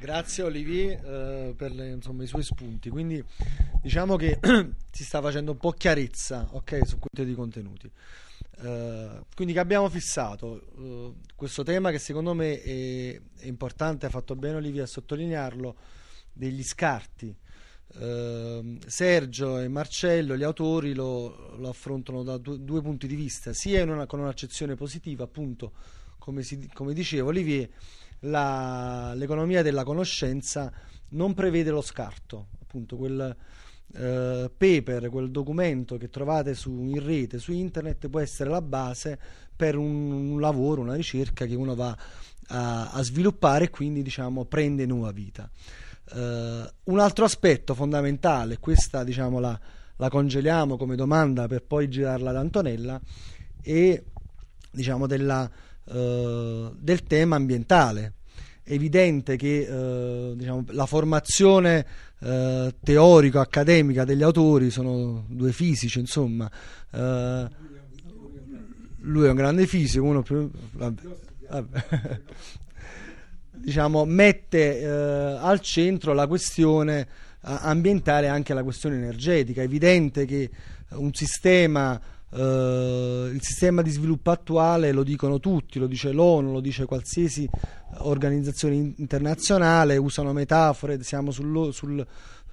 Grazie Olivier eh, per le, insomma, i suoi spunti. Quindi diciamo che si sta facendo un po' chiarezza okay, su questi contenuti. Uh, quindi che abbiamo fissato uh, questo tema che secondo me è, è, importante, ha fatto bene Olivia a sottolinearlo, degli scarti. Uh, Sergio e Marcello, gli autori, lo, lo affrontano da due, due, punti di vista, sia una, con un'accezione positiva, appunto, come, si, come diceva Olivier, la, l'economia della conoscenza non prevede lo scarto, appunto quel eh, paper, quel documento che trovate su, in rete, su internet, può essere la base per un, un lavoro, una ricerca che uno va a, a sviluppare e quindi diciamo prende nuova vita. Uh, un altro aspetto fondamentale, questa diciamo la, la, congeliamo come domanda per poi girarla ad Antonella, è diciamo della, uh, del tema ambientale. Evidente che uh, diciamo, la formazione teorico-accademica degli autori sono due fisici, insomma. lui è un grande fisico, uno più... Vabbè, vabbè. diciamo, mette eh, al centro la questione eh, ambientale e anche la questione energetica. È evidente che un sistema, eh, il sistema di sviluppo attuale, lo dicono tutti, lo dice l'ONU, lo dice qualsiasi organizzazione internazionale, usano metafore, siamo sul, sul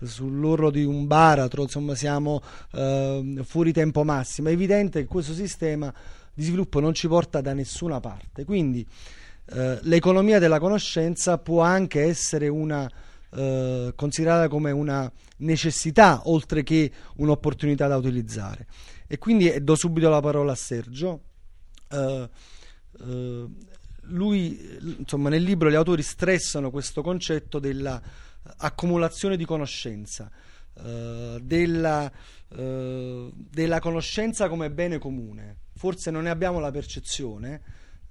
sull'orlo di un baratro, insomma siamo eh, fuori tempo massimo. È evidente che questo sistema di sviluppo non ci porta da nessuna parte. Quindi eh, l'economia della conoscenza può anche essere una, eh, considerata come una necessità oltre che un'opportunità da utilizzare. E quindi do subito la parola a Sergio. Eh, eh lui, insomma, nel libro gli autori stressano questo concetto dell'accumulazione di conoscenza, eh, della, della conoscenza come bene comune. Forse non ne abbiamo la percezione,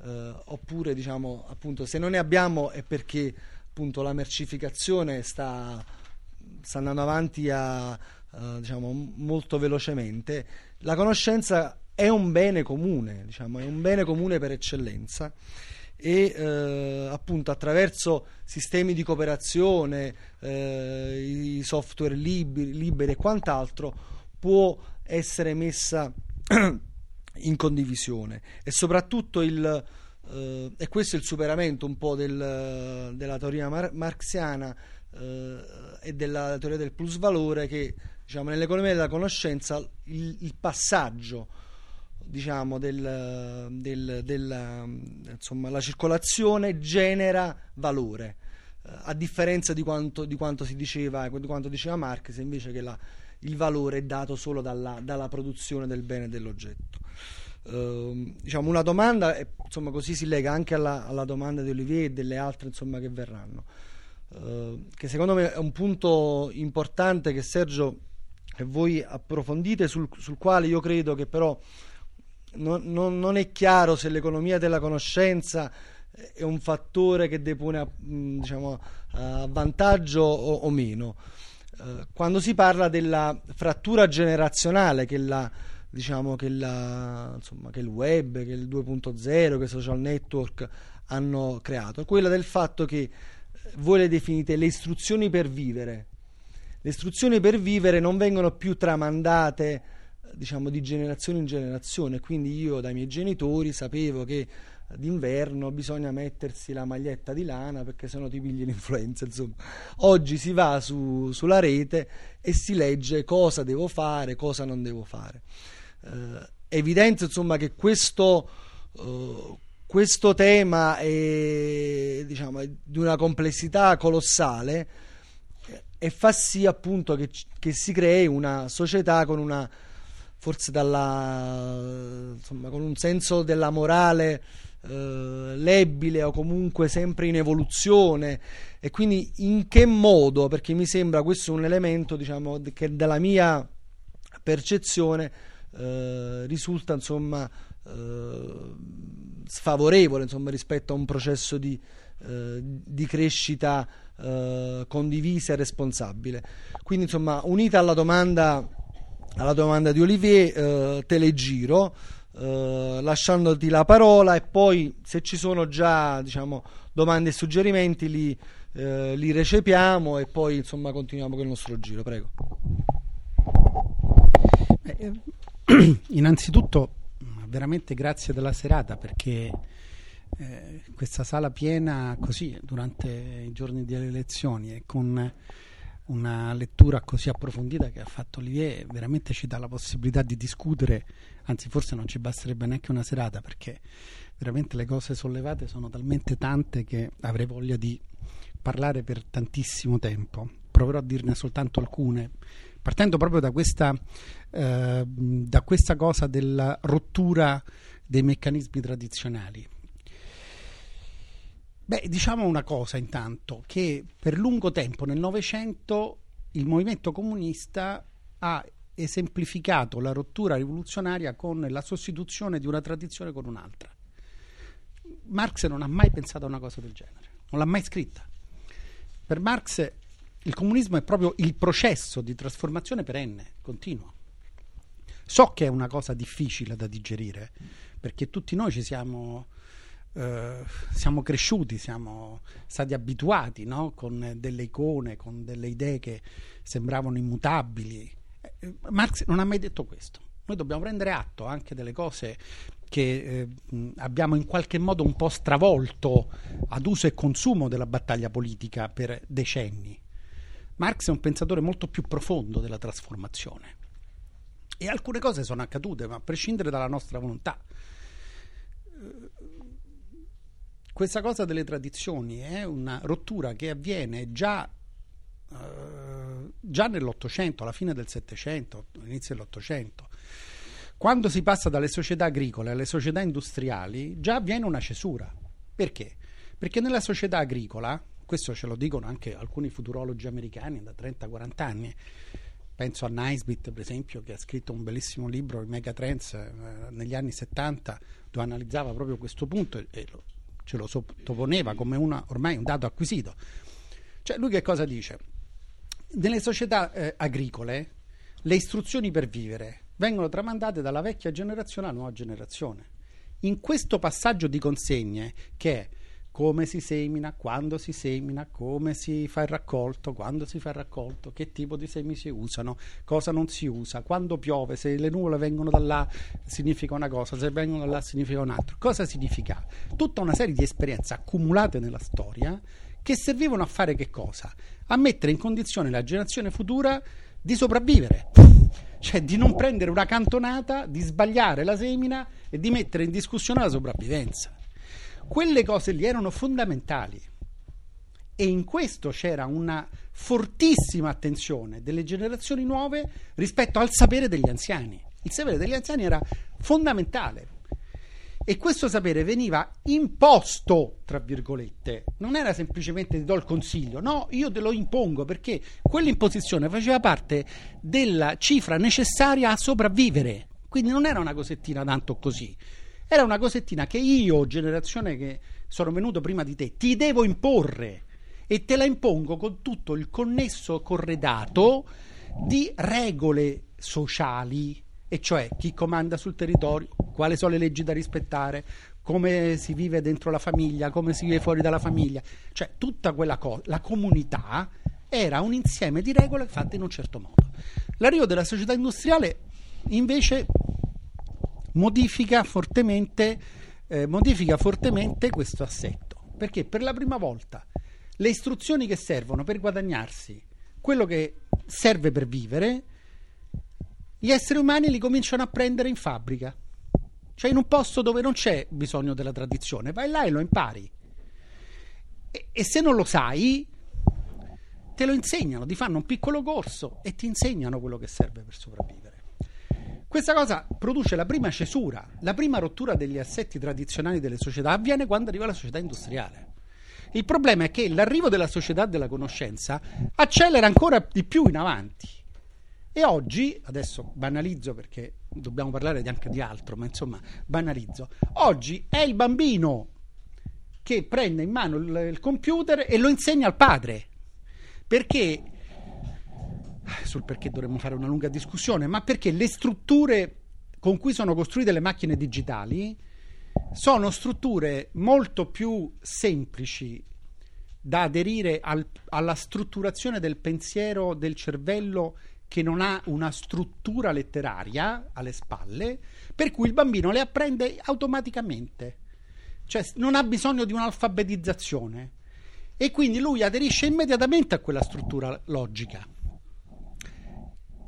eh, oppure diciamo appunto se non ne abbiamo è perché appunto la mercificazione sta, sta andando avanti a, uh, diciamo, molto velocemente la conoscenza è un bene comune diciamo, è un bene comune per eccellenza e eh, appunto attraverso sistemi di cooperazione, eh, i software liberi, liberi e quant'altro può essere messa in condivisione. E soprattutto il, eh, e questo è il superamento un po' del, della teoria mar- marxiana eh, e della teoria del plus valore che diciamo, nell'economia della conoscenza il, il passaggio diciamo, del, del, della insomma, la circolazione genera valore eh, a differenza di quanto, di quanto, si diceva di quanto diceva Marx invece che la, il valore è dato solo dalla, dalla produzione del bene dell'oggetto. Uh, diciamo una domanda, insomma, così si lega anche alla, alla, domanda di Olivier e delle altre insomma, che verranno, uh, che secondo me è un punto importante che Sergio e voi approfondite, sul, sul quale io credo che però non, non, non, è chiaro se l'economia della conoscenza è un fattore che depone a, diciamo, a vantaggio o, o meno. Uh, quando si parla della frattura generazionale che la diciamo che, la, insomma, che il web, che il 2.0, che i social network hanno creato, quella del fatto che eh, voi le definite le istruzioni per vivere. Le istruzioni per vivere non vengono più tramandate diciamo di generazione in generazione, quindi io dai miei genitori sapevo che d'inverno bisogna mettersi la maglietta di lana perché sennò ti pigli l'influenza insomma. oggi si va su, sulla rete e si legge cosa devo fare cosa non devo fare eh, evidenzio insomma che questo, uh, questo tema è, diciamo, è, di una complessità colossale eh, e fa sì appunto che, che, si crei una società con una forse dalla, insomma, con un senso della morale eh, lebile o comunque sempre in evoluzione. E quindi in che modo? Perché mi sembra questo un elemento diciamo che dalla mia percezione eh, risulta insomma eh, sfavorevole insomma, rispetto a un processo di, eh, di crescita eh, condivisa e responsabile. Quindi insomma unita alla domanda, alla domanda di Olivier, te le giro. eh, lasciandoti la parola e poi se ci sono già diciamo, domande e suggerimenti li, eh, li recepiamo e poi insomma continuiamo con il nostro giro. Prego. Eh, innanzitutto veramente grazie della serata perché eh, questa sala piena così durante i giorni delle elezioni e con una lettura così approfondita che ha fatto Olivier veramente ci dà la possibilità di discutere, anzi forse non ci basterebbe neanche una serata perché veramente le cose sollevate sono talmente tante che avrei voglia di parlare per tantissimo tempo. Proverò a dirne soltanto alcune, partendo proprio da questa, eh, da questa cosa della rottura dei meccanismi tradizionali. Beh, diciamo una cosa intanto, che per lungo tempo nel Novecento il movimento comunista ha esemplificato la rottura rivoluzionaria con la sostituzione di una tradizione con un'altra. Marx non ha mai pensato a una cosa del genere, non l'ha mai scritta. Per Marx il comunismo è proprio il processo di trasformazione perenne, continuo. So che è una cosa difficile da digerire, perché tutti noi ci siamo eh, siamo cresciuti, siamo stati abituati no? con delle icone, con delle idee che sembravano immutabili. Eh, Marx non ha mai detto questo. Noi dobbiamo prendere atto anche delle cose che eh, abbiamo in qualche modo un po' stravolto ad uso e consumo della battaglia politica per decenni. Marx è un pensatore molto più profondo della trasformazione. E alcune cose sono accadute, ma a prescindere dalla nostra volontà questa cosa delle tradizioni è una rottura che avviene già, eh, già nell'Ottocento, alla fine del Settecento, all'inizio dell'Ottocento. Quando si passa dalle società agricole alle società industriali, già avviene una cesura. Perché? Perché nella società agricola, questo ce lo dicono anche alcuni futurologi americani da 30-40 anni, penso a Naisbitt per esempio che ha scritto un bellissimo libro, i Megatrends, eh, negli anni 70, dove analizzava proprio questo punto e, e lo, ce lo sottoponeva come una, ormai un dato acquisito. Cioè lui che cosa dice? Nelle società eh, agricole le istruzioni per vivere vengono tramandate dalla vecchia generazione alla nuova generazione. In questo passaggio di consegne che è come si semina, quando si semina, come si fa il raccolto, quando si fa il raccolto, che tipo di semi si usano, cosa non si usa, quando piove, se le nuvole vengono da là significa una cosa, se vengono da là significa un'altra. Cosa significa? Tutta una serie di esperienze accumulate nella storia che servivano a fare che cosa? A mettere in condizione la generazione futura di sopravvivere, cioè di non prendere una cantonata, di sbagliare la semina e di mettere in discussione la sopravvivenza. Quelle cose lì erano fondamentali. E in questo c'era una fortissima attenzione delle generazioni nuove rispetto al sapere degli anziani. Il sapere degli anziani era fondamentale. E questo sapere veniva imposto, tra virgolette, non era semplicemente ti do il consiglio, no, io te lo impongo perché quell'imposizione faceva parte della cifra necessaria a sopravvivere, quindi non era una cosettina tanto così. Era una cosettina che io, generazione che sono venuto prima di te, ti devo imporre e te la impongo con tutto il connesso corredato di regole sociali, e cioè chi comanda sul territorio, quali sono le leggi da rispettare, come si vive dentro la famiglia, come si vive fuori dalla famiglia, cioè tutta quella cosa, la comunità era un insieme di regole fatte in un certo modo. L'arrivo della società industriale invece modifica fortemente, eh, modifica fortemente questo assetto, perché per la prima volta le istruzioni che servono per guadagnarsi quello che serve per vivere, gli esseri umani li cominciano a prendere in fabbrica, cioè in un posto dove non c'è bisogno della tradizione, vai là e lo impari. E, e se non lo sai, te lo insegnano, ti fanno un piccolo corso e ti insegnano quello che serve per sopravvivere. Questa cosa produce la prima cesura, la prima rottura degli assetti tradizionali delle società avviene quando arriva la società industriale. Il problema è che l'arrivo della società della conoscenza accelera ancora di più in avanti. E oggi, adesso banalizzo perché dobbiamo parlare anche di altro, ma insomma banalizzo, oggi è il bambino che prende in mano il, il computer e lo insegna al padre. Perché sul perché dovremmo fare una lunga discussione, ma perché le strutture con cui sono costruite le macchine digitali sono strutture molto più semplici da aderire al, alla strutturazione del pensiero del cervello che non ha una struttura letteraria alle spalle, per cui il bambino le apprende automaticamente, cioè non ha bisogno di un'alfabetizzazione e quindi lui aderisce immediatamente a quella struttura logica.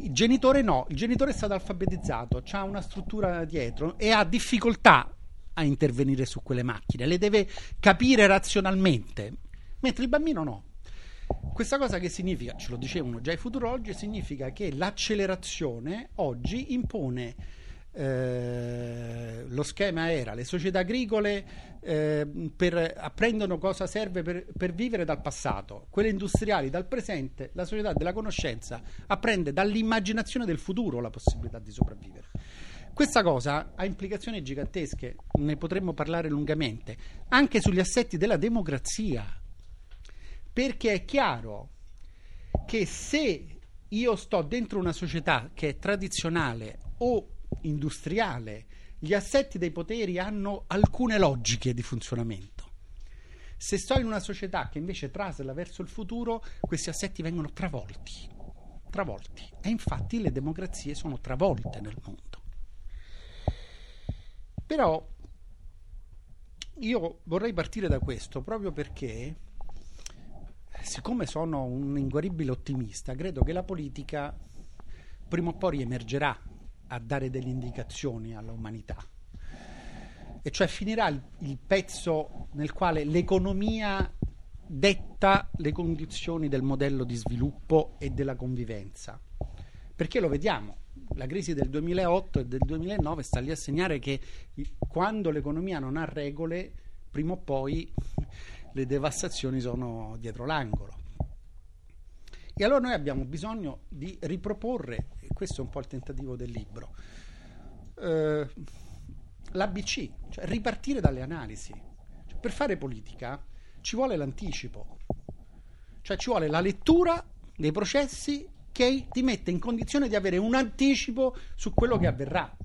Il genitore no, il genitore è stato alfabetizzato, ha una struttura dietro e ha difficoltà a intervenire su quelle macchine, le deve capire razionalmente, mentre il bambino no. Questa cosa che significa, ce lo dicevano già i futurologi, significa che l'accelerazione oggi impone eh, lo schema era le società agricole eh, apprendono cosa serve per, per, vivere dal passato, quelle industriali dal presente, la società della conoscenza apprende dall'immaginazione del futuro la possibilità di sopravvivere. Questa cosa ha implicazioni gigantesche, ne potremmo parlare lungamente, anche sugli assetti della democrazia, perché è chiaro che se io sto dentro una società che è tradizionale o industriale, gli assetti dei poteri hanno alcune logiche di funzionamento. Se sto in una società che invece trasla verso il futuro, questi assetti vengono travolti. Travolti. E infatti le democrazie sono travolte nel mondo. Però io vorrei partire da questo proprio perché, siccome sono un inguaribile ottimista, credo che la politica prima o poi riemergerà a dare delle indicazioni all'umanità. E cioè finirà il, il pezzo nel quale l'economia detta le condizioni del modello di sviluppo e della convivenza. Perché lo vediamo, la crisi del 2008 e del 2009 sta lì a segnare che quando l'economia non ha regole, prima o poi le devastazioni sono dietro l'angolo. E allora noi abbiamo bisogno di riproporre, questo è un po' il tentativo del libro, eh, l'ABC, cioè ripartire dalle analisi. Cioè, per fare politica ci vuole l'anticipo, cioè ci vuole la lettura dei processi che ti mette in condizione di avere un anticipo su quello che avverrà.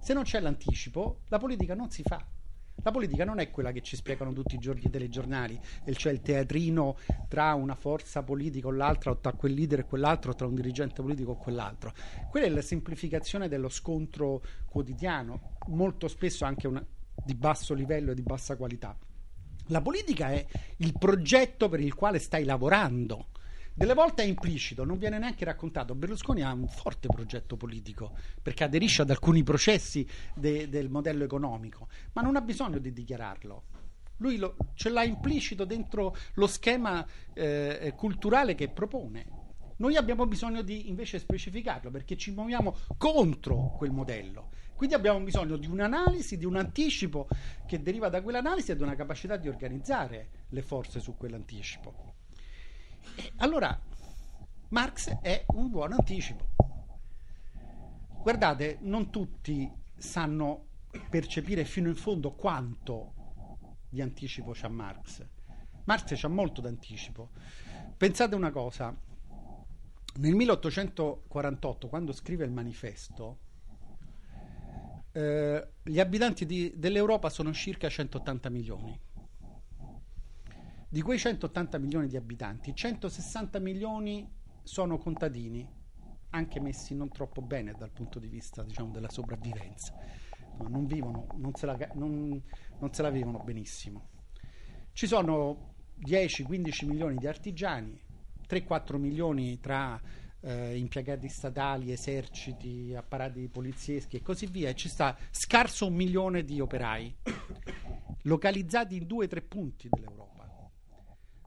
Se non c'è l'anticipo, la politica non si fa. La politica non è quella che ci spiegano tutti i giorni i telegiornali, cioè il teatrino tra una forza politica o l'altra, o tra quel leader e quell'altro, o tra un dirigente politico o quell'altro. Quella è la semplificazione dello scontro quotidiano, molto spesso anche una, di basso livello e di bassa qualità. La politica è il progetto per il quale stai lavorando delle volte è implicito, non viene neanche raccontato. Berlusconi ha un forte progetto politico perché aderisce ad alcuni processi de, del modello economico, ma non ha bisogno di dichiararlo. Lui lo, ce l'ha implicito dentro lo schema eh, culturale che propone. Noi abbiamo bisogno di invece specificarlo perché ci muoviamo contro quel modello. Quindi abbiamo bisogno di un'analisi, di un anticipo che deriva da quell'analisi e di una capacità di organizzare le forze su quell'anticipo. Allora, Marx è un buon anticipo. Guardate, non tutti sanno percepire fino in fondo quanto di anticipo c'ha Marx. Marx c'ha molto d'anticipo. Pensate una cosa, nel 1848, quando scrive il manifesto, eh, gli abitanti di, dell'Europa sono circa 180 milioni. Di quei 180 milioni di abitanti, 160 milioni sono contadini, anche messi non troppo bene dal punto di vista diciamo, della sopravvivenza. Non, vivono, non, se la, non, non se la vivono benissimo. Ci sono 10-15 milioni di artigiani, 3-4 milioni tra eh, impiegati statali, eserciti, apparati polizieschi e così via, e ci sta scarso un milione di operai localizzati in due o tre punti dell'Europa.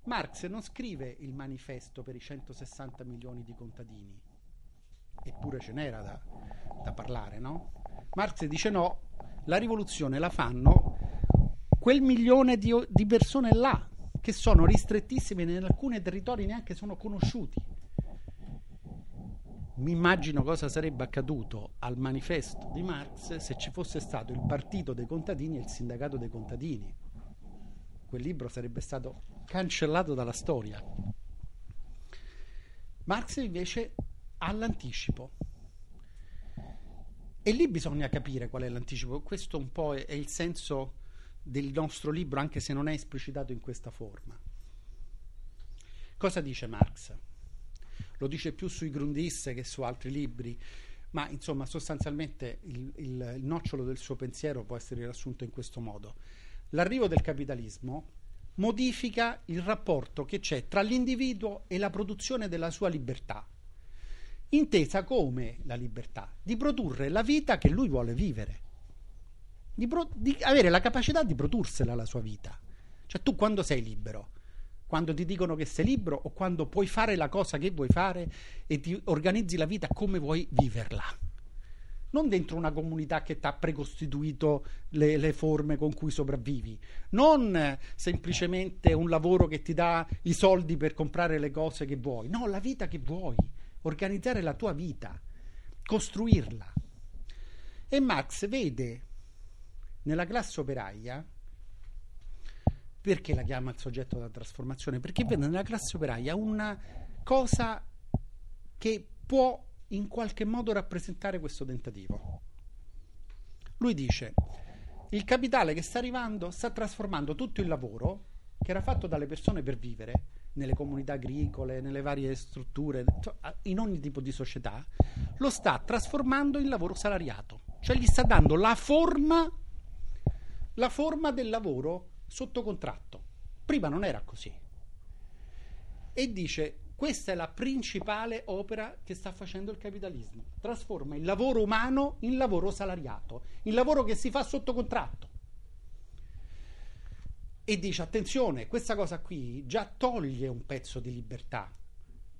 Marx non scrive il manifesto per i 160 milioni di contadini, eppure ce n'era da, da parlare, no? Marx dice no, la rivoluzione la fanno quel milione di, di persone là, che sono ristrettissime in alcuni territori neanche sono conosciuti. Mi immagino cosa sarebbe accaduto al manifesto di Marx se ci fosse stato il partito dei contadini e il sindacato dei contadini quel libro sarebbe stato cancellato dalla storia. Marx invece ha l'anticipo. E lì bisogna capire qual è l'anticipo. Questo un po' è, è il senso del nostro libro, anche se non è esplicitato in questa forma. Cosa dice Marx? Lo dice più sui Grundrisse che su altri libri, ma insomma sostanzialmente il, il, il nocciolo del suo pensiero può essere riassunto in questo modo. L'arrivo del capitalismo modifica il rapporto che c'è tra l'individuo e la produzione della sua libertà, intesa come la libertà di produrre la vita che lui vuole vivere, di, pro- di avere la capacità di prodursela la sua vita. Cioè tu quando sei libero? Quando ti dicono che sei libero o quando puoi fare la cosa che vuoi fare e ti organizzi la vita come vuoi viverla? Non dentro una comunità che ti ha precostituito le, le, forme con cui sopravvivi, non semplicemente un lavoro che ti dà i soldi per comprare le cose che vuoi, no, la vita che vuoi, organizzare la tua vita, costruirla. E Marx vede nella classe operaia, perché la chiama il soggetto della trasformazione? Perché vede nella classe operaia una cosa che può in qualche modo rappresentare questo tentativo. Lui dice, il capitale che sta arrivando sta trasformando tutto il lavoro che era fatto dalle persone per vivere nelle comunità agricole, nelle varie strutture, in ogni tipo di società, lo sta trasformando in lavoro salariato, cioè gli sta dando la forma, la forma del lavoro sotto contratto. Prima non era così. E dice questa è la principale opera che sta facendo il capitalismo. Trasforma il lavoro umano in lavoro salariato, in lavoro che si fa sotto contratto. E dice, attenzione, questa cosa qui già toglie un pezzo di libertà,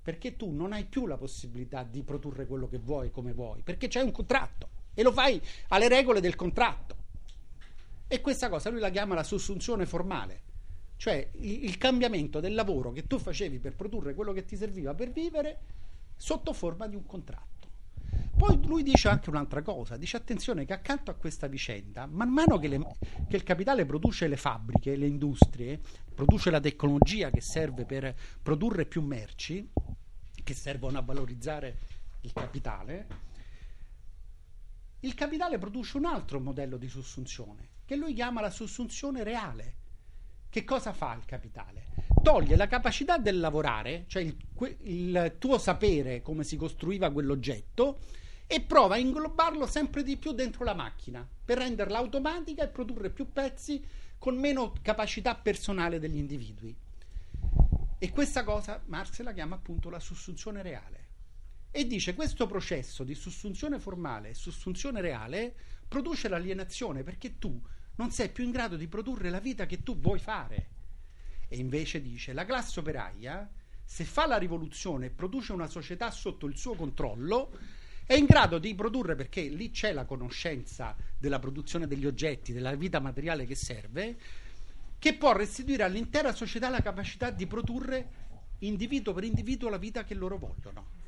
perché tu non hai più la possibilità di produrre quello che vuoi come vuoi, perché c'è un contratto e lo fai alle regole del contratto. E questa cosa lui la chiama la sussunzione formale cioè il, il cambiamento del lavoro che tu facevi per produrre quello che ti serviva per vivere sotto forma di un contratto. Poi lui dice anche un'altra cosa, dice attenzione che accanto a questa vicenda, man mano che, le, che, il capitale produce le fabbriche, le industrie, produce la tecnologia che serve per produrre più merci, che servono a valorizzare il capitale, il capitale produce un altro modello di sussunzione, che lui chiama la sussunzione reale, che cosa fa il capitale? Toglie la capacità del lavorare, cioè il, il tuo sapere come si costruiva quell'oggetto, e prova a inglobarlo sempre di più dentro la macchina per renderla automatica e produrre più pezzi con meno capacità personale degli individui. E questa cosa Marx la chiama appunto la sussunzione reale. E dice questo processo di sussunzione formale e sussunzione reale produce l'alienazione perché tu non sei più in grado di produrre la vita che tu vuoi fare. E invece dice, la classe operaia, se fa la rivoluzione e produce una società sotto il suo controllo, è in grado di produrre, perché lì c'è la conoscenza della produzione degli oggetti, della vita materiale che serve, che può restituire all'intera società la capacità di produrre individuo per individuo la vita che loro vogliono.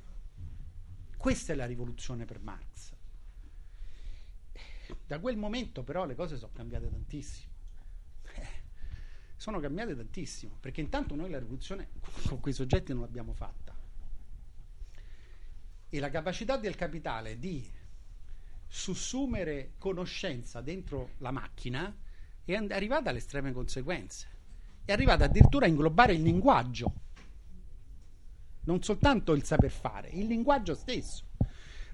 Questa è la rivoluzione per Marx. Da quel momento però le cose sono cambiate tantissimo. Eh, sono cambiate tantissimo, perché intanto noi la rivoluzione con quei soggetti non l'abbiamo fatta. E la capacità del capitale di sussumere conoscenza dentro la macchina è arrivata alle estreme conseguenze. È arrivata addirittura a inglobare il linguaggio, non soltanto il saper fare, il linguaggio stesso.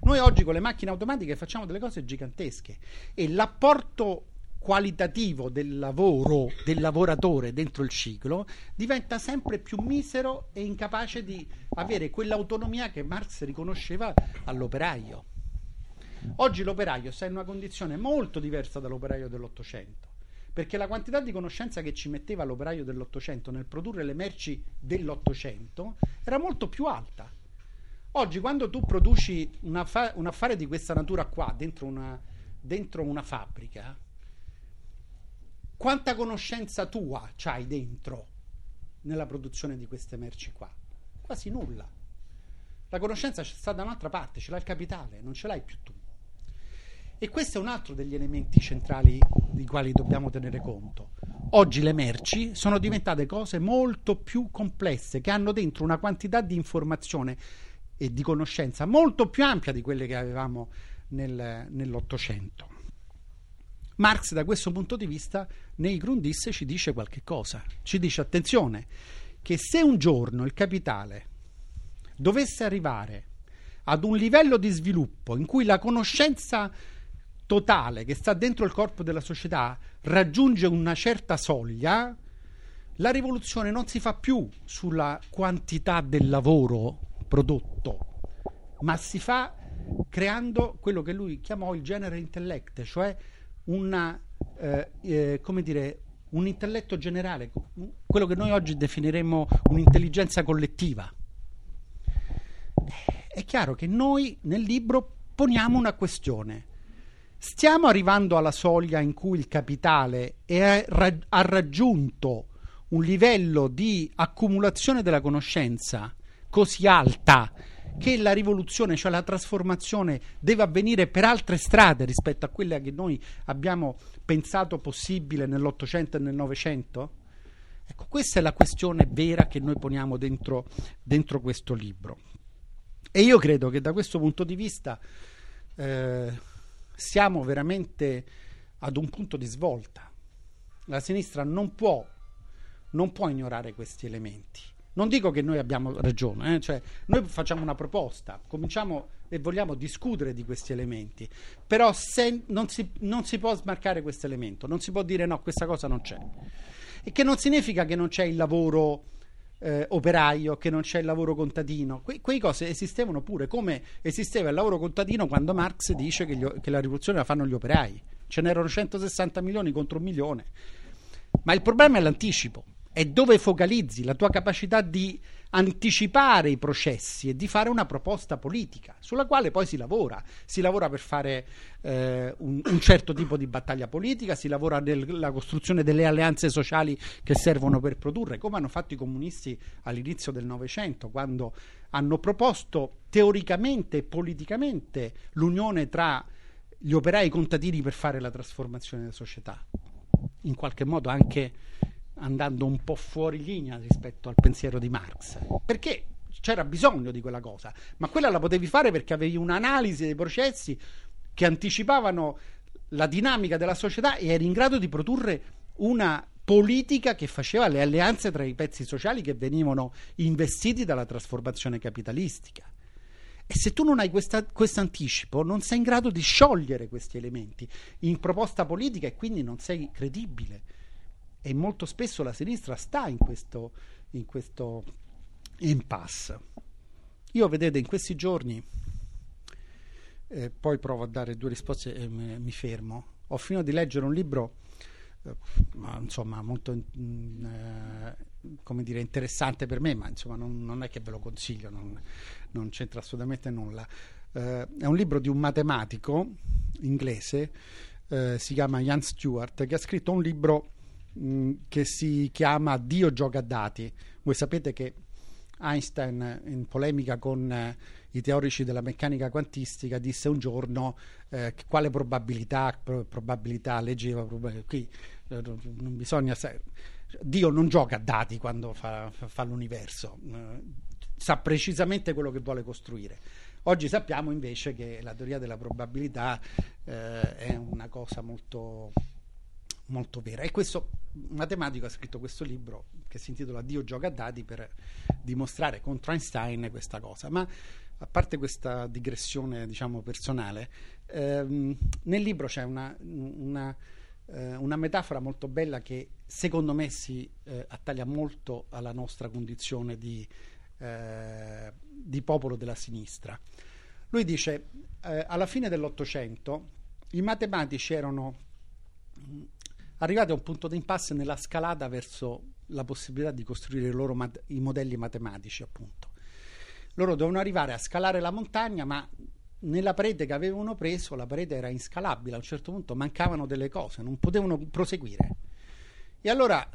Noi oggi con le macchine automatiche facciamo delle cose gigantesche e l'apporto qualitativo del lavoro, del lavoratore dentro il ciclo, diventa sempre più misero e incapace di avere quell'autonomia che Marx riconosceva all'operaio. Oggi l'operaio sta in una condizione molto diversa dall'operaio dell'Ottocento, perché la quantità di conoscenza che ci metteva l'operaio dell'Ottocento nel produrre le merci dell'Ottocento era molto più alta. Oggi quando tu produci un, affa- un affare di questa natura qua dentro una, dentro una fabbrica, quanta conoscenza tua c'hai dentro nella produzione di queste merci qua? Quasi nulla. La conoscenza sta da un'altra parte, ce l'ha il capitale, non ce l'hai più tu. E questo è un altro degli elementi centrali di quali dobbiamo tenere conto. Oggi le merci sono diventate cose molto più complesse, che hanno dentro una quantità di informazione e di conoscenza molto più ampia di quelle che avevamo nel, nell'Ottocento. Marx da questo punto di vista nei Grundisse ci dice qualche cosa, ci dice attenzione che se un giorno il capitale dovesse arrivare ad un livello di sviluppo in cui la conoscenza totale che sta dentro il corpo della società raggiunge una certa soglia, la rivoluzione non si fa più sulla quantità del lavoro prodotto, ma si fa creando quello che lui chiamò il genere intellect, cioè una, eh, eh, come dire, un intelletto generale, quello che noi oggi definiremmo un'intelligenza collettiva. È chiaro che noi nel libro poniamo una questione. Stiamo arrivando alla soglia in cui il capitale è, ha raggiunto un livello di accumulazione della conoscenza così alta che la rivoluzione, cioè la trasformazione, deve avvenire per altre strade rispetto a quelle che noi abbiamo pensato possibile nell'Ottocento e nel Novecento? Ecco, questa è la questione vera che noi poniamo dentro, dentro questo libro. E io credo che da questo punto di vista eh, siamo veramente ad un punto di svolta. La sinistra non può, non può ignorare questi elementi. Non dico che noi abbiamo ragione, eh? cioè, noi facciamo una proposta, cominciamo e vogliamo discutere di questi elementi, però se non, si, non si può smarcare questo elemento, non si può dire no, questa cosa non c'è. E che non significa che non c'è il lavoro eh, operaio, che non c'è il lavoro contadino. Que- quei cose esistevano pure, come esisteva il lavoro contadino quando Marx dice che, gli, che la rivoluzione la fanno gli operai. Ce n'erano 160 milioni contro un milione. Ma il problema è l'anticipo è dove focalizzi la tua capacità di anticipare i processi e di fare una proposta politica sulla quale poi si lavora. Si lavora per fare eh, un, un, certo tipo di battaglia politica, si lavora nella costruzione delle alleanze sociali che servono per produrre, come hanno fatto i comunisti all'inizio del Novecento, quando hanno proposto teoricamente e politicamente l'unione tra gli operai contadini per fare la trasformazione della società. In qualche modo anche andando un po' fuori linea rispetto al pensiero di Marx. Perché c'era bisogno di quella cosa, ma quella la potevi fare perché avevi un'analisi dei processi che anticipavano la dinamica della società e eri in grado di produrre una politica che faceva le alleanze tra i pezzi sociali che venivano investiti dalla trasformazione capitalistica. E se tu non hai questo anticipo, non sei in grado di sciogliere questi elementi in proposta politica e quindi non sei credibile e molto spesso la sinistra sta in questo, in questo impasse. Io vedete in questi giorni, eh, poi provo a dare due risposte e mi fermo, ho finito di leggere un libro, eh, insomma molto mm, eh, come dire, interessante per me, ma insomma non, non, è che ve lo consiglio, non, non c'entra assolutamente nulla. Eh, è un libro di un matematico inglese, eh, si chiama Ian Stewart, che ha scritto un libro Mm, che si chiama Dio gioca a dati. Voi sapete che Einstein, in polemica con eh, i teorici della meccanica quantistica, disse un giorno eh, quale probabilità, pro- probabilità leggeva, probabilità, qui eh, non bisogna... Dio non gioca a dati quando fa, fa l'universo, eh, sa precisamente quello che vuole costruire. Oggi sappiamo invece che la teoria della probabilità eh, è una cosa molto molto vera. E questo matematico ha scritto questo libro che si intitola Dio gioca a dati per dimostrare contro Einstein questa cosa. Ma a parte questa digressione, diciamo, personale, ehm, nel libro c'è una, una, eh, una, metafora molto bella che secondo me si eh, attaglia molto alla nostra condizione di, eh, di popolo della sinistra. Lui dice, eh, alla fine dell'Ottocento i matematici erano arrivati a un punto di impasse nella scalata verso la possibilità di costruire i loro mat- i modelli matematici, appunto. Loro dovevano arrivare a scalare la montagna, ma nella parete che avevano preso la parete era inscalabile, a un certo punto mancavano delle cose, non potevano proseguire. E allora,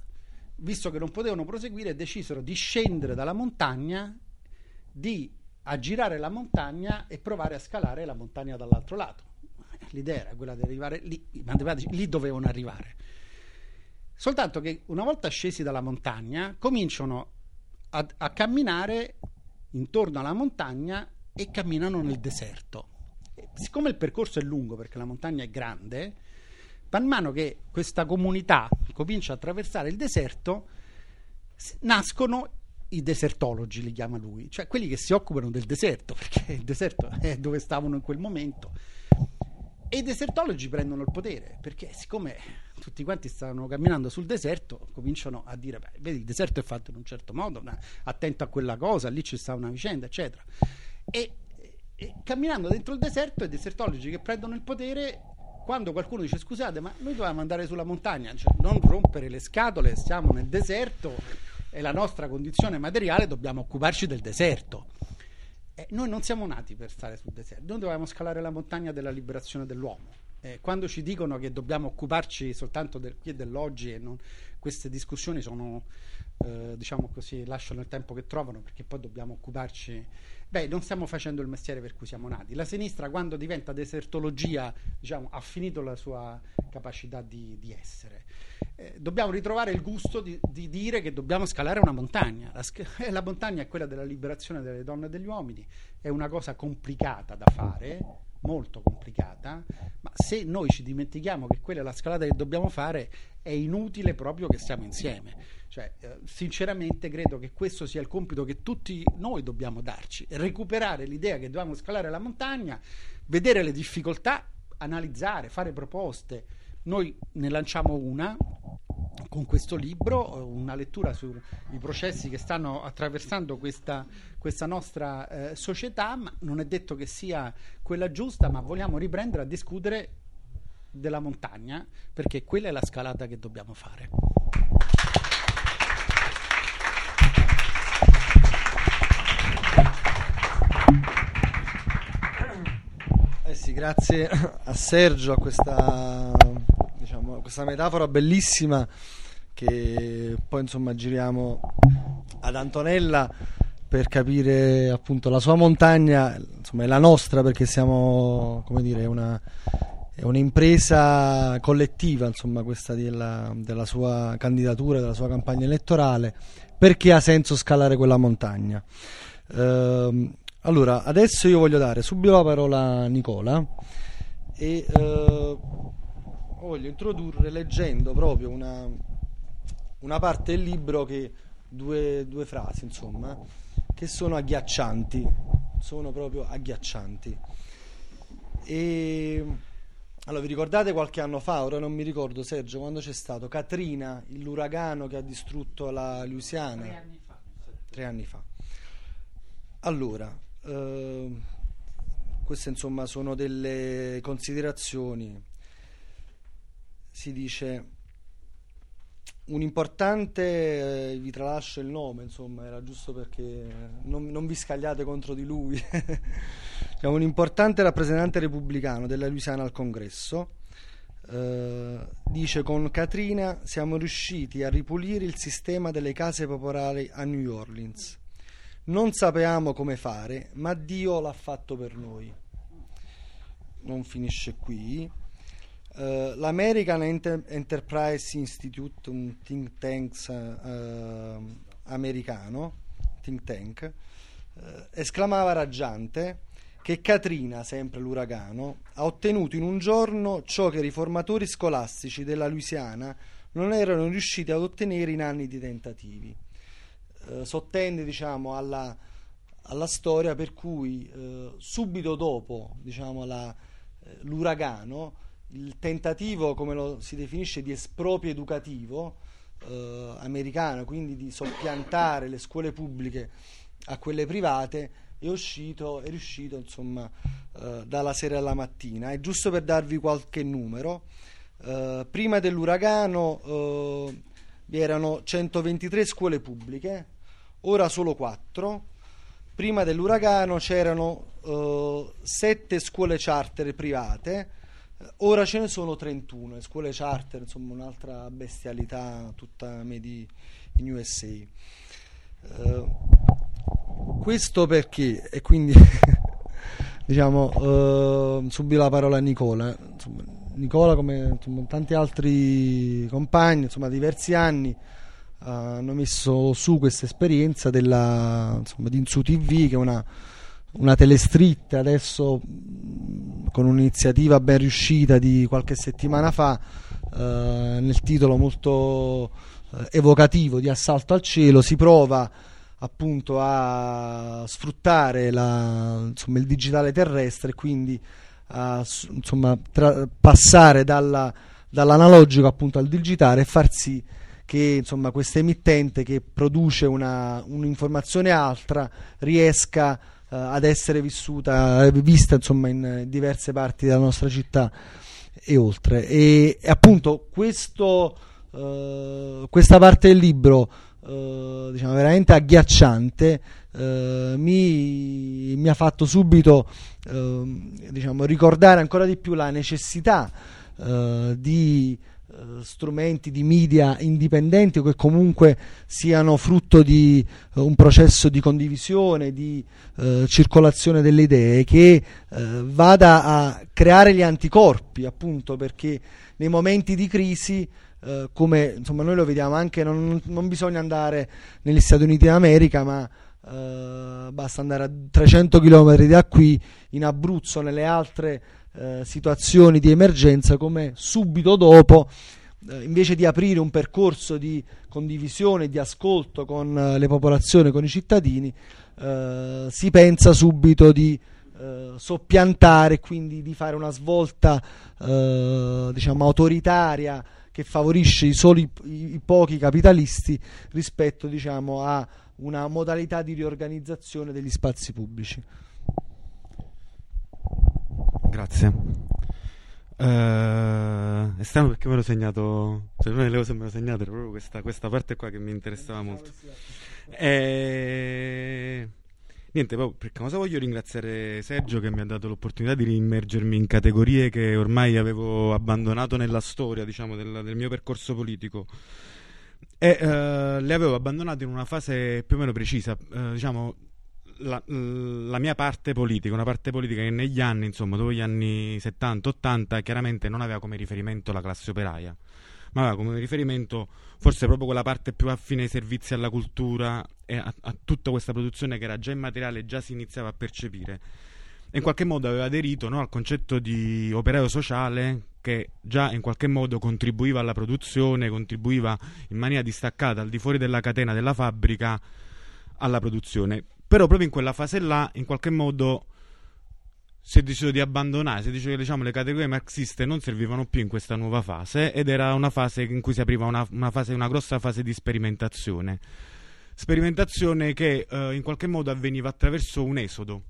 visto che non potevano proseguire, decisero di scendere dalla montagna, di aggirare la montagna e provare a scalare la montagna dall'altro lato. L'idea era quella di arrivare lì, i matematici lì dovevano arrivare. Soltanto che una volta scesi dalla montagna cominciano a, a camminare intorno alla montagna e camminano nel deserto. siccome il percorso è lungo perché la montagna è grande, man mano che questa comunità comincia a attraversare il deserto, nascono i desertologi, li chiama lui, cioè quelli che si occupano del deserto, perché il deserto è dove stavano in quel momento. E i desertologi prendono il potere, perché siccome tutti quanti stavano camminando sul deserto, cominciano a dire, beh, vedi, il deserto è fatto in un certo modo, una, attento a quella cosa, lì ci sta una vicenda, eccetera. E, e camminando dentro il deserto, i desertologi che prendono il potere quando qualcuno dice scusate ma noi dovevamo andare sulla montagna cioè, non rompere le scatole stiamo nel deserto è la nostra condizione materiale dobbiamo occuparci del deserto eh, noi non siamo nati per stare sul deserto noi dovevamo scalare la montagna della liberazione dell'uomo eh, quando ci dicono che dobbiamo occuparci soltanto del qui e dell'oggi e non, queste discussioni sono eh, diciamo così lasciano il tempo che trovano perché poi dobbiamo occuparci Beh, non stiamo facendo il mestiere per cui siamo nati. La sinistra, quando diventa desertologia, diciamo, ha finito la sua capacità di, di essere. Eh, dobbiamo ritrovare il gusto di, di, dire che dobbiamo scalare una montagna. La, sc- la montagna è quella della liberazione delle donne e degli uomini. È una cosa complicata da fare, molto complicata, ma se noi ci dimentichiamo che quella è la scalata che dobbiamo fare, è inutile proprio che stiamo insieme. Cioè, eh, sinceramente credo che questo sia il compito che tutti noi dobbiamo darci, recuperare l'idea che dobbiamo scalare la montagna, vedere le difficoltà, analizzare, fare proposte. Noi ne lanciamo una con questo libro, una lettura sui processi che stanno attraversando questa, questa nostra eh, società, ma non è detto che sia quella giusta, ma vogliamo riprendere a discutere della montagna, perché quella è la scalata che dobbiamo fare. sì, grazie a Sergio, a questa, questa metafora bellissima che poi insomma giriamo ad Antonella per capire appunto la sua montagna, insomma è la nostra perché siamo, come dire, una, è un'impresa collettiva, insomma questa della, della sua candidatura, della sua campagna elettorale, perché ha senso scalare quella montagna. Ehm, allora, adesso io voglio dare subito la parola a Nicola e eh, voglio introdurre leggendo proprio una, una, parte del libro che due, due frasi, insomma, che sono agghiaccianti, sono proprio agghiaccianti. E allora, vi ricordate qualche anno fa, ora non mi ricordo Sergio, quando c'è stato Katrina, l'uragano che ha distrutto la Louisiana? Tre anni fa. Tre anni fa. Allora, Ehm, queste insomma sono delle considerazioni. Si dice un importante, eh, vi tralascio il nome, insomma, era giusto perché non, non vi scagliate contro di lui. cioè, un importante rappresentante repubblicano della Louisiana al congresso. Uh, dice con Katrina siamo riusciti a ripulire il sistema delle case popolari a New Orleans non sapevamo come fare, ma Dio l'ha fatto per noi. Non finisce qui. Uh, L'American Enter- Enterprise Institute, un think tank uh, americano, think tank, uh, esclamava raggiante che Katrina, sempre l'uragano, ha ottenuto in un giorno ciò che i riformatori scolastici della Louisiana non erano riusciti ad ottenere in anni di tentativi. Eh, sottende diciamo, alla, alla, storia per cui eh, subito dopo diciamo, la, eh, l'uragano il tentativo, come lo si definisce, di esproprio educativo eh, americano, quindi di soppiantare le scuole pubbliche a quelle private, è uscito, è riuscito insomma, eh, dalla sera alla mattina. È giusto per darvi qualche numero. Eh, prima dell'uragano eh, vi erano 123 scuole pubbliche, ora solo 4. Prima dell'uragano c'erano uh, 7 scuole charter private, ora ce ne sono 31. Le scuole charter, insomma, un'altra bestialità tutta made in USA. Uh, eh, questo perché, e quindi diciamo uh, subito la parola a Nicola. Insomma, Nicola, come insomma, tanti altri compagni, insomma, diversi anni hanno messo su questa esperienza della, insomma, di Insu TV che è una, una telestritta adesso con un'iniziativa ben riuscita di qualche settimana fa, eh, nel titolo molto eh, evocativo di Assalto al cielo, si prova appunto a sfruttare la, insomma, il digitale terrestre, quindi a insomma, tra, passare dalla, dall'analogico appunto al digitale e far sì che questa emittente che produce una, un'informazione altra riesca uh, ad essere vissuta, vista insomma, in diverse parti della nostra città e oltre. E, e appunto questo, uh, questa parte del libro uh, diciamo, veramente agghiacciante mi, mi, ha fatto subito diciamo, ricordare ancora di più la necessità di eh, strumenti di media indipendenti o che comunque siano frutto di uh, un processo di condivisione, di uh, circolazione delle idee che vada a creare gli anticorpi, appunto perché nei momenti di crisi come insomma, noi lo vediamo anche, non, non, bisogna andare negli Stati Uniti d'America, ma basta andare a 300 km da qui, in Abruzzo, nelle altre eh, situazioni di emergenza come subito dopo eh, invece di aprire un percorso di condivisione, di ascolto con eh, le popolazioni, con i cittadini, eh, si pensa subito di eh, soppiantare, quindi di fare una svolta eh, diciamo, autoritaria che favorisce i soli i, pochi capitalisti rispetto diciamo, a una modalità di riorganizzazione degli spazi pubblici. Grazie. Uh, è strano perché me l'ho segnato, cioè una delle cose che me l'ho segnato era proprio questa, questa parte qua che mi interessava molto. E... Eh, niente, poi per cosa voglio ringraziare Sergio che mi ha dato l'opportunità di immergermi in categorie che ormai avevo abbandonato nella storia, diciamo, del, del mio percorso politico. E uh, le avevo abbandonate in una fase più o meno precisa, uh, diciamo, la, la, mia parte politica, una parte politica che negli anni, insomma, dopo gli anni 70-80, chiaramente non aveva come riferimento la classe operaia, ma aveva come riferimento forse proprio quella parte più affine ai servizi alla cultura e a, a tutta questa produzione che era già immateriale, già si iniziava a percepire. E in qualche modo aveva aderito no, al concetto di operaio sociale che già in qualche modo contribuiva alla produzione, contribuiva in maniera distaccata al di fuori della catena della fabbrica alla produzione però proprio in quella fase là, in qualche modo si è deciso di abbandonare, si deciso che diciamo, le categorie marxiste non servivano più in questa nuova fase ed era una fase in cui si apriva una, una, fase, una grossa fase di sperimentazione. Sperimentazione che eh, in qualche modo avveniva attraverso un esodo,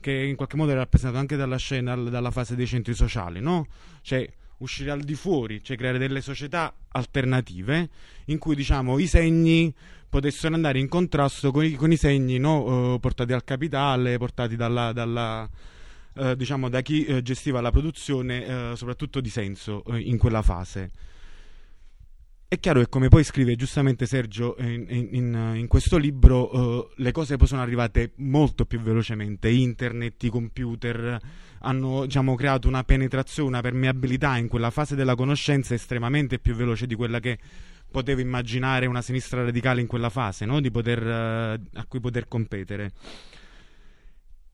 che in qualche modo era rappresentato anche dalla scena, dalla fase dei centri sociali, no? Cioè uscire al di fuori, cioè creare delle società alternative in cui diciamo i segni potessero andare in contrasto con i, con i segni no, uh, portati al capitale, portati dalla, dalla, uh, diciamo, da chi uh, gestiva la produzione, soprattutto di senso in quella fase. È chiaro che come poi scrive giustamente Sergio in, in, in questo libro, uh, le cose poi sono arrivate molto più velocemente. Internet, i computer hanno diciamo, creato una penetrazione, una permeabilità in quella fase della conoscenza estremamente più veloce di quella che potevo immaginare una sinistra radicale in quella fase, no? poter, uh, a cui poter competere.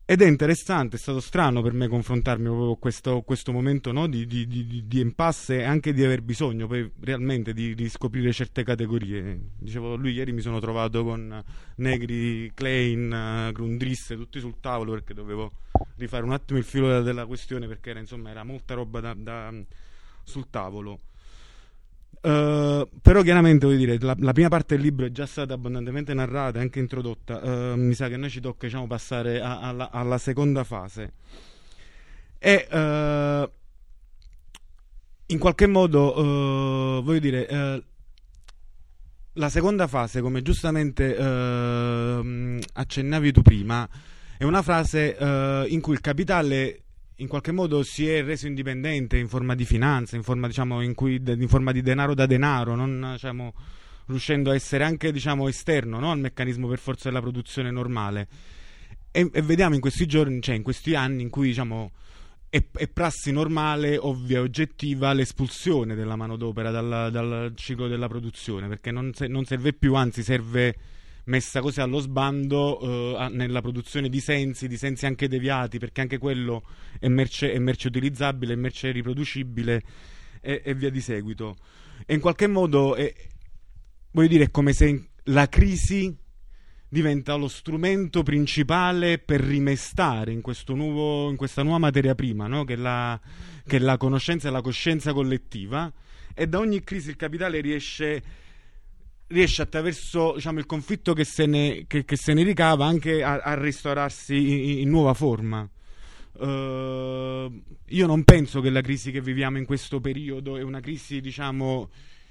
Ed è interessante, è stato strano per me confrontarmi proprio con questo, questo momento no? di, di, di, di, impasse e anche di aver bisogno poi realmente di, scoprire certe categorie. Dicevo, lui ieri mi sono trovato con Negri, Klein, Grundrisse, tutti sul tavolo perché dovevo rifare un attimo il filo della, della questione perché era, insomma, era molta roba da, da, sul tavolo. Uh, però chiaramente voglio dire la, la, prima parte del libro è già stata abbondantemente narrata e anche introdotta. Uh, mi sa che noi ci tocca diciamo, passare a, alla, alla, seconda fase. E uh, in qualche modo voglio dire la seconda fase come giustamente accennavi tu prima è una frase in cui il capitale in qualche modo si è reso indipendente in forma di finanza, in forma, diciamo, in cui, in forma di denaro da denaro, non, diciamo, riuscendo a essere anche diciamo, esterno no? al meccanismo per forza della produzione normale. E, e, vediamo in questi giorni, cioè in questi anni in cui diciamo, è, è, prassi normale, ovvia oggettiva l'espulsione della manodopera dal, dal ciclo della produzione, perché non, se, non serve più, anzi serve messa così allo sbando eh, nella produzione di sensi, di sensi anche deviati, perché anche quello è merce, è merce utilizzabile, è merce riproducibile e, e, via di seguito. E in qualche modo è, voglio dire, è come se la crisi diventa lo strumento principale per rimestare in, nuovo, in questa nuova materia prima, no? che, è la, che è la conoscenza e la coscienza collettiva, e da ogni crisi il capitale riesce riesce attraverso diciamo, il conflitto che se ne, che, che se ne ricava anche a, a restaurarsi in, in, nuova forma. Uh, io non penso che la crisi che viviamo in questo periodo è una crisi diciamo,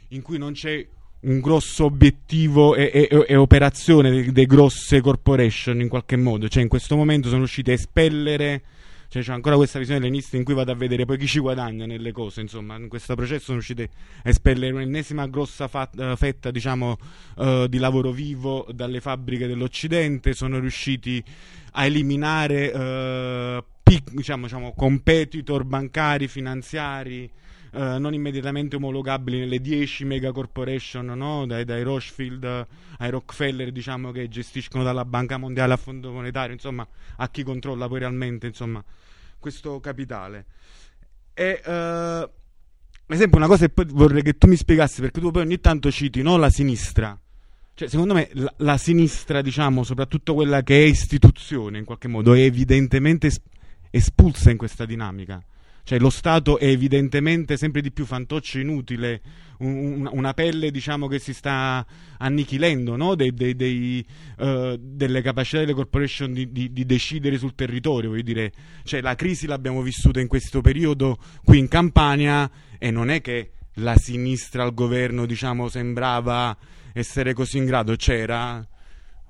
in cui non c'è un grosso obiettivo e, e, e operazione delle grosse corporation in qualche modo, cioè in questo momento sono riuscite a espellere cioè c'è ancora questa visione leninista in cui vado a vedere poi chi ci guadagna nelle cose, insomma, in questo processo sono riusciti a espellere un'ennesima grossa fat- eh, fetta, diciamo, uh, di lavoro vivo dalle fabbriche dell'Occidente, sono riusciti a eliminare uh, pic- diciamo, diciamo, competitor bancari, finanziari, Uh, non immediatamente omologabili nelle 10 mega corporation, no? dai, dai, Rothschild ai Rockefeller, diciamo, che gestiscono dalla Banca Mondiale a Fondo Monetario, insomma, a chi controlla poi realmente insomma, questo capitale. E, ad esempio, una cosa che poi vorrei che tu mi spiegassi, perché tu poi ogni tanto citi no, la sinistra. Cioè, secondo me la, la, sinistra, diciamo, soprattutto quella che è istituzione in qualche modo, è evidentemente es- espulsa in questa dinamica. Cioè lo Stato è evidentemente sempre di più fantoccio inutile, un, una pelle diciamo, che si sta annichilendo no? dei, dei, dei, uh, delle capacità delle corporation di, di, di, decidere sul territorio. Voglio dire, cioè, la crisi l'abbiamo vissuta in questo periodo qui in Campania e non è che la sinistra al governo diciamo, sembrava essere così in grado, c'era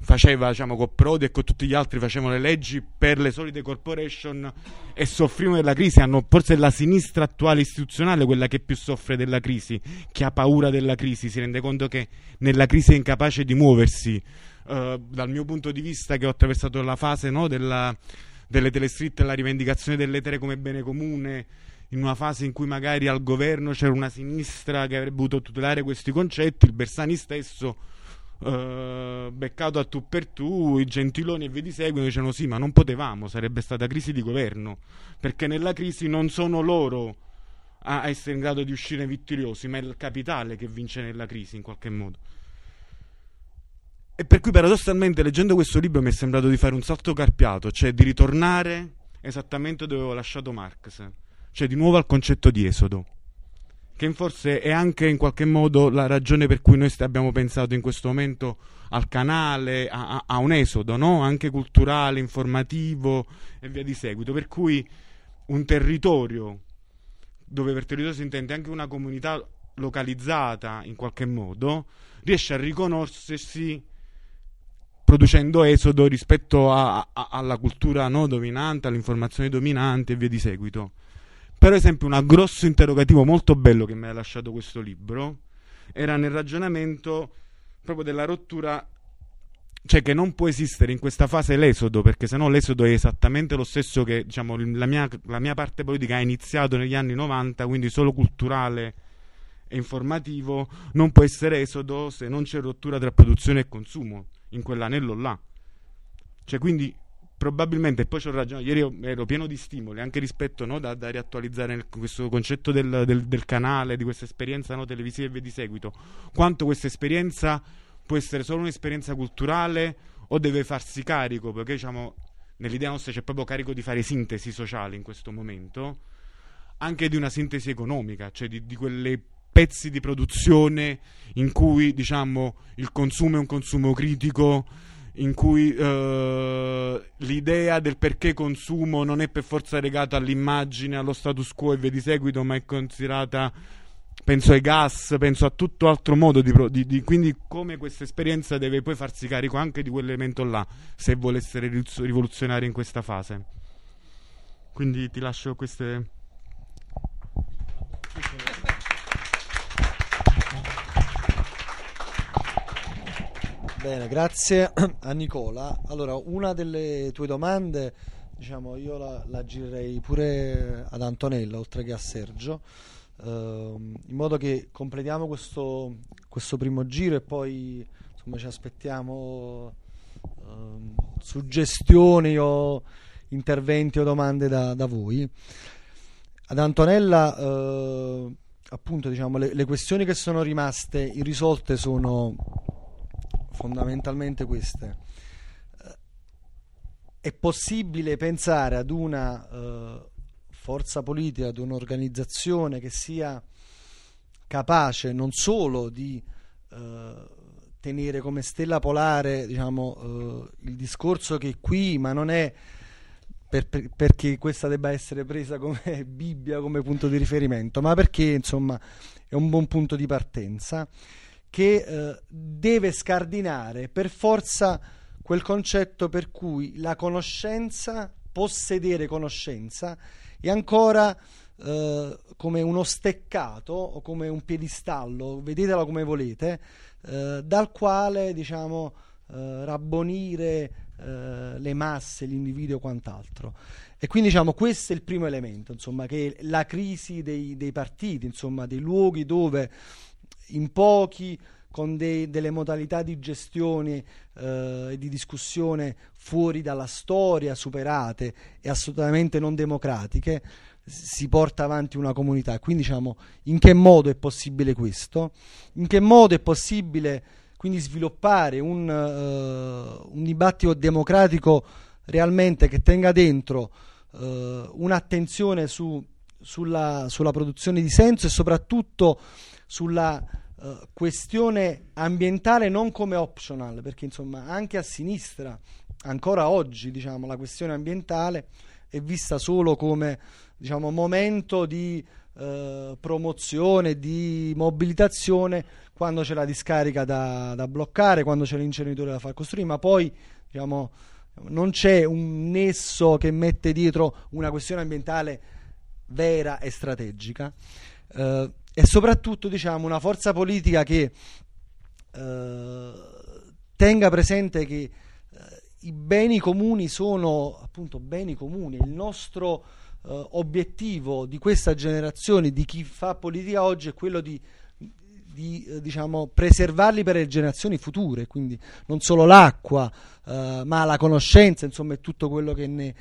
faceva diciamo con Prodi e con tutti gli altri facevano le leggi per le solite corporation e soffrivano della crisi hanno forse la sinistra attuale istituzionale quella che più soffre della crisi che ha paura della crisi si rende conto che nella crisi è incapace di muoversi. Uh, dal mio punto di vista che ho attraversato la fase no, della, delle telescritte la rivendicazione dell'etere come bene comune in una fase in cui magari al governo c'era una sinistra che avrebbe potuto tutelare questi concetti il Bersani stesso Uh, beccato a tu per tu, i gentiloni e via di seguito dicevano sì, ma non potevamo, sarebbe stata crisi di governo, perché nella crisi non sono loro a essere in grado di uscire vittoriosi, ma è il capitale che vince nella crisi in qualche modo. E per cui paradossalmente leggendo questo libro mi è sembrato di fare un salto carpiato, cioè di ritornare esattamente dove avevo lasciato Marx, cioè di nuovo al concetto di esodo che forse è anche in qualche modo la ragione per cui noi abbiamo pensato in questo momento al canale, a, a un esodo, no? anche culturale, informativo e via di seguito. Per cui un territorio, dove per territorio si intende anche una comunità localizzata in qualche modo, riesce a riconoscersi producendo esodo rispetto a, a, alla cultura no, dominante, all'informazione dominante e via di seguito. Per esempio, un grosso interrogativo molto bello che mi ha lasciato questo libro era nel ragionamento proprio della rottura cioè che non può esistere in questa fase l'esodo, perché sennò l'esodo è esattamente lo stesso che diciamo, la, mia, la, mia, parte politica ha iniziato negli anni 90, quindi solo culturale e informativo, non può essere esodo se non c'è rottura tra produzione e consumo, in quell'anello là. Cioè, quindi probabilmente poi ci ho ragione ieri ero pieno di stimoli anche rispetto no, da, da, riattualizzare nel, questo concetto del, del, del, canale di questa esperienza no, televisiva e di seguito. Quanto questa esperienza può essere solo un'esperienza culturale o deve farsi carico? Perché diciamo nell'idea nostra c'è proprio carico di fare sintesi sociale in questo momento anche di una sintesi economica cioè di, di quelle pezzi di produzione in cui diciamo il consumo è un consumo critico in cui uh, l'idea del perché consumo non è per forza legata all'immagine, allo status quo e via di seguito, ma è considerata, penso ai gas, penso a tutto altro modo di, di, di quindi come questa esperienza deve poi farsi carico anche di quell'elemento là, se vuole essere rivoluzionario in questa fase. Quindi ti lascio queste... Bene, grazie a Nicola. Allora, una delle tue domande, diciamo, io la, la girerei pure ad Antonella, oltre che a Sergio, eh, in modo che completiamo questo, questo primo giro e poi insomma, ci aspettiamo uh, suggestioni o interventi o domande da, da voi. Ad Antonella, uh, appunto, diciamo, le, le questioni che sono rimaste irrisolte sono fondamentalmente queste. È possibile pensare ad una uh, forza politica, ad un'organizzazione che sia capace non solo di uh, tenere come stella polare diciamo, uh, il discorso che qui, ma non è per, per, perché questa debba essere presa come Bibbia, come punto di riferimento, ma perché insomma è un buon punto di partenza che eh, deve scardinare per forza quel concetto per cui la conoscenza, possedere conoscenza, è ancora eh, come uno steccato o come un piedistallo, vedetela come volete, eh, dal quale diciamo eh, rabbonire eh, le masse, l'individuo e quant'altro. E quindi diciamo questo è il primo elemento, insomma, che la crisi dei, dei partiti, insomma, dei luoghi dove in pochi con dei, delle modalità di gestione eh, e di discussione fuori dalla storia, superate e assolutamente non democratiche, si porta avanti una comunità. Quindi diciamo in che modo è possibile questo? In che modo è possibile quindi sviluppare un, uh, un dibattito democratico realmente che tenga dentro uh, un'attenzione su, sulla, sulla, produzione di senso e soprattutto sulla uh, questione ambientale non come optional, perché insomma anche a sinistra ancora oggi diciamo, la questione ambientale è vista solo come diciamo, momento di eh, promozione, di mobilitazione quando c'è la discarica da, da, bloccare, quando c'è l'inceneritore da far costruire, ma poi diciamo, non c'è un nesso che mette dietro una questione ambientale vera e strategica. Eh, e soprattutto diciamo, una forza politica che eh, tenga presente che eh, i beni comuni sono appunto beni comuni, il nostro eh, obiettivo di questa generazione, di chi fa politica oggi, è quello di, di eh, diciamo, preservarli per le generazioni future, quindi non solo l'acqua, eh, ma la conoscenza, insomma, e tutto quello che ne,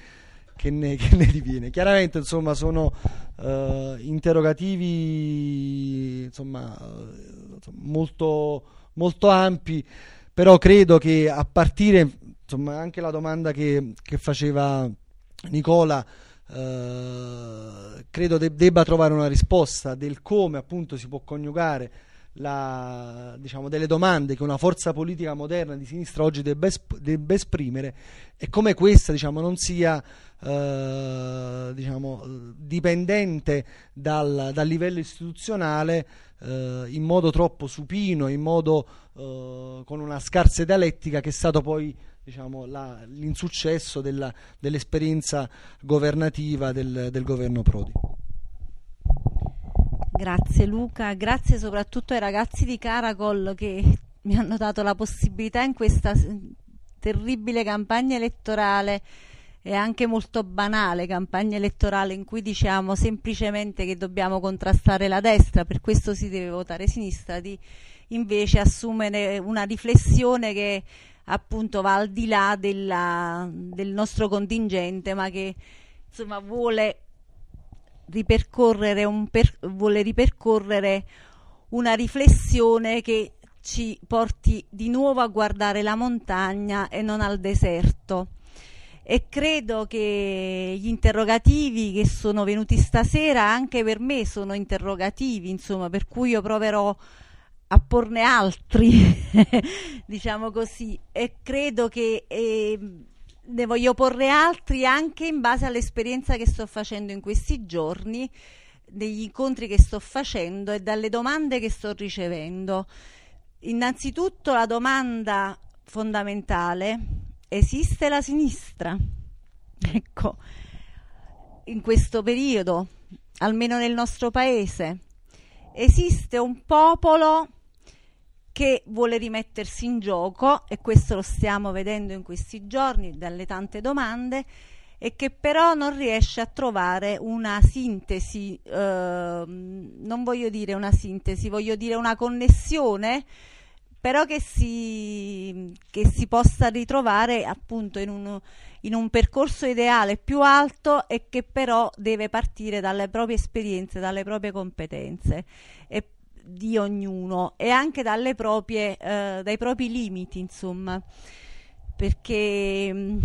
che ne, che ne diviene. Chiaramente, insomma, sono eh, interrogativi insomma, eh, molto, molto ampi, però credo che a partire, insomma, anche la domanda che, che faceva Nicola, eh, credo de- debba trovare una risposta del come appunto si può coniugare la, diciamo, delle domande che una forza politica moderna di sinistra oggi debba, esp- debba esprimere e come questa diciamo, non sia eh, diciamo, dipendente dal, dal, livello istituzionale eh, in modo troppo supino, in modo eh, con una scarsa dialettica che è stato poi diciamo, la, l'insuccesso della, dell'esperienza governativa del, del governo Prodi. Grazie Luca, grazie soprattutto ai ragazzi di Caracol che mi hanno dato la possibilità in questa terribile campagna elettorale e anche molto banale campagna elettorale in cui diciamo semplicemente che dobbiamo contrastare la destra, per questo si deve votare sinistra, di invece assumere una riflessione che appunto va al di là della, del nostro contingente, ma che insomma vuole ripercorrere, un per, vuole ripercorrere una riflessione che ci porti di nuovo a guardare la montagna e non al deserto. E credo che gli interrogativi che sono venuti stasera anche per me sono interrogativi, insomma, per cui io proverò a porne altri, diciamo così, e credo che eh, ne voglio porre altri anche in base all'esperienza che sto facendo in questi giorni, degli incontri che sto facendo e dalle domande che sto ricevendo. Innanzitutto la domanda fondamentale, esiste la sinistra? Ecco, in questo periodo, almeno nel nostro paese, esiste un popolo che vuole rimettersi in gioco e questo lo stiamo vedendo in questi giorni dalle tante domande e che però non riesce a trovare una sintesi, eh, non voglio dire una sintesi, voglio dire una connessione spero che si, che si possa ritrovare appunto in un, in un percorso ideale più alto e che però deve partire dalle proprie esperienze, dalle proprie competenze. E di ognuno e anche proprie, eh, dai propri limiti, insomma, perché mh,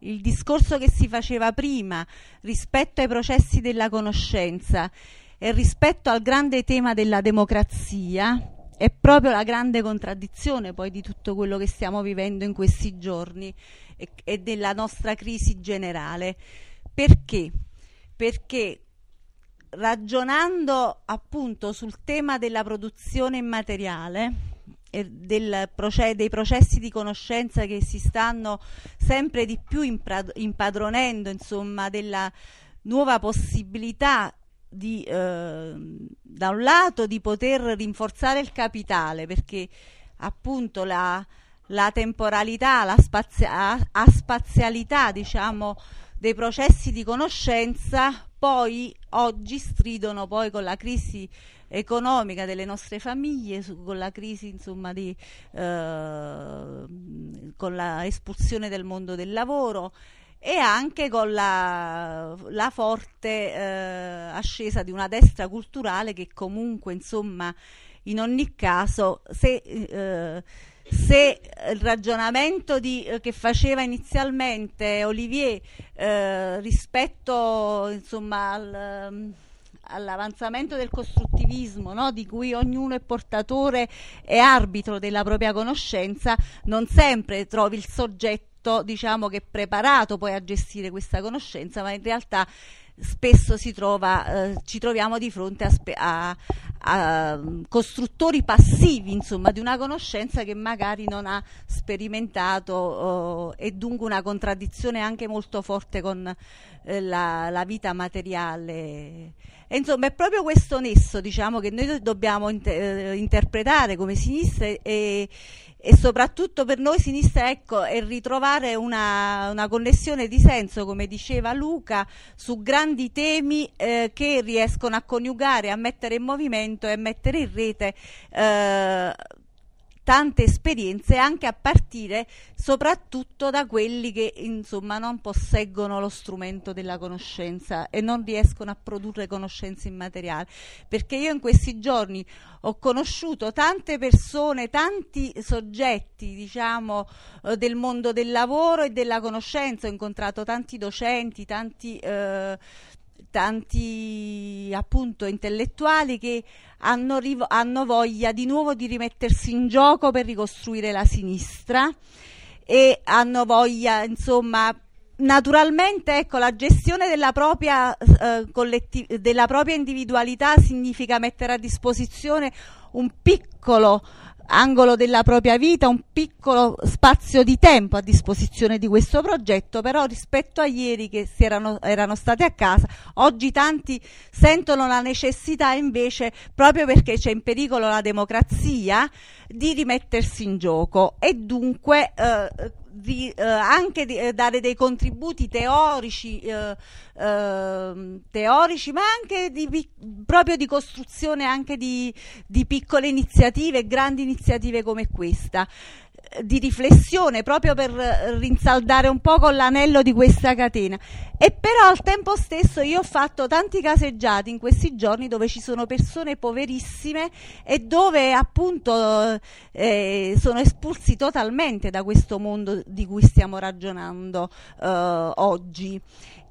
il discorso che si faceva prima rispetto ai processi della conoscenza e rispetto al grande tema della democrazia è proprio la grande contraddizione poi di tutto quello che stiamo vivendo in questi giorni e, e della nostra crisi generale. Perché? Perché ragionando appunto sul tema della produzione immateriale e del proce- dei processi di conoscenza che si stanno sempre di più impra- impadronendo, insomma, della nuova possibilità di, eh, da un lato di poter rinforzare il capitale perché appunto la, la temporalità, la spazia- spazialità diciamo, dei processi di conoscenza poi oggi stridono poi con la crisi economica delle nostre famiglie, su, con la crisi insomma di, eh, con la espulsione del mondo del lavoro e anche con la, la forte eh, ascesa di una destra culturale che comunque insomma in ogni caso se, eh, se il ragionamento di, eh, che faceva inizialmente Olivier eh, rispetto insomma al all'avanzamento del costruttivismo, no? di cui ognuno è portatore e arbitro della propria conoscenza, non sempre trovi il soggetto diciamo che è preparato poi a gestire questa conoscenza, ma in realtà spesso trova, eh, ci troviamo di fronte a, spe- a, a, costruttori passivi insomma, di una conoscenza che magari non ha sperimentato oh, e dunque una contraddizione anche molto forte con eh, la, la, vita materiale. E, insomma è proprio questo nesso diciamo, che noi dobbiamo inter- eh, interpretare come sinistra e, e soprattutto per noi sinistra ecco, è ritrovare una, una, connessione di senso, come diceva Luca, su grandi temi eh, che riescono a coniugare, a mettere in movimento e a mettere in rete eh, tante esperienze anche a partire soprattutto da quelli che insomma non posseggono lo strumento della conoscenza e non riescono a produrre conoscenze immateriali. Perché io in questi giorni ho conosciuto tante persone tanti soggetti diciamo eh, del mondo del lavoro e della conoscenza. Ho incontrato tanti docenti tanti eh, tanti appunto intellettuali che hanno, hanno voglia di nuovo di rimettersi in gioco per ricostruire la sinistra e hanno voglia insomma naturalmente ecco, la gestione della propria, eh, della propria individualità significa mettere a disposizione un piccolo angolo della propria vita, un piccolo spazio di tempo a disposizione di questo progetto, però rispetto a ieri che erano, erano stati a casa, oggi tanti sentono la necessità invece, proprio perché c'è in pericolo la democrazia, di rimettersi in gioco. E dunque eh, di, eh, anche di, eh, dare dei contributi teorici, eh, ehm, teorici ma anche di, proprio di costruzione anche di, di piccole iniziative, grandi iniziative come questa di riflessione proprio per rinsaldare un po' con l'anello di questa catena. E però al tempo stesso io ho fatto tanti caseggiati in questi giorni dove ci sono persone poverissime e dove appunto eh, sono espulsi totalmente da questo mondo di cui stiamo ragionando eh, oggi.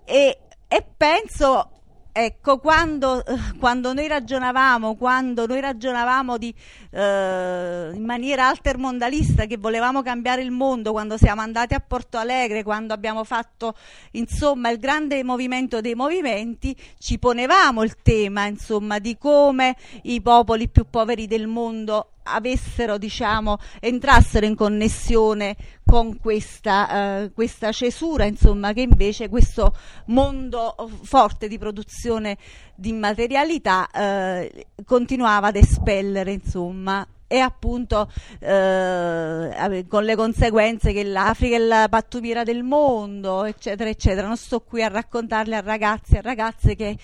E, e penso ecco, quando, quando, noi ragionavamo, quando noi ragionavamo di, eh, in maniera altermondalista che volevamo cambiare il mondo, quando siamo andati a Porto Alegre, quando abbiamo fatto insomma il grande movimento dei movimenti, ci ponevamo il tema insomma di come i popoli più poveri del mondo avessero, diciamo, entrassero in connessione con questa, eh, questa cesura, insomma, che invece questo mondo forte di produzione di immaterialità eh, continuava ad espellere, insomma, e appunto eh, con le conseguenze che l'Africa è la pattumiera del mondo, eccetera, eccetera. Non sto qui a raccontarle a ragazzi e a ragazze che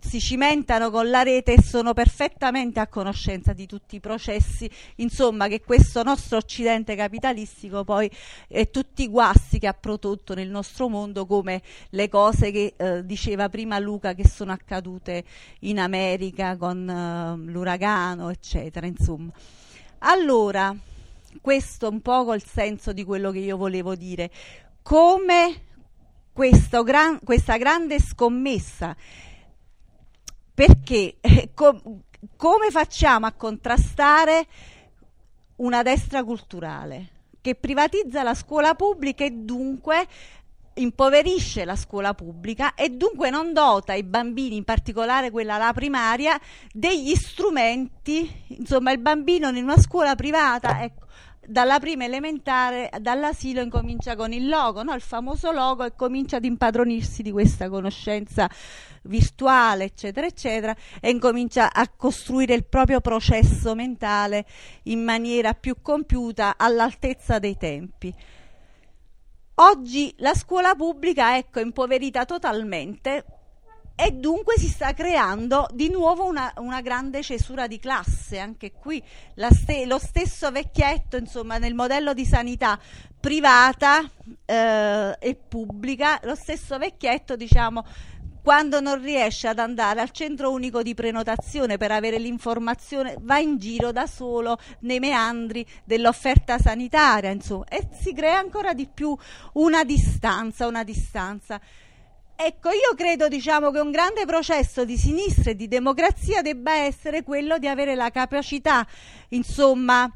si cimentano con la rete e sono perfettamente a conoscenza di tutti i processi, insomma, che questo nostro occidente capitalistico poi e tutti i guasti che ha prodotto nel nostro mondo, come le cose che eh, diceva prima Luca che sono accadute in America con eh, l'uragano, eccetera, insomma. Allora, questo è un po' il senso di quello che io volevo dire. Come gran, questa grande scommessa perché eh, com- come facciamo a contrastare una destra culturale che privatizza la scuola pubblica e dunque impoverisce la scuola pubblica e dunque non dota i bambini, in particolare quella la primaria, degli strumenti, insomma il bambino in una scuola privata, ecco, dalla prima elementare, dall'asilo incomincia con il logo, no? il famoso logo e comincia ad impadronirsi di questa conoscenza virtuale, eccetera, eccetera, e incomincia a costruire il proprio processo mentale in maniera più compiuta all'altezza dei tempi. Oggi la scuola pubblica ecco, è impoverita totalmente e dunque si sta creando di nuovo una, una grande cesura di classe, anche qui ste, lo stesso vecchietto insomma nel modello di sanità privata eh, e pubblica, lo stesso vecchietto diciamo quando non riesce ad andare al centro unico di prenotazione per avere l'informazione, va in giro da solo nei meandri dell'offerta sanitaria, insomma, e si crea ancora di più una distanza, una distanza. Ecco, io credo diciamo, che un grande processo di sinistra e di democrazia debba essere quello di avere la capacità, insomma,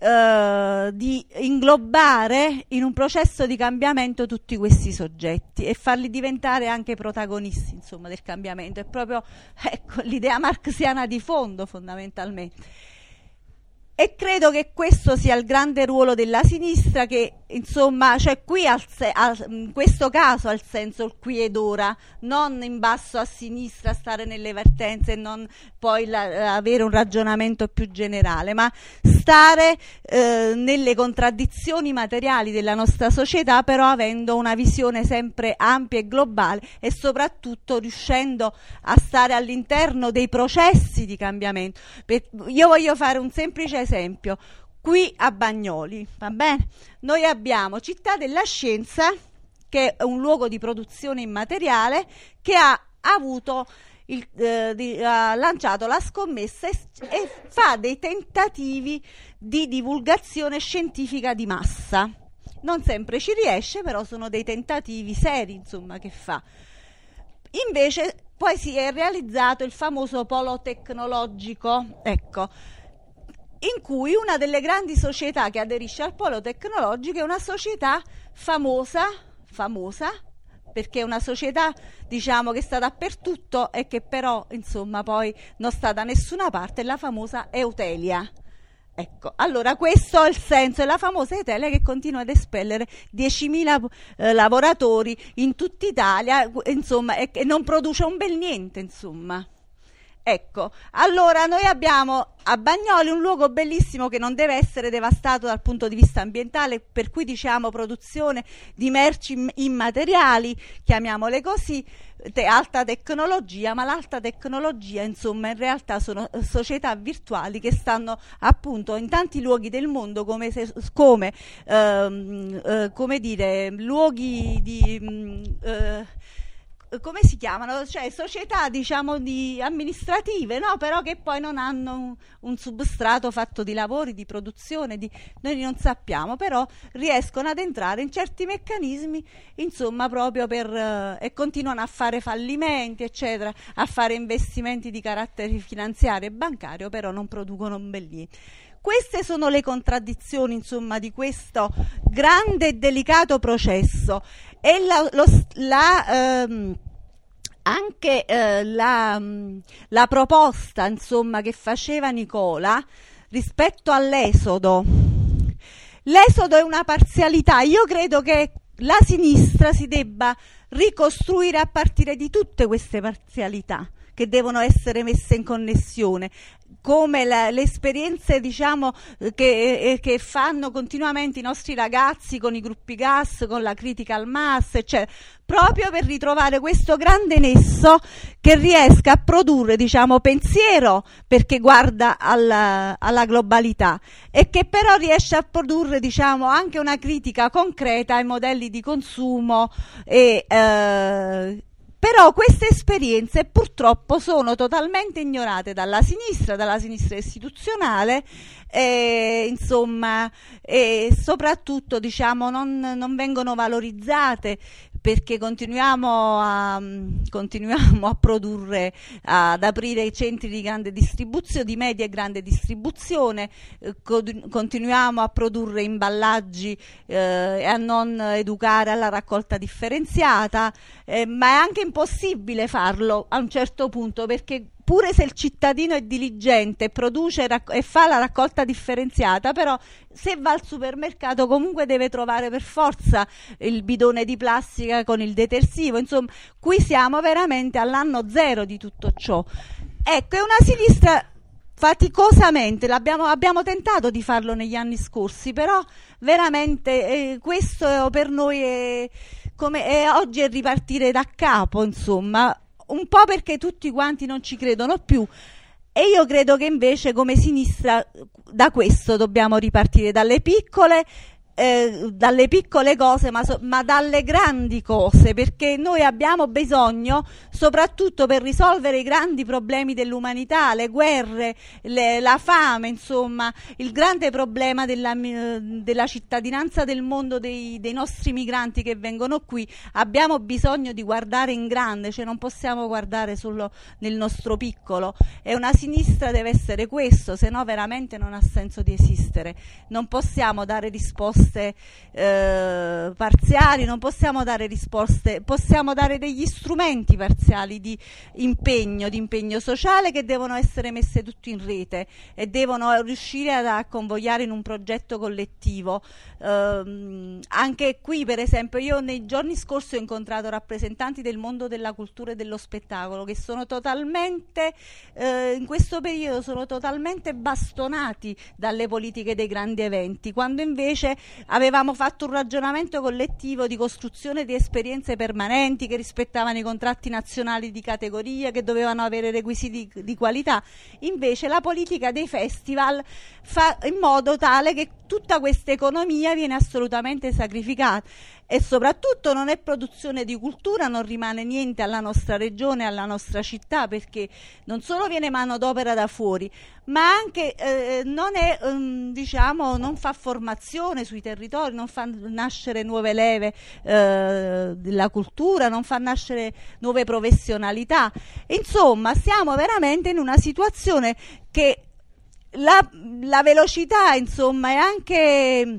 eh, di inglobare in un processo di cambiamento tutti questi soggetti e farli diventare anche protagonisti insomma, del cambiamento. È proprio ecco, l'idea marxiana di fondo fondamentalmente. E credo che questo sia il grande ruolo della sinistra che, insomma, cioè qui al, al, in questo caso ha il senso il qui ed ora, non in basso a sinistra stare nelle vertenze e non poi la, avere un ragionamento più generale, ma stare eh, nelle contraddizioni materiali della nostra società, però avendo una visione sempre ampia e globale e soprattutto riuscendo a stare all'interno dei processi di cambiamento. Per, io voglio fare un semplice esempio, qui a Bagnoli, va bene? Noi abbiamo Città della Scienza, che è un luogo di produzione immateriale, che ha avuto il, eh, di, ha lanciato la scommessa e, e, fa dei tentativi di divulgazione scientifica di massa. Non sempre ci riesce, però sono dei tentativi seri, insomma, che fa. Invece poi si è realizzato il famoso polo tecnologico, ecco, in cui una delle grandi società che aderisce al polo tecnologico è una società famosa, famosa perché è una società diciamo che sta dappertutto e che però insomma poi non sta da nessuna parte, la famosa Eutelia. Ecco, allora questo è il senso, è la famosa Eutelia che continua ad espellere 10.000 eh, lavoratori in tutta Italia, insomma, e, e non produce un bel niente, insomma. Ecco, allora noi abbiamo a Bagnoli un luogo bellissimo che non deve essere devastato dal punto di vista ambientale, per cui diciamo produzione di merci immateriali, chiamiamole così, te, alta tecnologia, ma l'alta tecnologia insomma in realtà sono società virtuali che stanno appunto in tanti luoghi del mondo come, se, come, ehm, eh, come dire, luoghi di... Mh, mm, eh, come si chiamano? Cioè società diciamo di amministrative, no? Però che poi non hanno un, un, substrato fatto di lavori, di produzione, di... noi non sappiamo, però riescono ad entrare in certi meccanismi, insomma, proprio per uh, e continuano a fare fallimenti, eccetera, a fare investimenti di carattere finanziario e bancario, però non producono un bel niente. Queste sono le contraddizioni, insomma, di questo grande e delicato processo e la, lo, la ehm, anche eh, la, la, proposta insomma, che faceva Nicola rispetto all'esodo. L'esodo è una parzialità. Io credo che la sinistra si debba ricostruire a partire di tutte queste parzialità che devono essere messe in connessione come la, le esperienze diciamo, che, eh, che, fanno continuamente i nostri ragazzi con i gruppi gas, con la critical mass, eccetera, proprio per ritrovare questo grande nesso che riesca a produrre diciamo, pensiero perché guarda alla, alla, globalità e che però riesce a produrre diciamo, anche una critica concreta ai modelli di consumo e, eh, però queste esperienze purtroppo sono totalmente ignorate dalla sinistra, dalla sinistra istituzionale e, insomma, e soprattutto diciamo, non, non vengono valorizzate perché continuiamo a, continuiamo a, produrre, ad aprire centri di grande distribuzione, di media e grande distribuzione, eh, continuiamo a produrre imballaggi eh, e a non educare alla raccolta differenziata, eh, ma è anche impossibile farlo a un certo punto perché pure se il cittadino è diligente produce rac- e fa la raccolta differenziata, però se va al supermercato comunque deve trovare per forza il bidone di plastica con il detersivo. Insomma, qui siamo veramente all'anno zero di tutto ciò. Ecco, è una sinistra faticosamente, abbiamo tentato di farlo negli anni scorsi, però veramente eh, questo per noi è, come, è, oggi è ripartire da capo, insomma un po' perché tutti quanti non ci credono più. E io credo che invece come sinistra da questo dobbiamo ripartire dalle piccole eh, dalle piccole cose ma, so, ma, dalle grandi cose perché noi abbiamo bisogno soprattutto per risolvere i grandi problemi dell'umanità le guerre, le, la fame insomma il grande problema della, della cittadinanza del mondo dei, dei, nostri migranti che vengono qui. Abbiamo bisogno di guardare in grande cioè non possiamo guardare solo nel nostro piccolo. E una sinistra deve essere questo se no veramente non ha senso di esistere. Non possiamo dare risposte risposte eh, parziali, non possiamo dare risposte, possiamo dare degli strumenti parziali di impegno, di impegno sociale che devono essere messe tutti in rete e devono riuscire ad, a convogliare in un progetto collettivo. Eh, anche qui, per esempio, io nei giorni scorsi ho incontrato rappresentanti del mondo della cultura e dello spettacolo che sono totalmente, eh, in questo periodo, sono totalmente bastonati dalle politiche dei grandi eventi, quando invece avevamo fatto un ragionamento collettivo di costruzione di esperienze permanenti che rispettavano i contratti nazionali di categoria, che dovevano avere requisiti di, qualità. Invece la politica dei festival fa in modo tale che tutta questa economia viene assolutamente sacrificata e soprattutto non è produzione di cultura, non rimane niente alla nostra regione, alla nostra città, perché non solo viene manodopera da fuori, ma anche eh, non, è, um, diciamo, non, fa formazione sui territori, non fa nascere nuove leve eh, della cultura, non fa nascere nuove professionalità. Insomma, siamo veramente in una situazione che la, la velocità, insomma, è anche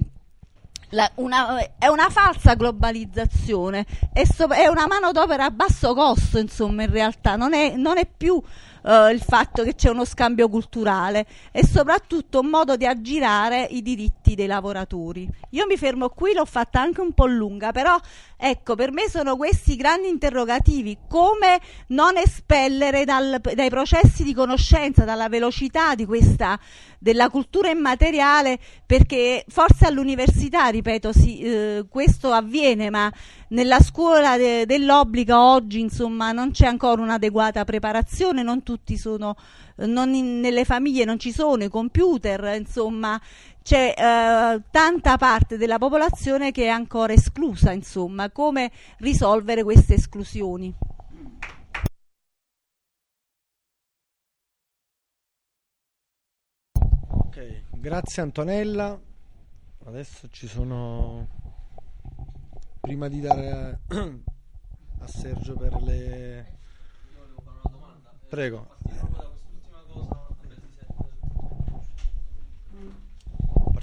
la, una, è una falsa globalizzazione, è, so, è, una manodopera a basso costo, insomma, in realtà non è, non è più uh, il fatto che c'è uno scambio culturale, è soprattutto un modo di aggirare i diritti dei lavoratori. Io mi fermo qui, l'ho fatta anche un po' lunga, però ecco, per me sono questi grandi interrogativi, come non espellere dal, dai processi di conoscenza, dalla velocità di questa della cultura immateriale perché forse all'università, ripeto, sì, eh, questo avviene, ma nella scuola de- dell'obbligo oggi insomma non c'è ancora un'adeguata preparazione, non tutti sono, non in, nelle famiglie non ci sono i computer, insomma c'è eh, tanta parte della popolazione che è ancora esclusa, insomma, come risolvere queste esclusioni? Grazie Antonella. Adesso ci sono. Prima di dare a Sergio per le. Prego.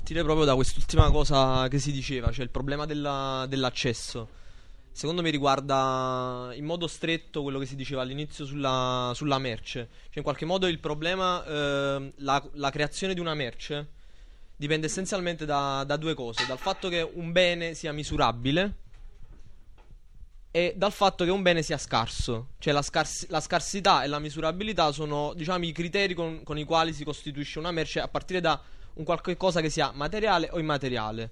Partire proprio da quest'ultima cosa che si diceva, cioè il problema della, dell'accesso. Secondo me riguarda in modo stretto quello che si diceva all'inizio sulla, sulla merce. Cioè, in qualche modo il problema, eh, la, la, creazione di una merce dipende essenzialmente da, da, due cose: dal fatto che un bene sia misurabile e dal fatto che un bene sia scarso. Cioè la, scarsi- la scarsità e la misurabilità sono diciamo, i criteri con, con, i quali si costituisce una merce a partire da un qualche cosa che sia materiale o immateriale.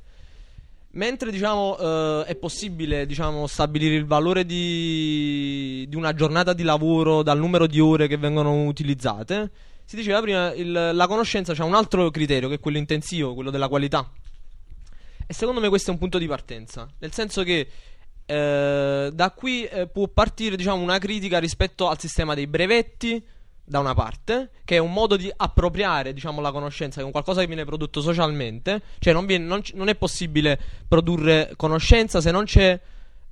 Mentre diciamo, eh, è possibile diciamo, stabilire il valore di, di, una giornata di lavoro dal numero di ore che vengono utilizzate, si diceva prima il, la conoscenza ha un altro criterio che è quello intensivo, quello della qualità. E secondo me questo è un punto di partenza, nel senso che eh, da qui eh, può partire diciamo, una critica rispetto al sistema dei brevetti da una parte, che è un modo di appropriare diciamo, la conoscenza, che è un qualcosa che viene prodotto socialmente, cioè non, viene, non, non è possibile produrre conoscenza se non c'è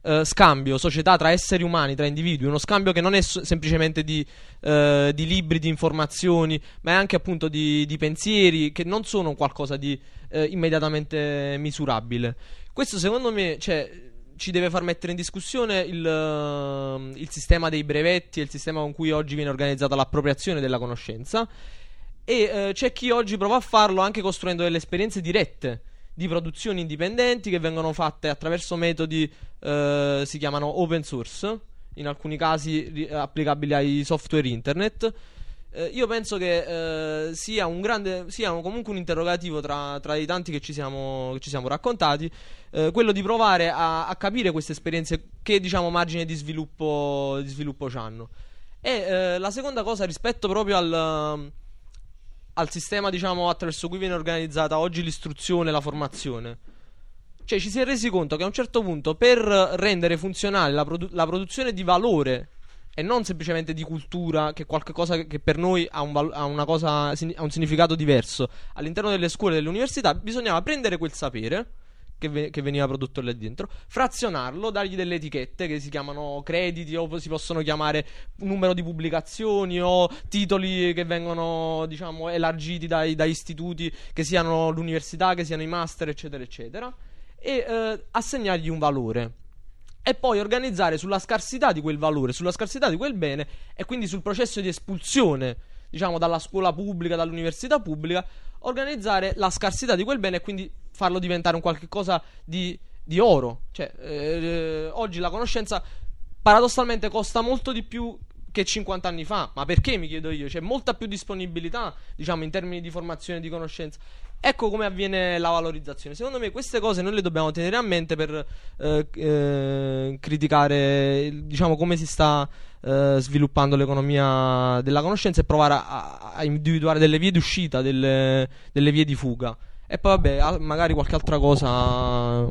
eh, scambio, società tra esseri umani, tra individui, uno scambio che non è so- semplicemente di, eh, di, libri, di informazioni, ma è anche appunto di, di pensieri che non sono qualcosa di eh, immediatamente misurabile. Questo secondo me, cioè, ci deve far mettere in discussione il, uh, il, sistema dei brevetti e il sistema con cui oggi viene organizzata l'appropriazione della conoscenza. E uh, c'è chi oggi prova a farlo anche costruendo delle esperienze dirette di produzioni indipendenti che vengono fatte attraverso metodi uh, si chiamano open source, in alcuni casi ri- applicabili ai software internet eh, io penso che eh, sia, un grande, sia comunque un interrogativo tra, tra i tanti che ci siamo, che ci siamo raccontati, eh, quello di provare a, a, capire queste esperienze che diciamo margine di sviluppo, di sviluppo hanno. E eh, la seconda cosa rispetto proprio al, al sistema diciamo, attraverso cui viene organizzata oggi l'istruzione e la formazione. Cioè ci si è resi conto che a un certo punto per rendere funzionale la, produ- la produzione di valore e non semplicemente di cultura, che è qualcosa che per noi ha un, val- ha cosa, ha un significato diverso. All'interno delle scuole e delle università bisognava prendere quel sapere che, ve- che, veniva prodotto là dentro, frazionarlo, dargli delle etichette che si chiamano crediti o si possono chiamare numero di pubblicazioni o titoli che vengono, diciamo, elargiti dai, dai istituti, che siano l'università, che siano i master, eccetera, eccetera, e eh, assegnargli un valore e poi organizzare sulla scarsità di quel valore, sulla scarsità di quel bene e quindi sul processo di espulsione, diciamo, dalla scuola pubblica, dall'università pubblica, organizzare la scarsità di quel bene e quindi farlo diventare un qualche cosa di, di oro. Cioè, eh, oggi la conoscenza paradossalmente costa molto di più che 50 anni fa. Ma perché mi chiedo io? C'è molta più disponibilità, diciamo, in termini di formazione e di conoscenza. Ecco come avviene la valorizzazione. Secondo me queste cose noi le dobbiamo tenere a mente per eh, eh, criticare, diciamo, come si sta eh, sviluppando l'economia della conoscenza e provare a, a individuare delle vie di uscita, delle, delle vie di fuga. E poi vabbè, magari qualche altra cosa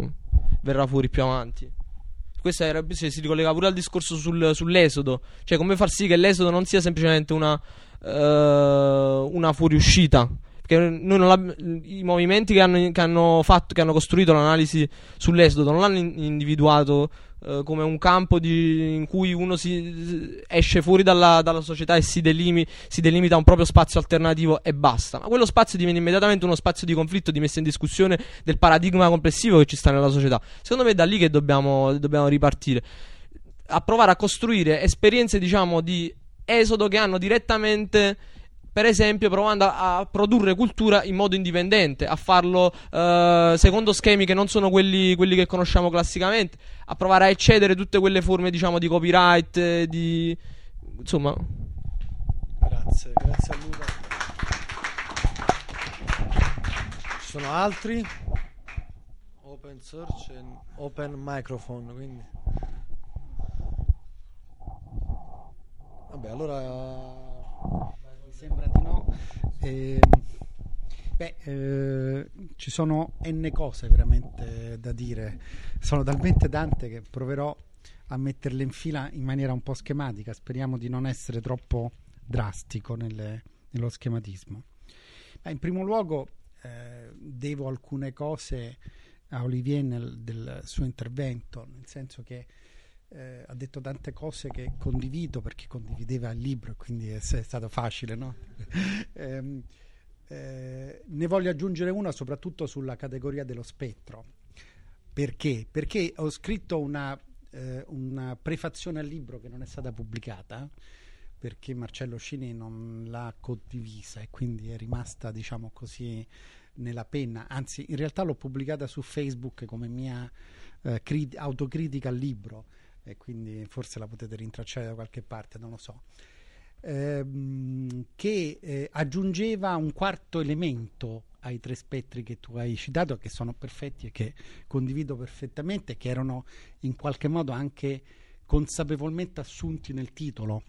verrà fuori più avanti. Questo era, si ricollega pure al discorso sul, sull'esodo, cioè come far sì che l'esodo non sia semplicemente una, uh, una fuoriuscita. I movimenti che hanno, che hanno, fatto, che hanno costruito l'analisi sull'esodo non l'hanno individuato uh, come un campo di, in cui uno si, esce fuori dalla, dalla società e si, delimi, si, delimita un proprio spazio alternativo e basta. Ma quello spazio diviene immediatamente uno spazio di conflitto, di messa in discussione del paradigma complessivo che ci sta nella società. Secondo me è da lì che dobbiamo, dobbiamo ripartire. A provare a costruire esperienze, diciamo, di esodo che hanno direttamente per esempio provando a, a, produrre cultura in modo indipendente, a farlo uh, secondo schemi che non sono quelli, quelli, che conosciamo classicamente, a provare a eccedere tutte quelle forme diciamo di copyright, eh, di... insomma... Grazie, grazie a Luca. Ci sono altri? Open search e open microphone, quindi... Vabbè, allora. Eh, beh, eh, ci sono n cose veramente da dire, sono talmente tante che proverò a metterle in fila in maniera un po' schematica, speriamo di non essere troppo drastico nelle, nello schematismo. Beh, in primo luogo eh, devo alcune cose a Olivier nel, del suo intervento, nel senso che eh, ha detto tante cose che condivido perché condivideva il libro, quindi è, è stato facile. No? eh, eh, ne voglio aggiungere una soprattutto sulla categoria dello spettro. Perché? Perché ho scritto una, eh, una prefazione al libro che non è stata pubblicata perché Marcello Scini non l'ha condivisa e quindi è rimasta, diciamo così, nella penna. Anzi, in realtà l'ho pubblicata su Facebook come mia eh, crit- autocritica al libro e quindi forse la potete rintracciare da qualche parte, non lo so. Ehm, che eh, aggiungeva un quarto elemento ai tre spettri che tu hai citato, che sono perfetti e che condivido perfettamente, che erano in qualche modo anche consapevolmente assunti nel titolo.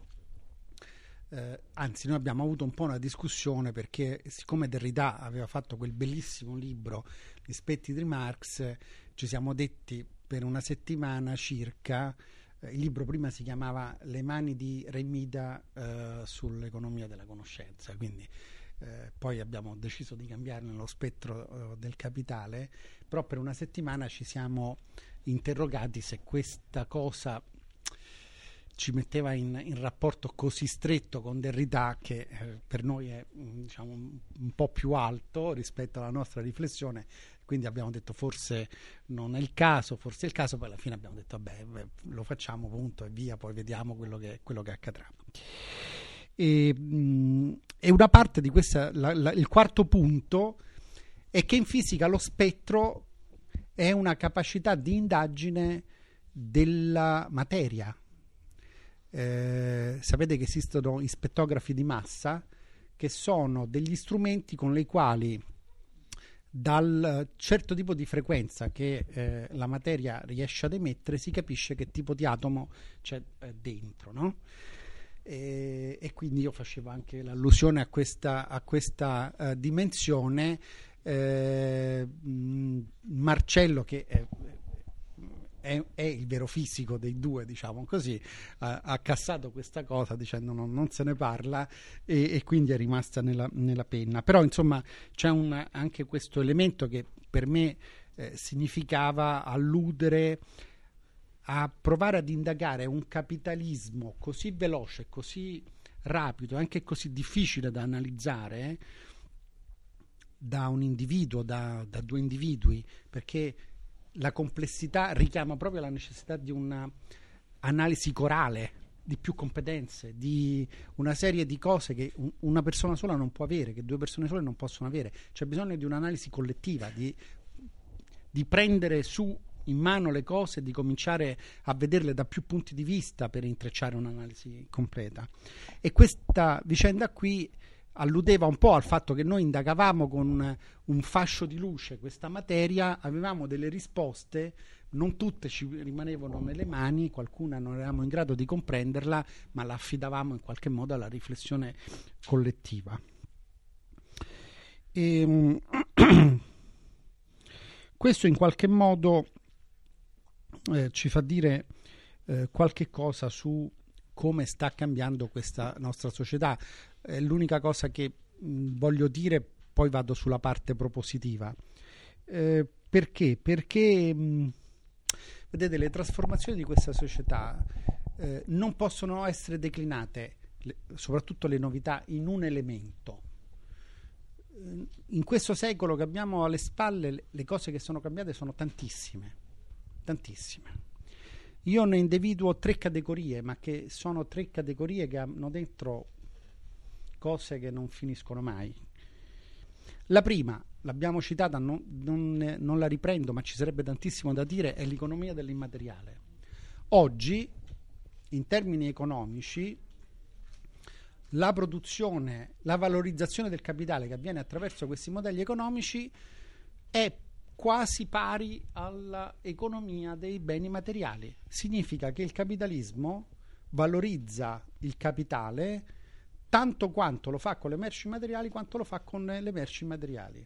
Eh, anzi, noi abbiamo avuto un po' una discussione perché, siccome Derrida aveva fatto quel bellissimo libro, Gli spettri di Marx, ci siamo detti per una settimana circa. Eh, il libro prima si chiamava Le mani di Remida eh, sull'economia della conoscenza, quindi eh, poi abbiamo deciso di cambiare nello spettro eh, del capitale, però per una settimana ci siamo interrogati se questa cosa ci metteva in, in rapporto così stretto con Derrida che eh, per noi è mm, diciamo, un, un, po' più alto rispetto alla nostra riflessione, quindi abbiamo detto forse non è il caso, forse è il caso, poi alla fine abbiamo detto vabbè lo facciamo punto e via, poi vediamo quello che, quello che accadrà. E, mh, e una parte di questa, la, la, il quarto punto è che in fisica lo spettro è una capacità di indagine della materia. Eh, sapete che esistono i spettografi di massa, che sono degli strumenti con i quali dal certo tipo di frequenza che eh, la materia riesce ad emettere si capisce che tipo di atomo c'è eh, dentro, no? e, e, quindi io facevo anche l'allusione a questa, a questa uh, dimensione. Eh, Marcello, che è, è, è, il vero fisico dei due, diciamo così, ha, ha cassato questa cosa dicendo no, non se ne parla e, e quindi è rimasta nella, nella, penna. Però insomma c'è un, anche questo elemento che per me eh, significava alludere a provare ad indagare un capitalismo così veloce, così rapido, anche così difficile da analizzare da un individuo, da, da due individui, perché la complessità richiama proprio la necessità di un'analisi corale, di più competenze, di una serie di cose che una persona sola non può avere, che due persone sole non possono avere. C'è bisogno di un'analisi collettiva, di, di prendere su in mano le cose di cominciare a vederle da più punti di vista per intrecciare un'analisi completa. E questa vicenda qui alludeva un po' al fatto che noi indagavamo con un, fascio di luce questa materia, avevamo delle risposte, non tutte ci rimanevano nelle mani, qualcuna non eravamo in grado di comprenderla, ma la affidavamo in qualche modo alla riflessione collettiva. E, ehm, questo in qualche modo eh, ci fa dire eh, qualche cosa su come sta cambiando questa nostra società. È l'unica cosa che mh, voglio dire, poi vado sulla parte propositiva. Eh, perché? Perché mh, vedete, le trasformazioni di questa società eh, non possono essere declinate, le, soprattutto le novità, in un elemento. Eh, in questo secolo che abbiamo alle spalle, le, le cose che sono cambiate sono tantissime tantissime. Io ne individuo tre categorie, ma che sono tre categorie che hanno dentro cose che non finiscono mai. La prima, l'abbiamo citata, non, non, non la riprendo, ma ci sarebbe tantissimo da dire, è l'economia dell'immateriale. Oggi, in termini economici, la produzione, la valorizzazione del capitale che avviene attraverso questi modelli economici è quasi pari all'economia dei beni materiali. Significa che il capitalismo valorizza il capitale tanto quanto lo fa con le merci materiali quanto lo fa con le merci materiali.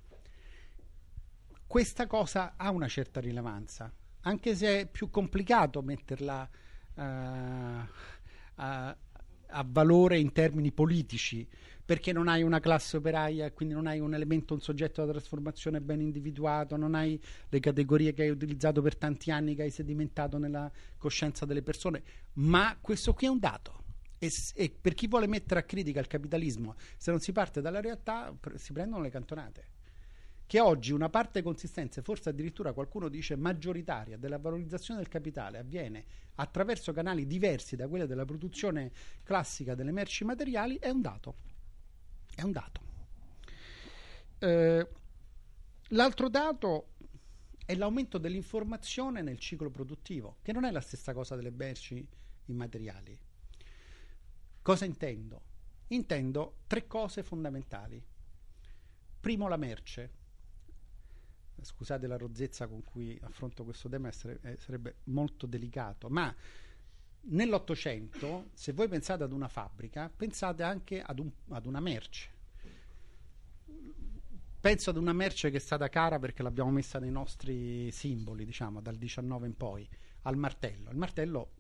Questa cosa ha una certa rilevanza, anche se è più complicato metterla uh, a, a valore in termini politici, perché non hai una classe operaia, quindi non hai un elemento, un soggetto da trasformazione ben individuato, non hai le categorie che hai utilizzato per tanti anni, che hai sedimentato nella coscienza delle persone, ma questo qui è un dato. E, e per chi vuole mettere a critica il capitalismo, se non si parte dalla realtà, si prendono le cantonate che oggi una parte consistente, forse addirittura qualcuno dice maggioritaria, della valorizzazione del capitale avviene attraverso canali diversi da quelli della produzione classica delle merci materiali, è un dato. È un dato. Eh, l'altro dato è l'aumento dell'informazione nel ciclo produttivo, che non è la stessa cosa delle merci immateriali. Cosa intendo? Intendo tre cose fondamentali. Primo, la merce. Scusate la rozzezza con cui affronto questo tema, eh, sarebbe molto delicato, ma nell'Ottocento, se voi pensate ad una fabbrica, pensate anche ad, un, ad una merce penso ad una merce che è stata cara perché l'abbiamo messa nei nostri simboli, diciamo, dal 19 in poi, al martello. Il martello,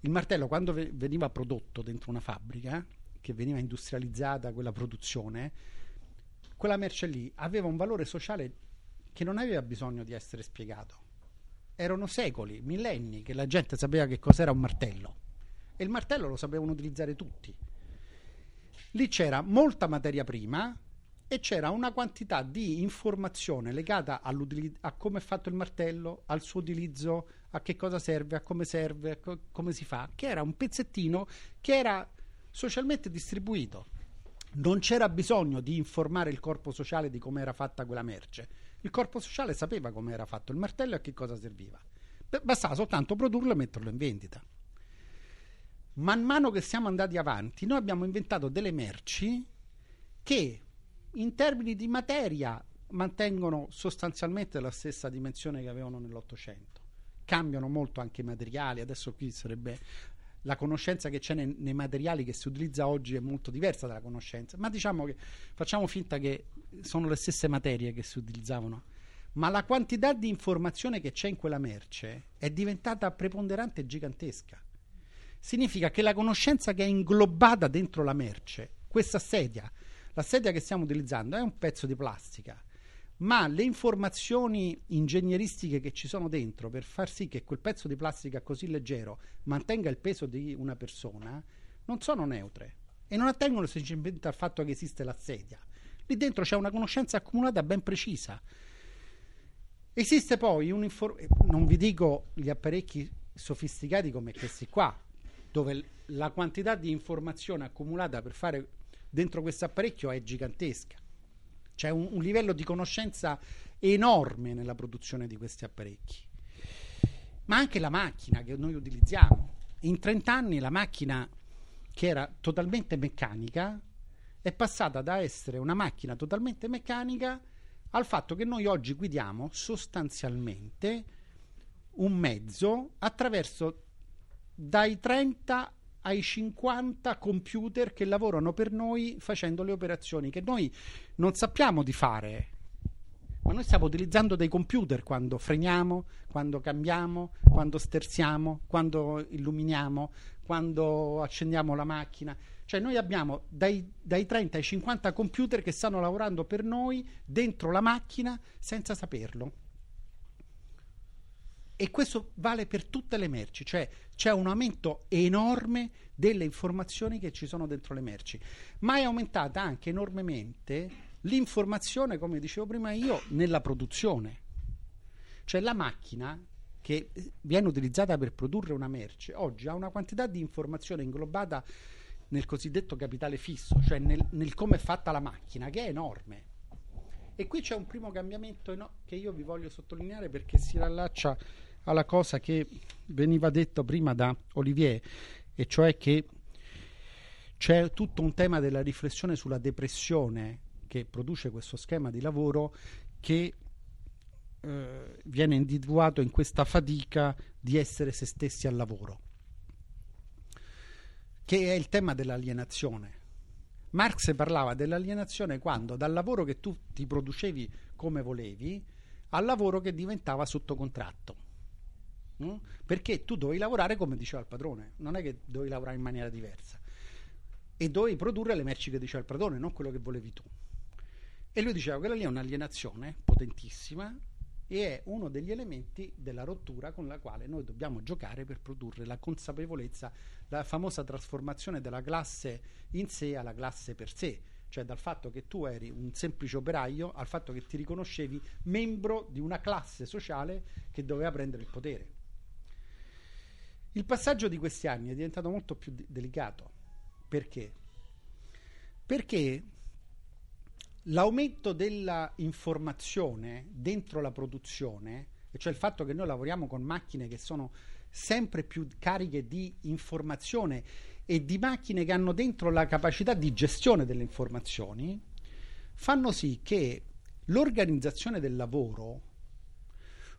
il martello quando veniva prodotto dentro una fabbrica, che veniva industrializzata quella produzione, quella merce lì aveva un valore sociale che non aveva bisogno di essere spiegato. Erano secoli, millenni che la gente sapeva che cos'era un martello e il martello lo sapevano utilizzare tutti. Lì c'era molta materia prima e c'era una quantità di informazione legata a come è fatto il martello, al suo utilizzo, a che cosa serve, a come serve, a co- come si fa, che era un pezzettino che era socialmente distribuito. Non c'era bisogno di informare il corpo sociale di come era fatta quella merce. Il corpo sociale sapeva come era fatto il martello e a che cosa serviva. Bastava soltanto produrlo e metterlo in vendita. Man mano che siamo andati avanti, noi abbiamo inventato delle merci che in termini di materia mantengono sostanzialmente la stessa dimensione che avevano nell'Ottocento. Cambiano molto anche i materiali, adesso qui sarebbe la conoscenza che c'è nei, nei, materiali che si utilizza oggi è molto diversa dalla conoscenza, ma diciamo che facciamo finta che sono le stesse materie che si utilizzavano, ma la quantità di informazione che c'è in quella merce è diventata preponderante e gigantesca. Significa che la conoscenza che è inglobata dentro la merce, questa sedia, la sedia che stiamo utilizzando è un pezzo di plastica, ma le informazioni ingegneristiche che ci sono dentro per far sì che quel pezzo di plastica così leggero mantenga il peso di una persona non sono neutre e non attengono semplicemente al fatto che esiste la sedia. Lì dentro c'è una conoscenza accumulata ben precisa. Esiste poi un non vi dico gli apparecchi sofisticati come questi qua, dove la quantità di informazione accumulata per fare dentro questo apparecchio è gigantesca. C'è un, un livello di conoscenza enorme nella produzione di questi apparecchi. Ma anche la macchina che noi utilizziamo. In 30 anni la macchina che era totalmente meccanica è passata da essere una macchina totalmente meccanica al fatto che noi oggi guidiamo sostanzialmente un mezzo attraverso dai 30 ai 50 computer che lavorano per noi facendo le operazioni che noi non sappiamo di fare. Ma noi stiamo utilizzando dei computer quando freniamo, quando cambiamo, quando sterziamo, quando illuminiamo, quando accendiamo la macchina. Cioè noi abbiamo dai, dai 30 ai 50 computer che stanno lavorando per noi dentro la macchina senza saperlo. E questo vale per tutte le merci, cioè c'è un aumento enorme delle informazioni che ci sono dentro le merci, ma è aumentata anche enormemente l'informazione, come dicevo prima io, nella produzione. Cioè la macchina che viene utilizzata per produrre una merce oggi ha una quantità di informazione inglobata nel cosiddetto capitale fisso, cioè nel, nel come è fatta la macchina, che è enorme. E qui c'è un primo cambiamento no, che io vi voglio sottolineare perché si rallaccia alla cosa che veniva detto prima da Olivier, e cioè che c'è tutto un tema della riflessione sulla depressione che produce questo schema di lavoro che eh, viene individuato in questa fatica di essere se stessi al lavoro, che è il tema dell'alienazione. Marx parlava dell'alienazione quando dal lavoro che tu ti producevi come volevi al lavoro che diventava sotto contratto. Mm? Perché tu dovevi lavorare come diceva il padrone, non è che dovevi lavorare in maniera diversa. E dovevi produrre le merci che diceva il padrone, non quello che volevi tu. E lui diceva quella lì è un'alienazione potentissima e è uno degli elementi della rottura con la quale noi dobbiamo giocare per produrre la consapevolezza, la famosa trasformazione della classe in sé alla classe per sé, cioè dal fatto che tu eri un semplice operaio al fatto che ti riconoscevi membro di una classe sociale che doveva prendere il potere. Il passaggio di questi anni è diventato molto più delicato. Perché? Perché l'aumento della informazione dentro la produzione, cioè il fatto che noi lavoriamo con macchine che sono sempre più cariche di informazione e di macchine che hanno dentro la capacità di gestione delle informazioni, fanno sì che l'organizzazione del lavoro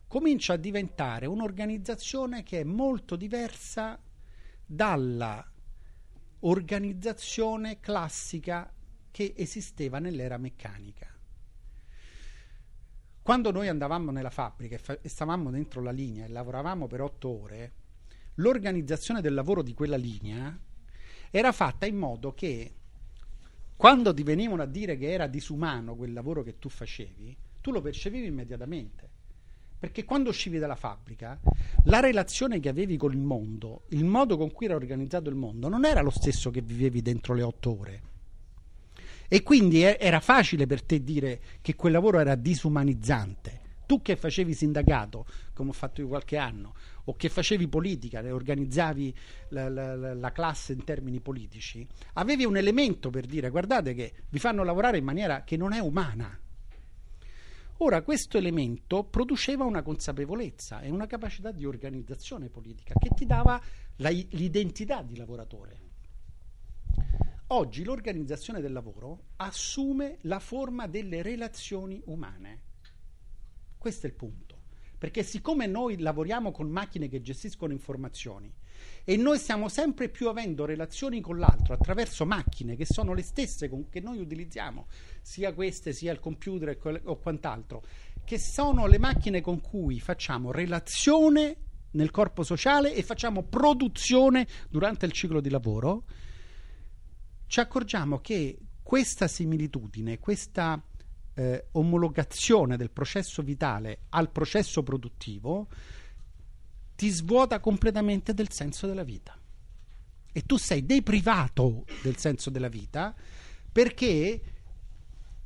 comincia a diventare un'organizzazione che è molto diversa dalla organizzazione classica che esisteva nell'era meccanica. Quando noi andavamo nella fabbrica e, fa- e stavamo dentro la linea e lavoravamo per otto ore, l'organizzazione del lavoro di quella linea era fatta in modo che quando ti venivano a dire che era disumano quel lavoro che tu facevi, tu lo percepivi immediatamente. Perché quando uscivi dalla fabbrica, la relazione che avevi con il mondo, il modo con cui era organizzato il mondo, non era lo stesso che vivevi dentro le otto ore. E quindi era facile per te dire che quel lavoro era disumanizzante. Tu che facevi sindacato, come ho fatto io qualche anno, o che facevi politica, organizzavi la, la, la, classe in termini politici, avevi un elemento per dire guardate che vi fanno lavorare in maniera che non è umana. Ora, questo elemento produceva una consapevolezza e una capacità di organizzazione politica che ti dava la, l'identità di lavoratore. Oggi l'organizzazione del lavoro assume la forma delle relazioni umane. Questo è il punto. Perché siccome noi lavoriamo con macchine che gestiscono informazioni e noi stiamo sempre più avendo relazioni con l'altro attraverso macchine che sono le stesse che noi utilizziamo, sia queste sia il computer o quant'altro, che sono le macchine con cui facciamo relazione nel corpo sociale e facciamo produzione durante il ciclo di lavoro, ci accorgiamo che questa similitudine, questa eh, omologazione del processo vitale al processo produttivo ti svuota completamente del senso della vita. E tu sei deprivato del senso della vita perché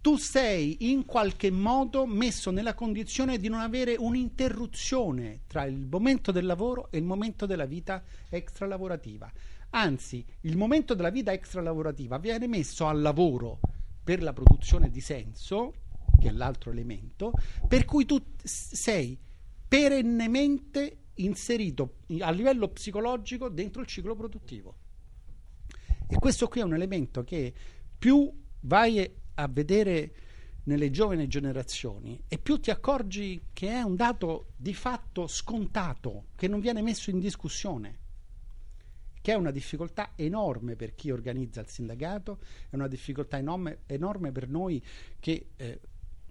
tu sei in qualche modo messo nella condizione di non avere un'interruzione tra il momento del lavoro e il momento della vita extralavorativa. Anzi, il momento della vita extralavorativa viene messo al lavoro per la produzione di senso che è l'altro elemento, per cui tu sei perennemente inserito a livello psicologico dentro il ciclo produttivo. E questo qui è un elemento che più vai a vedere nelle giovani generazioni e più ti accorgi che è un dato di fatto scontato, che non viene messo in discussione, che è una difficoltà enorme per chi organizza il sindacato, è una difficoltà enorme, enorme per noi che eh,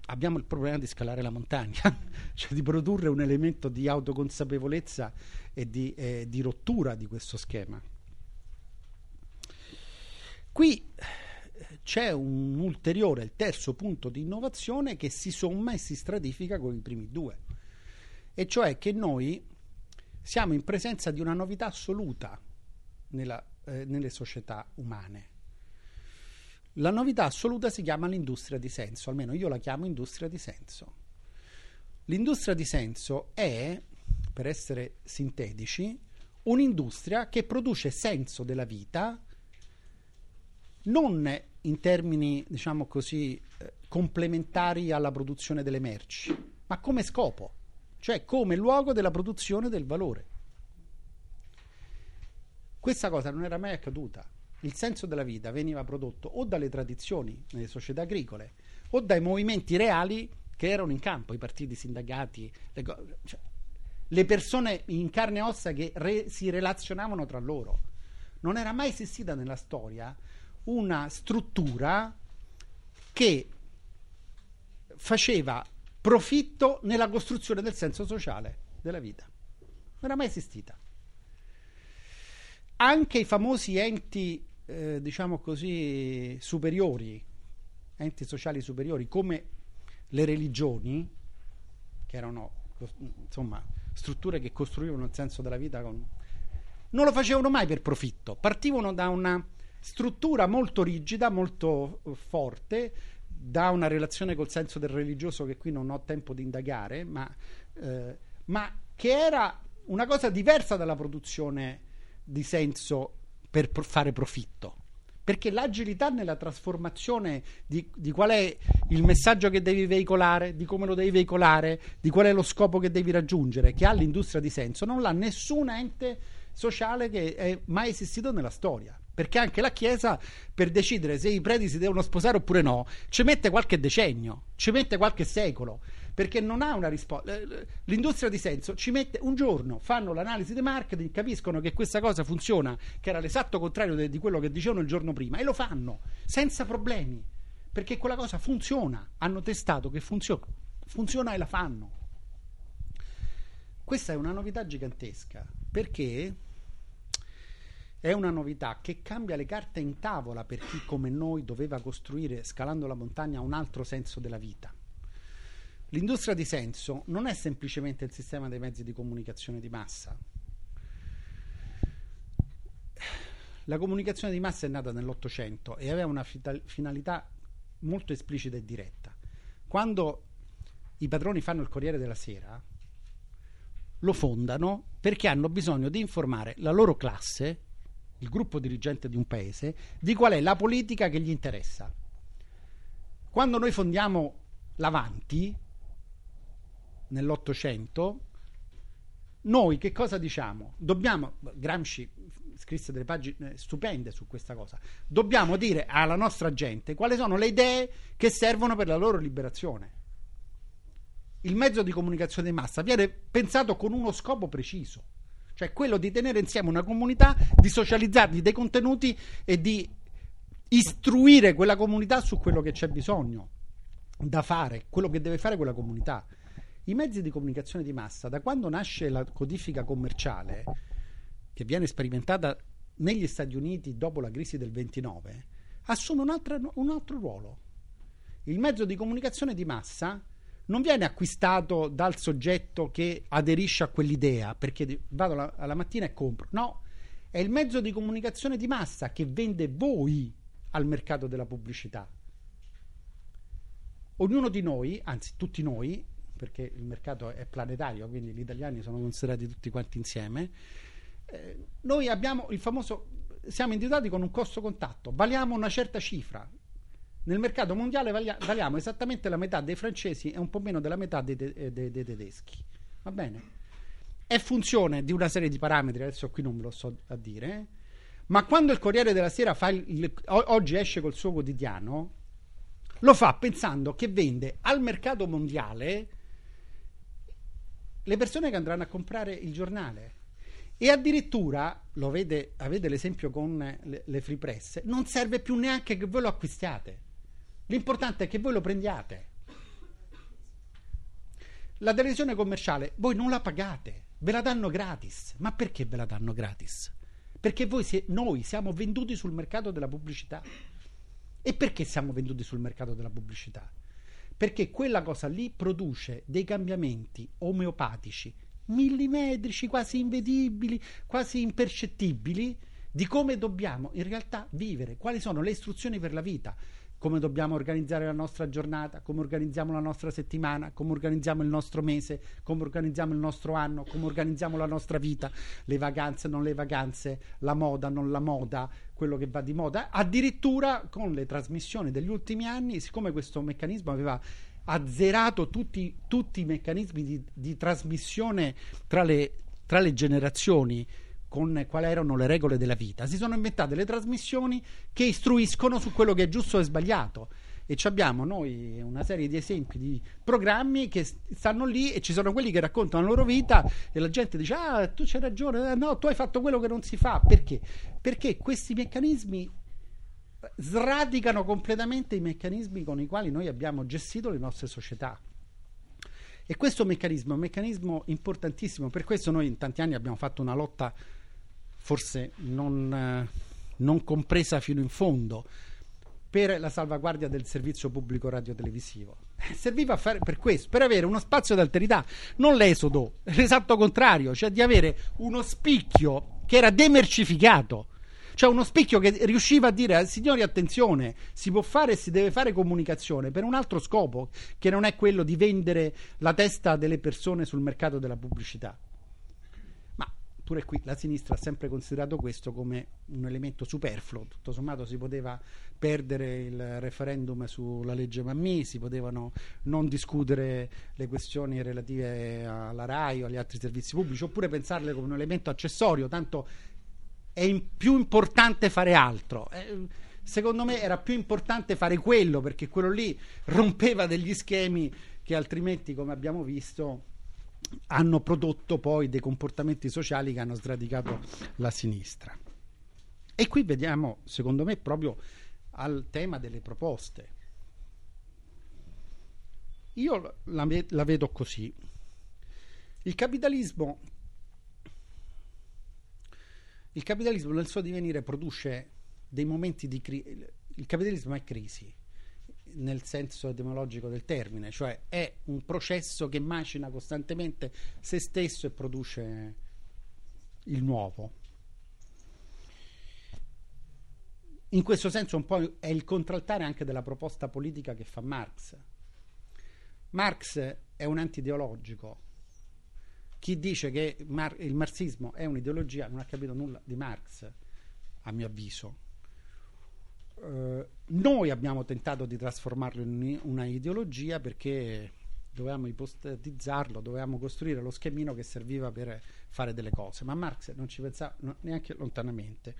abbiamo il problema di scalare la montagna, cioè di produrre un elemento di autoconsapevolezza e di, eh, di rottura di questo schema. Qui eh, c'è un ulteriore, il terzo punto di innovazione che si somma e si stratifica con i primi due, e cioè che noi siamo in presenza di una novità assoluta nella, eh, nelle società umane. La novità assoluta si chiama l'industria di senso, almeno io la chiamo industria di senso. L'industria di senso è, per essere sintetici, un'industria che produce senso della vita non in termini, diciamo così, eh, complementari alla produzione delle merci, ma come scopo, cioè come luogo della produzione del valore. Questa cosa non era mai accaduta il senso della vita veniva prodotto o dalle tradizioni nelle società agricole o dai movimenti reali che erano in campo, i partiti sindacati, le, cioè, le persone in carne e ossa che re, si relazionavano tra loro. Non era mai esistita nella storia una struttura che faceva profitto nella costruzione del senso sociale della vita. Non era mai esistita. Anche i famosi enti eh, diciamo così, superiori, enti sociali superiori, come le religioni, che erano insomma strutture che costruivano il senso della vita, con... non lo facevano mai per profitto, partivano da una struttura molto rigida, molto uh, forte, da una relazione col senso del religioso che qui non ho tempo di indagare, ma, eh, ma che era una cosa diversa dalla produzione di senso per fare profitto. Perché l'agilità nella trasformazione di, di, qual è il messaggio che devi veicolare, di come lo devi veicolare, di qual è lo scopo che devi raggiungere, che ha l'industria di senso, non l'ha nessun ente sociale che è mai esistito nella storia. Perché anche la Chiesa, per decidere se i preti si devono sposare oppure no, ci mette qualche decennio, ci mette qualche secolo perché non ha una risposta. L'industria di senso ci mette un giorno, fanno l'analisi di marketing, capiscono che questa cosa funziona, che era l'esatto contrario de- di quello che dicevano il giorno prima, e lo fanno senza problemi, perché quella cosa funziona, hanno testato che funziona, funziona e la fanno. Questa è una novità gigantesca, perché è una novità che cambia le carte in tavola per chi come noi doveva costruire, scalando la montagna, un altro senso della vita. L'industria di senso non è semplicemente il sistema dei mezzi di comunicazione di massa. La comunicazione di massa è nata nell'Ottocento e aveva una finalità molto esplicita e diretta. Quando i padroni fanno il Corriere della Sera, lo fondano perché hanno bisogno di informare la loro classe, il gruppo dirigente di un paese, di qual è la politica che gli interessa. Quando noi fondiamo l'Avanti, nell'Ottocento, noi che cosa diciamo? Dobbiamo, Gramsci scrisse delle pagine stupende su questa cosa, dobbiamo dire alla nostra gente quali sono le idee che servono per la loro liberazione. Il mezzo di comunicazione di massa viene pensato con uno scopo preciso, cioè quello di tenere insieme una comunità, di socializzargli dei contenuti e di istruire quella comunità su quello che c'è bisogno da fare, quello che deve fare quella comunità. I mezzi di comunicazione di massa, da quando nasce la codifica commerciale, che viene sperimentata negli Stati Uniti dopo la crisi del 29, assume un altro, un altro ruolo. Il mezzo di comunicazione di massa non viene acquistato dal soggetto che aderisce a quell'idea, perché vado la, alla mattina e compro. No, è il mezzo di comunicazione di massa che vende voi al mercato della pubblicità. Ognuno di noi, anzi tutti noi, perché il mercato è planetario, quindi gli italiani sono considerati tutti quanti insieme. Eh, noi abbiamo il famoso, siamo indicati con un costo contatto, valiamo una certa cifra. Nel mercato mondiale valia, valiamo esattamente la metà dei francesi e un po' meno della metà dei, dei, dei, dei tedeschi. Va bene? È funzione di una serie di parametri, adesso qui non ve lo so a dire, ma quando il Corriere della Sera il, il, oggi esce col suo quotidiano, lo fa pensando che vende al mercato mondiale le persone che andranno a comprare il giornale. E addirittura, lo vede, avete l'esempio con le, free press, non serve più neanche che voi lo acquistiate. L'importante è che voi lo prendiate. La televisione commerciale voi non la pagate, ve la danno gratis. Ma perché ve la danno gratis? Perché si, noi siamo venduti sul mercato della pubblicità. E perché siamo venduti sul mercato della pubblicità? Perché quella cosa lì produce dei cambiamenti omeopatici millimetrici, quasi invedibili, quasi impercettibili di come dobbiamo in realtà vivere, quali sono le istruzioni per la vita come dobbiamo organizzare la nostra giornata, come organizziamo la nostra settimana, come organizziamo il nostro mese, come organizziamo il nostro anno, come organizziamo la nostra vita, le vacanze, non le vacanze, la moda, non la moda, quello che va di moda. Addirittura con le trasmissioni degli ultimi anni, siccome questo meccanismo aveva azzerato tutti, tutti i meccanismi di, di trasmissione tra le, tra le generazioni, con quali erano le regole della vita. Si sono inventate le trasmissioni che istruiscono su quello che è giusto e sbagliato. E abbiamo noi una serie di esempi di programmi che stanno lì e ci sono quelli che raccontano la loro vita e la gente dice ah tu c'hai ragione, eh, no tu hai fatto quello che non si fa. Perché? Perché questi meccanismi sradicano completamente i meccanismi con i quali noi abbiamo gestito le nostre società. E questo meccanismo è un meccanismo importantissimo, per questo noi in tanti anni abbiamo fatto una lotta forse non, eh, non compresa fino in fondo, per la salvaguardia del servizio pubblico radiotelevisivo. Eh, serviva per questo, per avere uno spazio d'alterità, non l'esodo, l'esatto contrario, cioè di avere uno spicchio che era demercificato. Cioè uno spicchio che riusciva a dire signori attenzione, si può fare e si deve fare comunicazione per un altro scopo che non è quello di vendere la testa delle persone sul mercato della pubblicità pure qui la sinistra ha sempre considerato questo come un elemento superfluo. Tutto sommato si poteva perdere il referendum sulla legge Mammì, si potevano non discutere le questioni relative alla RAI o agli altri servizi pubblici, oppure pensarle come un elemento accessorio, tanto è in- più importante fare altro. Eh, secondo me era più importante fare quello, perché quello lì rompeva degli schemi che altrimenti, come abbiamo visto, hanno prodotto poi dei comportamenti sociali che hanno sradicato la sinistra. E qui vediamo, secondo me, proprio al tema delle proposte. Io la, la vedo così. Il capitalismo, il capitalismo nel suo divenire produce dei momenti di crisi. Il capitalismo è crisi nel senso etimologico del termine, cioè è un processo che macina costantemente se stesso e produce il nuovo. In questo senso un po' è il contraltare anche della proposta politica che fa Marx. Marx è un antideologico. Chi dice che Mar- il marxismo è un'ideologia non ha capito nulla di Marx, a mio avviso eh, noi abbiamo tentato di trasformarlo in una ideologia perché dovevamo ipotetizzarlo, dovevamo costruire lo schemino che serviva per fare delle cose, ma Marx non ci pensava neanche lontanamente.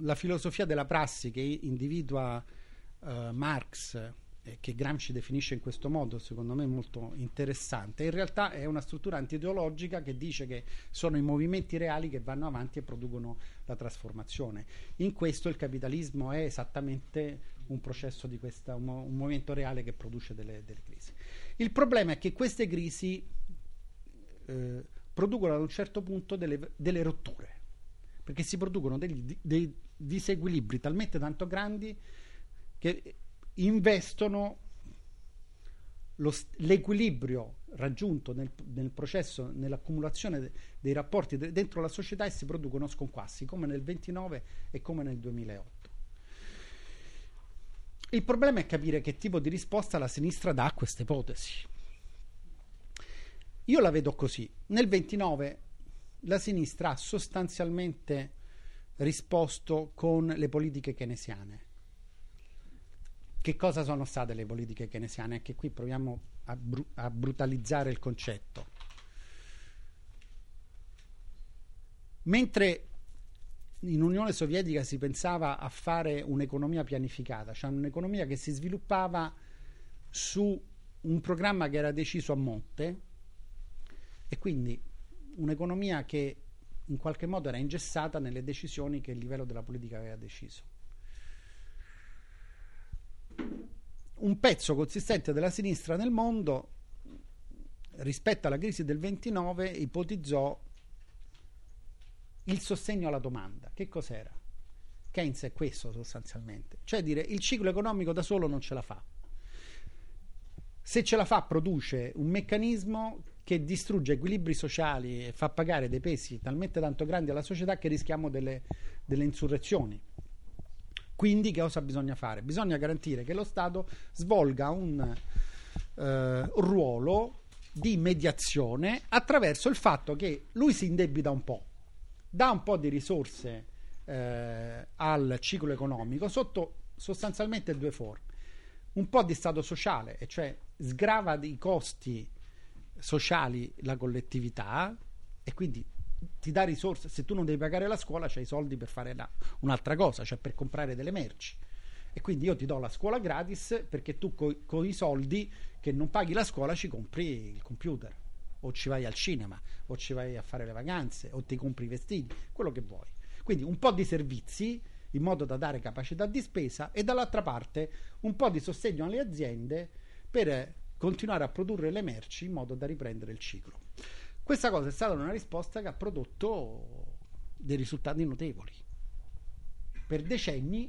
La filosofia della prassi che individua uh, Marx eh, che Gramsci definisce in questo modo, secondo me molto interessante, in realtà è una struttura antideologica che dice che sono i movimenti reali che vanno avanti e producono la trasformazione. In questo il capitalismo è esattamente un processo di questa, un, un movimento reale che produce delle, delle, crisi. Il problema è che queste crisi eh, producono ad un certo punto delle, delle rotture, perché si producono degli, dei disequilibri talmente tanto grandi che investono lo, l'equilibrio raggiunto nel, nel, processo, nell'accumulazione de, dei rapporti de, dentro la società e si producono sconquassi, come nel 29 e come nel 2008. Il problema è capire che tipo di risposta la sinistra dà a questa ipotesi. Io la vedo così. Nel 29 la sinistra ha sostanzialmente risposto con le politiche keynesiane che cosa sono state le politiche keynesiane? Anche qui proviamo a, bru- a brutalizzare il concetto. Mentre in Unione Sovietica si pensava a fare un'economia pianificata, cioè un'economia che si sviluppava su un programma che era deciso a monte e quindi un'economia che in qualche modo era ingessata nelle decisioni che il livello della politica aveva deciso un pezzo consistente della sinistra nel mondo rispetto alla crisi del 29 ipotizzò il sostegno alla domanda. Che cos'era? Keynes è questo sostanzialmente, cioè dire il ciclo economico da solo non ce la fa. Se ce la fa produce un meccanismo che distrugge equilibri sociali e fa pagare dei pesi talmente tanto grandi alla società che rischiamo delle, delle insurrezioni. Quindi che cosa bisogna fare? Bisogna garantire che lo Stato svolga un eh, ruolo di mediazione attraverso il fatto che lui si indebita un po', dà un po' di risorse eh, al ciclo economico sotto sostanzialmente due forme. Un po' di Stato sociale, e cioè sgrava dei costi sociali la collettività e quindi ti dà risorse, se tu non devi pagare la scuola, c'hai i soldi per fare la, un'altra cosa, cioè per comprare delle merci. E quindi io ti do la scuola gratis perché tu con co i soldi che non paghi la scuola ci compri il computer, o ci vai al cinema, o ci vai a fare le vacanze, o ti compri i vestiti, quello che vuoi. Quindi un po' di servizi in modo da dare capacità di spesa e dall'altra parte un po' di sostegno alle aziende per continuare a produrre le merci in modo da riprendere il ciclo. Questa cosa è stata una risposta che ha prodotto dei risultati notevoli. Per decenni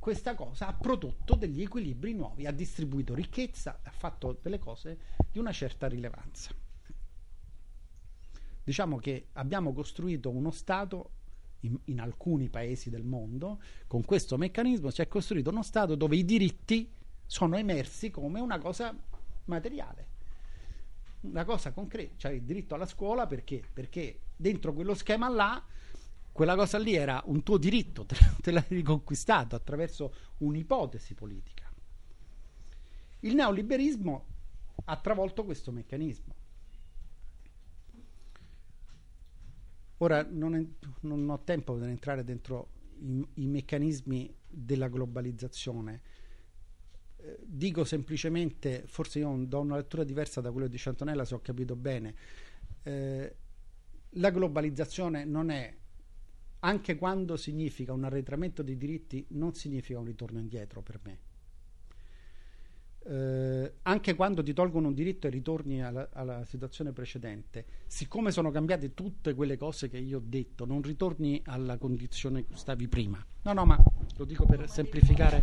questa cosa ha prodotto degli equilibri nuovi, ha distribuito ricchezza, ha fatto delle cose di una certa rilevanza. Diciamo che abbiamo costruito uno Stato in, in, alcuni paesi del mondo, con questo meccanismo si è costruito uno Stato dove i diritti sono emersi come una cosa materiale una cosa concreta, cioè il diritto alla scuola perché? Perché dentro quello schema là, quella cosa lì era un tuo diritto, te, te l'hai riconquistato attraverso un'ipotesi politica. Il neoliberismo ha travolto questo meccanismo. Ora non, è, non ho tempo per entrare dentro i, i meccanismi della globalizzazione. Dico semplicemente, forse io do una lettura diversa da quella di Centonella se ho capito bene. Eh, la globalizzazione non è, anche quando significa un arretramento dei diritti, non significa un ritorno indietro per me eh, anche quando ti tolgono un diritto e ritorni alla, alla, situazione precedente, siccome sono cambiate tutte quelle cose che io ho detto, non ritorni alla condizione che stavi prima. No, no, ma lo dico per semplificare.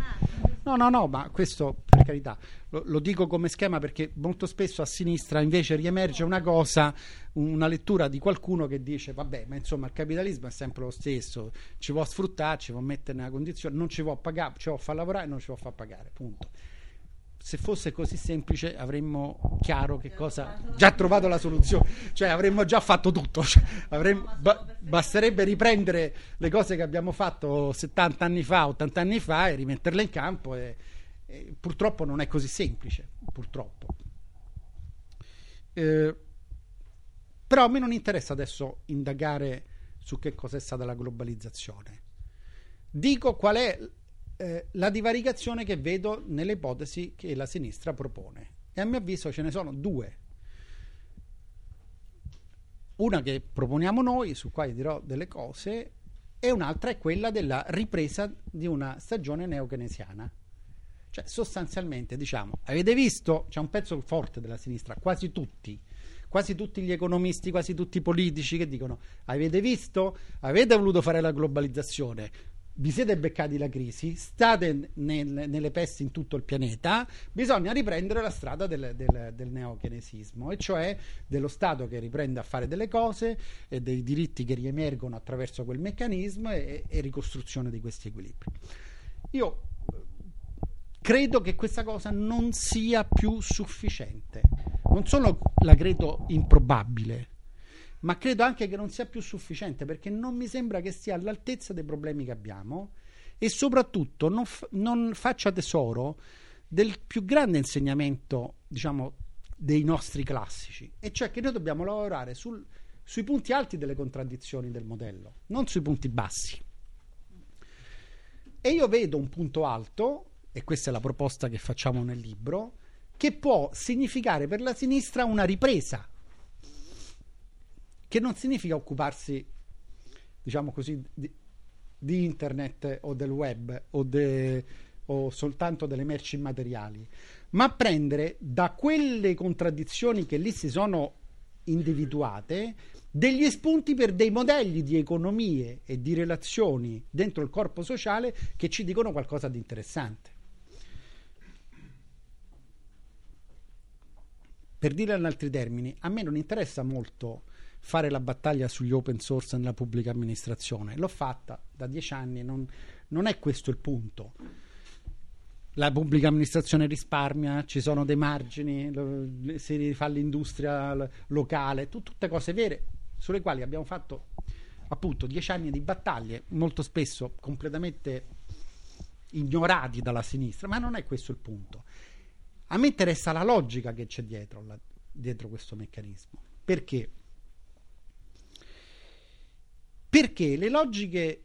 No, no, no, ma questo per carità lo, lo dico come schema perché molto spesso a sinistra invece riemerge una cosa, una lettura di qualcuno che dice vabbè, ma insomma il capitalismo è sempre lo stesso, ci può sfruttare, ci può mettere nella condizione, non ci può pagare, ci può far lavorare e non ci può far pagare, punto se fosse così semplice avremmo chiaro che cosa già trovato la soluzione. Cioè avremmo già fatto tutto. Cioè, avremmo, ba- basterebbe riprendere le cose che abbiamo fatto 70 anni fa 80 anni fa e rimetterle in campo e, e purtroppo non è così semplice purtroppo. Eh, però a me non interessa adesso indagare su che cosa è stata la globalizzazione. Dico qual è eh, la divaricazione che vedo nelle ipotesi che la sinistra propone. E a mio avviso ce ne sono due. Una che proponiamo noi, su cui dirò delle cose, e un'altra è quella della ripresa di una stagione neokeynesiana. Cioè, sostanzialmente, diciamo, avete visto, c'è un pezzo forte della sinistra, quasi tutti, quasi tutti gli economisti, quasi tutti i politici che dicono, avete visto, avete voluto fare la globalizzazione, vi siete beccati la crisi, state nel, nelle pesti in tutto il pianeta, bisogna riprendere la strada del, del, del neokenesismo, e cioè dello Stato che riprende a fare delle cose e dei diritti che riemergono attraverso quel meccanismo e, e ricostruzione di questi equilibri. Io eh, credo che questa cosa non sia più sufficiente. Non solo la credo improbabile, ma credo anche che non sia più sufficiente perché non mi sembra che sia all'altezza dei problemi che abbiamo e soprattutto non, f- non faccia tesoro del più grande insegnamento, diciamo, dei nostri classici, e cioè che noi dobbiamo lavorare sul, sui punti alti delle contraddizioni del modello, non sui punti bassi. E io vedo un punto alto, e questa è la proposta che facciamo nel libro, che può significare per la sinistra una ripresa che non significa occuparsi, diciamo così, di, di internet o del web o, de, o soltanto delle merci immateriali, ma prendere da quelle contraddizioni che lì si sono individuate degli spunti per dei modelli di economie e di relazioni dentro il corpo sociale che ci dicono qualcosa di interessante. Per dire in altri termini, a me non interessa molto fare la battaglia sugli open source nella pubblica amministrazione. L'ho fatta da dieci anni, non, non è questo il punto. La pubblica amministrazione risparmia, ci sono dei margini, si rifà l'industria locale, tut- tutte cose vere sulle quali abbiamo fatto appunto dieci anni di battaglie, molto spesso completamente ignorati dalla sinistra, ma non è questo il punto. A me interessa la logica che c'è dietro, la, dietro questo meccanismo. Perché? Perché le logiche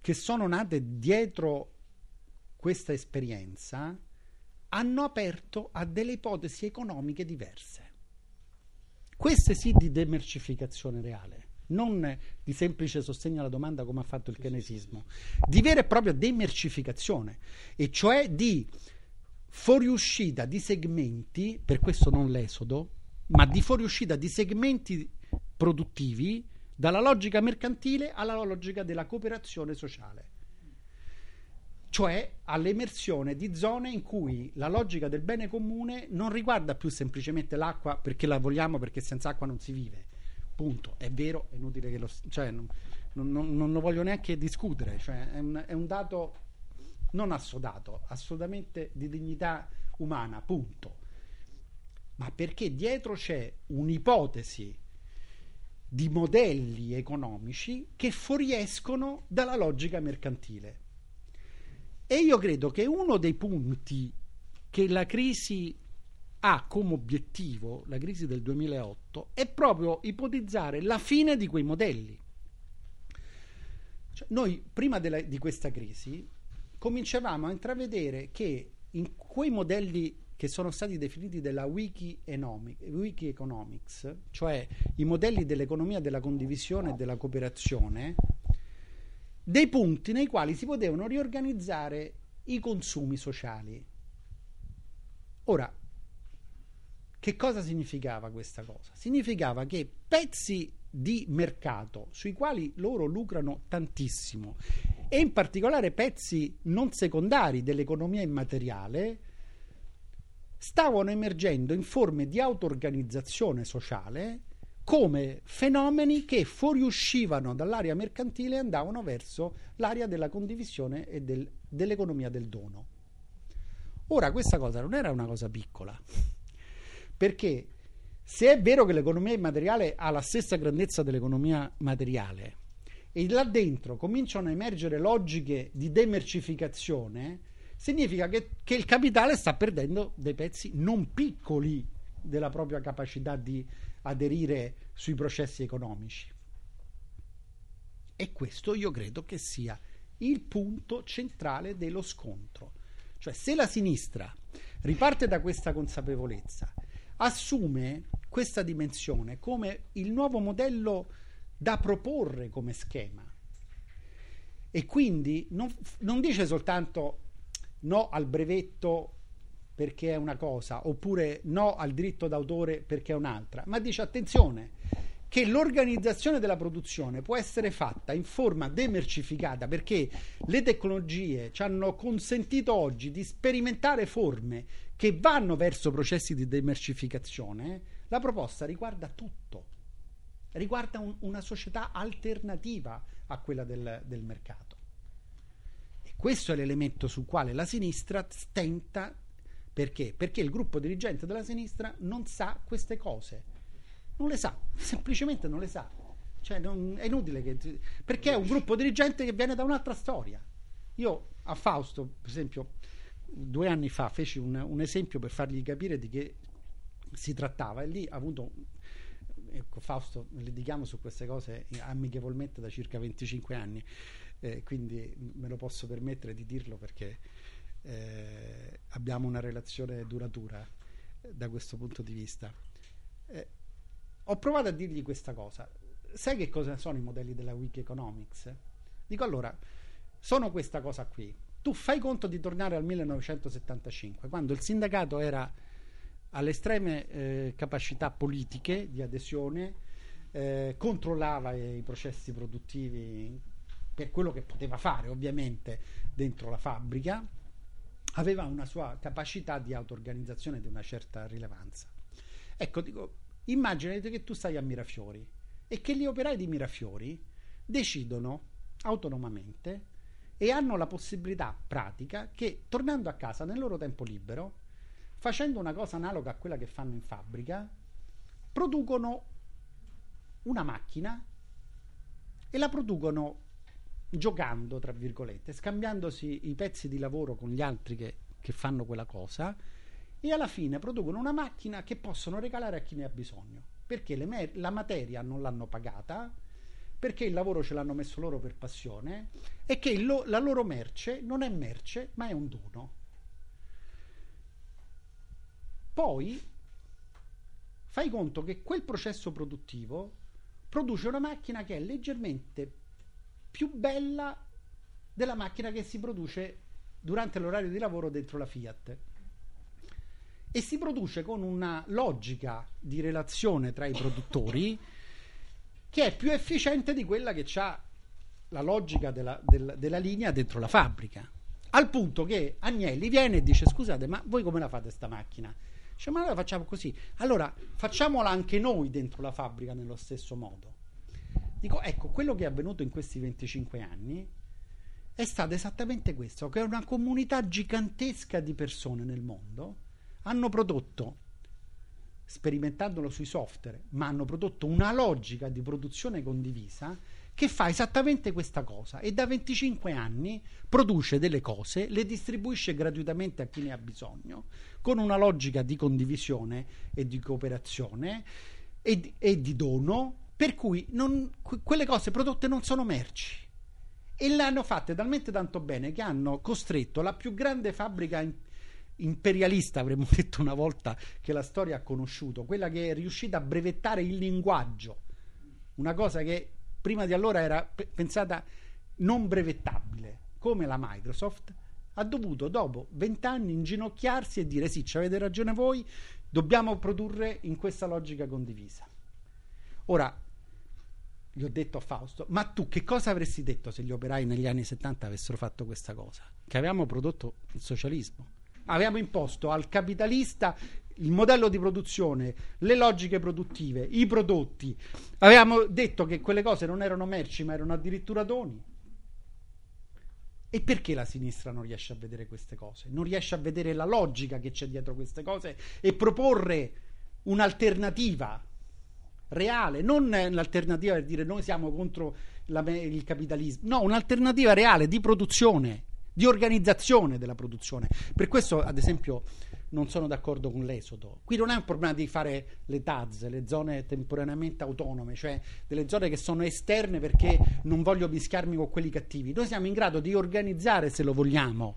che sono nate dietro questa esperienza hanno aperto a delle ipotesi economiche diverse. Queste sì di demercificazione reale, non di semplice sostegno alla domanda come ha fatto il keynesismo, di vera e propria demercificazione, e cioè di fuoriuscita di segmenti, per questo non l'esodo, ma di fuoriuscita di segmenti produttivi dalla logica mercantile alla logica della cooperazione sociale, cioè all'emersione di zone in cui la logica del bene comune non riguarda più semplicemente l'acqua perché la vogliamo, perché senza acqua non si vive. Punto. È vero, è inutile che lo... Cioè, non, non, non, lo voglio neanche discutere, cioè, è, un, è un dato non assodato, assolutamente di dignità umana, punto ma perché dietro c'è un'ipotesi di modelli economici che fuoriescono dalla logica mercantile. E io credo che uno dei punti che la crisi ha come obiettivo, la crisi del 2008, è proprio ipotizzare la fine di quei modelli. Cioè, noi prima della, di questa crisi cominciavamo a intravedere che in quei modelli che sono stati definiti della Wiki, Wiki Economics, cioè i modelli dell'economia della condivisione e della cooperazione, dei punti nei quali si potevano riorganizzare i consumi sociali. Ora, che cosa significava questa cosa? Significava che pezzi di mercato sui quali loro lucrano tantissimo e in particolare pezzi non secondari dell'economia immateriale stavano emergendo in forme di auto-organizzazione sociale come fenomeni che fuoriuscivano dall'area mercantile e andavano verso l'area della condivisione e del, dell'economia del dono. Ora, questa cosa non era una cosa piccola, perché se è vero che l'economia immateriale ha la stessa grandezza dell'economia materiale e là dentro cominciano a emergere logiche di demercificazione, significa che, che il capitale sta perdendo dei pezzi non piccoli della propria capacità di aderire sui processi economici. E questo io credo che sia il punto centrale dello scontro. Cioè se la sinistra riparte da questa consapevolezza, assume questa dimensione come il nuovo modello da proporre come schema e quindi non, non dice soltanto no al brevetto perché è una cosa, oppure no al diritto d'autore perché è un'altra, ma dice attenzione che l'organizzazione della produzione può essere fatta in forma demercificata perché le tecnologie ci hanno consentito oggi di sperimentare forme che vanno verso processi di demercificazione, la proposta riguarda tutto, riguarda un, una società alternativa a quella del, del mercato. Questo è l'elemento sul quale la sinistra tenta perché? Perché il gruppo dirigente della sinistra non sa queste cose. Non le sa, semplicemente non le sa. Cioè, non, è inutile che. Perché è un gruppo dirigente che viene da un'altra storia. Io a Fausto, per esempio, due anni fa feci un, un esempio per fargli capire di che si trattava e lì ha avuto ecco Fausto litighiamo su queste cose amichevolmente da circa 25 anni eh, quindi me lo posso permettere di dirlo perché eh, abbiamo una relazione duratura eh, da questo punto di vista. Ho provato a dirgli questa cosa. Sai che cosa sono i modelli della Wiki Economics? Dico allora, sono questa cosa qui. Tu fai conto di tornare al 1975, quando il sindacato era alle estreme eh, capacità politiche di adesione, eh, controllava i processi produttivi per quello che poteva fare ovviamente dentro la fabbrica, aveva una sua capacità di auto-organizzazione di una certa rilevanza. Ecco, dico, immaginate che tu stai a Mirafiori e che gli operai di Mirafiori decidono autonomamente e hanno la possibilità pratica che tornando a casa nel loro tempo libero, facendo una cosa analoga a quella che fanno in fabbrica, producono una macchina e la producono giocando, tra virgolette, scambiandosi i pezzi di lavoro con gli altri che, che fanno quella cosa e alla fine producono una macchina che possono regalare a chi ne ha bisogno. Perché me- la materia non l'hanno pagata perché il lavoro ce l'hanno messo loro per passione e che lo- la loro merce non è merce ma è un dono. Poi fai conto che quel processo produttivo produce una macchina che è leggermente più bella della macchina che si produce durante l'orario di lavoro dentro la Fiat. E si produce con una logica di relazione tra i produttori che è più efficiente di quella che ha la logica della, della, della linea dentro la fabbrica. Al punto che Agnelli viene e dice: Scusate, ma voi come la fate sta macchina? Dice, ma la facciamo così. Allora facciamola anche noi dentro la fabbrica nello stesso modo. Dico, ecco, quello che è avvenuto in questi 25 anni è stato esattamente questo, che una comunità gigantesca di persone nel mondo hanno prodotto sperimentandolo sui software, ma hanno prodotto una logica di produzione condivisa che fa esattamente questa cosa e da 25 anni produce delle cose, le distribuisce gratuitamente a chi ne ha bisogno, con una logica di condivisione e di cooperazione e di, e di dono, per cui non, quelle cose prodotte non sono merci. E le hanno fatte talmente tanto bene che hanno costretto la più grande fabbrica imperialista, avremmo detto una volta che la storia ha conosciuto, quella che è riuscita a brevettare il linguaggio, una cosa che prima di allora era pensata non brevettabile, come la Microsoft, ha dovuto dopo vent'anni inginocchiarsi e dire sì, ci avete ragione voi, dobbiamo produrre in questa logica condivisa. Ora, gli ho detto a Fausto, ma tu che cosa avresti detto se gli operai negli anni 70 avessero fatto questa cosa? Che avevamo prodotto il socialismo. Avevamo imposto al capitalista il modello di produzione, le logiche produttive, i prodotti. Avevamo detto che quelle cose non erano merci, ma erano addirittura doni. E perché la sinistra non riesce a vedere queste cose? Non riesce a vedere la logica che c'è dietro queste cose e proporre un'alternativa reale, non un'alternativa per dire noi siamo contro la, il capitalismo, no, un'alternativa reale di produzione, di organizzazione della produzione. Per questo, ad esempio, non sono d'accordo con l'esodo. Qui non è un problema di fare le TAZ, le zone temporaneamente autonome, cioè delle zone che sono esterne perché non voglio mischiarmi con quelli cattivi. Noi siamo in grado di organizzare, se lo vogliamo,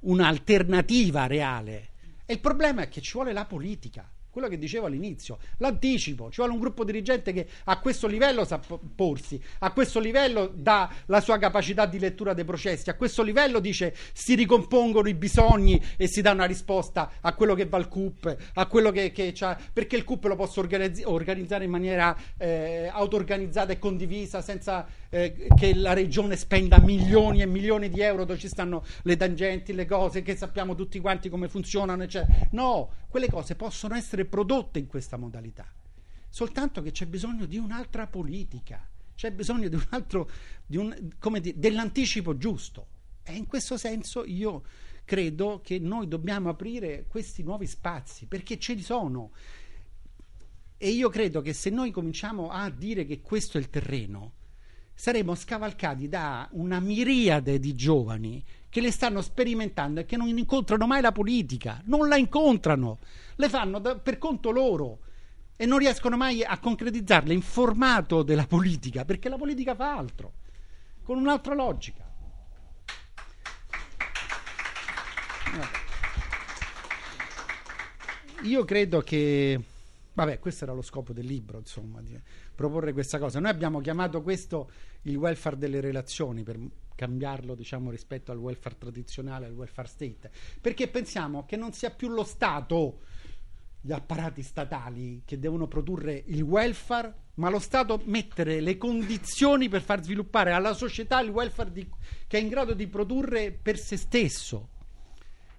un'alternativa reale. E il problema è che ci vuole la politica quello che dicevo all'inizio, l'anticipo, ci vuole un gruppo dirigente che a questo livello sa porsi, a questo livello dà la sua capacità di lettura dei processi, a questo livello dice si ricompongono i bisogni e si dà una risposta a quello che va al CUP, a quello che, che c'ha, perché il CUP lo posso organizz- organizzare in maniera eh, auto-organizzata e condivisa senza eh, che la regione spenda milioni e milioni di euro dove ci stanno le tangenti, le cose, che sappiamo tutti quanti come funzionano, eccetera. No, quelle cose possono essere prodotte in questa modalità, soltanto che c'è bisogno di un'altra politica, c'è bisogno di un altro, di un, dire, dell'anticipo giusto. E in questo senso io credo che noi dobbiamo aprire questi nuovi spazi, perché ce li sono. E io credo che se noi cominciamo a dire che questo è il terreno, saremo scavalcati da una miriade di giovani che le stanno sperimentando e che non incontrano mai la politica, non la incontrano, le fanno da, per conto loro e non riescono mai a concretizzarle in formato della politica, perché la politica fa altro, con un'altra logica. Io credo che Vabbè, questo era lo scopo del libro, insomma, proporre questa cosa. Noi abbiamo chiamato questo il welfare delle relazioni per cambiarlo, diciamo, rispetto al welfare tradizionale, al welfare state, perché pensiamo che non sia più lo Stato, gli apparati statali che devono produrre il welfare, ma lo Stato mettere le condizioni per far sviluppare alla società il welfare di, che è in grado di produrre per se stesso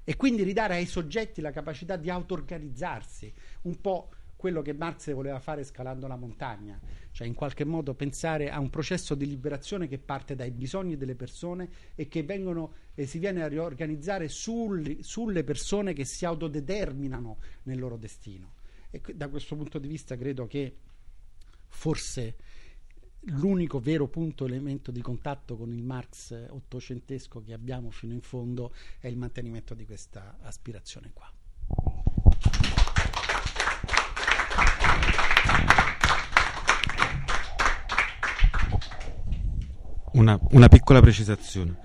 e quindi ridare ai soggetti la capacità di auto-organizzarsi, un po' quello che Marx voleva fare scalando la montagna, cioè in qualche modo pensare a un processo di liberazione che parte dai bisogni delle persone e che vengono e si viene a riorganizzare sul, sulle persone che si autodeterminano nel loro destino. E da questo punto di vista credo che forse l'unico vero punto elemento di contatto con il Marx ottocentesco che abbiamo fino in fondo è il mantenimento di questa aspirazione qua. Una, una piccola precisazione.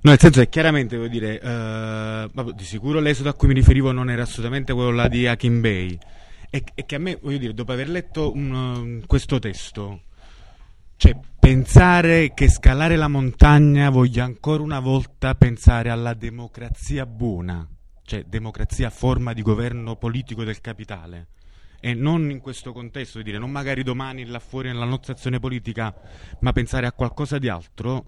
No, nel senso che chiaramente voglio dire, uh, di sicuro l'esodo a cui mi riferivo non era assolutamente quello là di Hakim Bey. E, e, che a me, voglio dire, dopo aver letto un, questo testo, cioè pensare che scalare la montagna voglia ancora una volta pensare alla democrazia buona, cioè democrazia forma di governo politico del capitale e non in questo contesto, di dire non magari domani là fuori nella nostra azione politica, ma pensare a qualcosa di altro,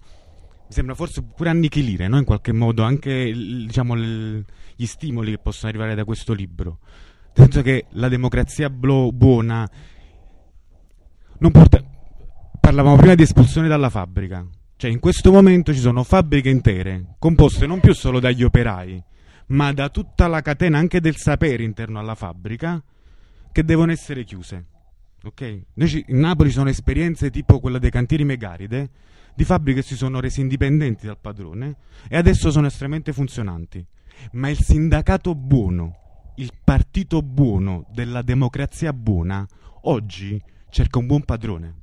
mi sembra forse pure annichilire no? in qualche modo anche diciamo, gli stimoli che possono arrivare da questo libro. Penso che la democrazia blo- buona non porta... Parlavamo prima di espulsione dalla fabbrica. Cioè, in questo momento ci sono fabbriche intere, composte non più solo dagli operai, ma da tutta la catena anche del sapere interno alla fabbrica, che devono essere chiuse. Ok? Noi ci- in Napoli sono esperienze tipo quella dei cantieri Megaride, di fabbriche che si sono resi indipendenti dal padrone e adesso sono estremamente funzionanti. Ma il sindacato buono, il partito buono della democrazia buona, oggi cerca un buon padrone.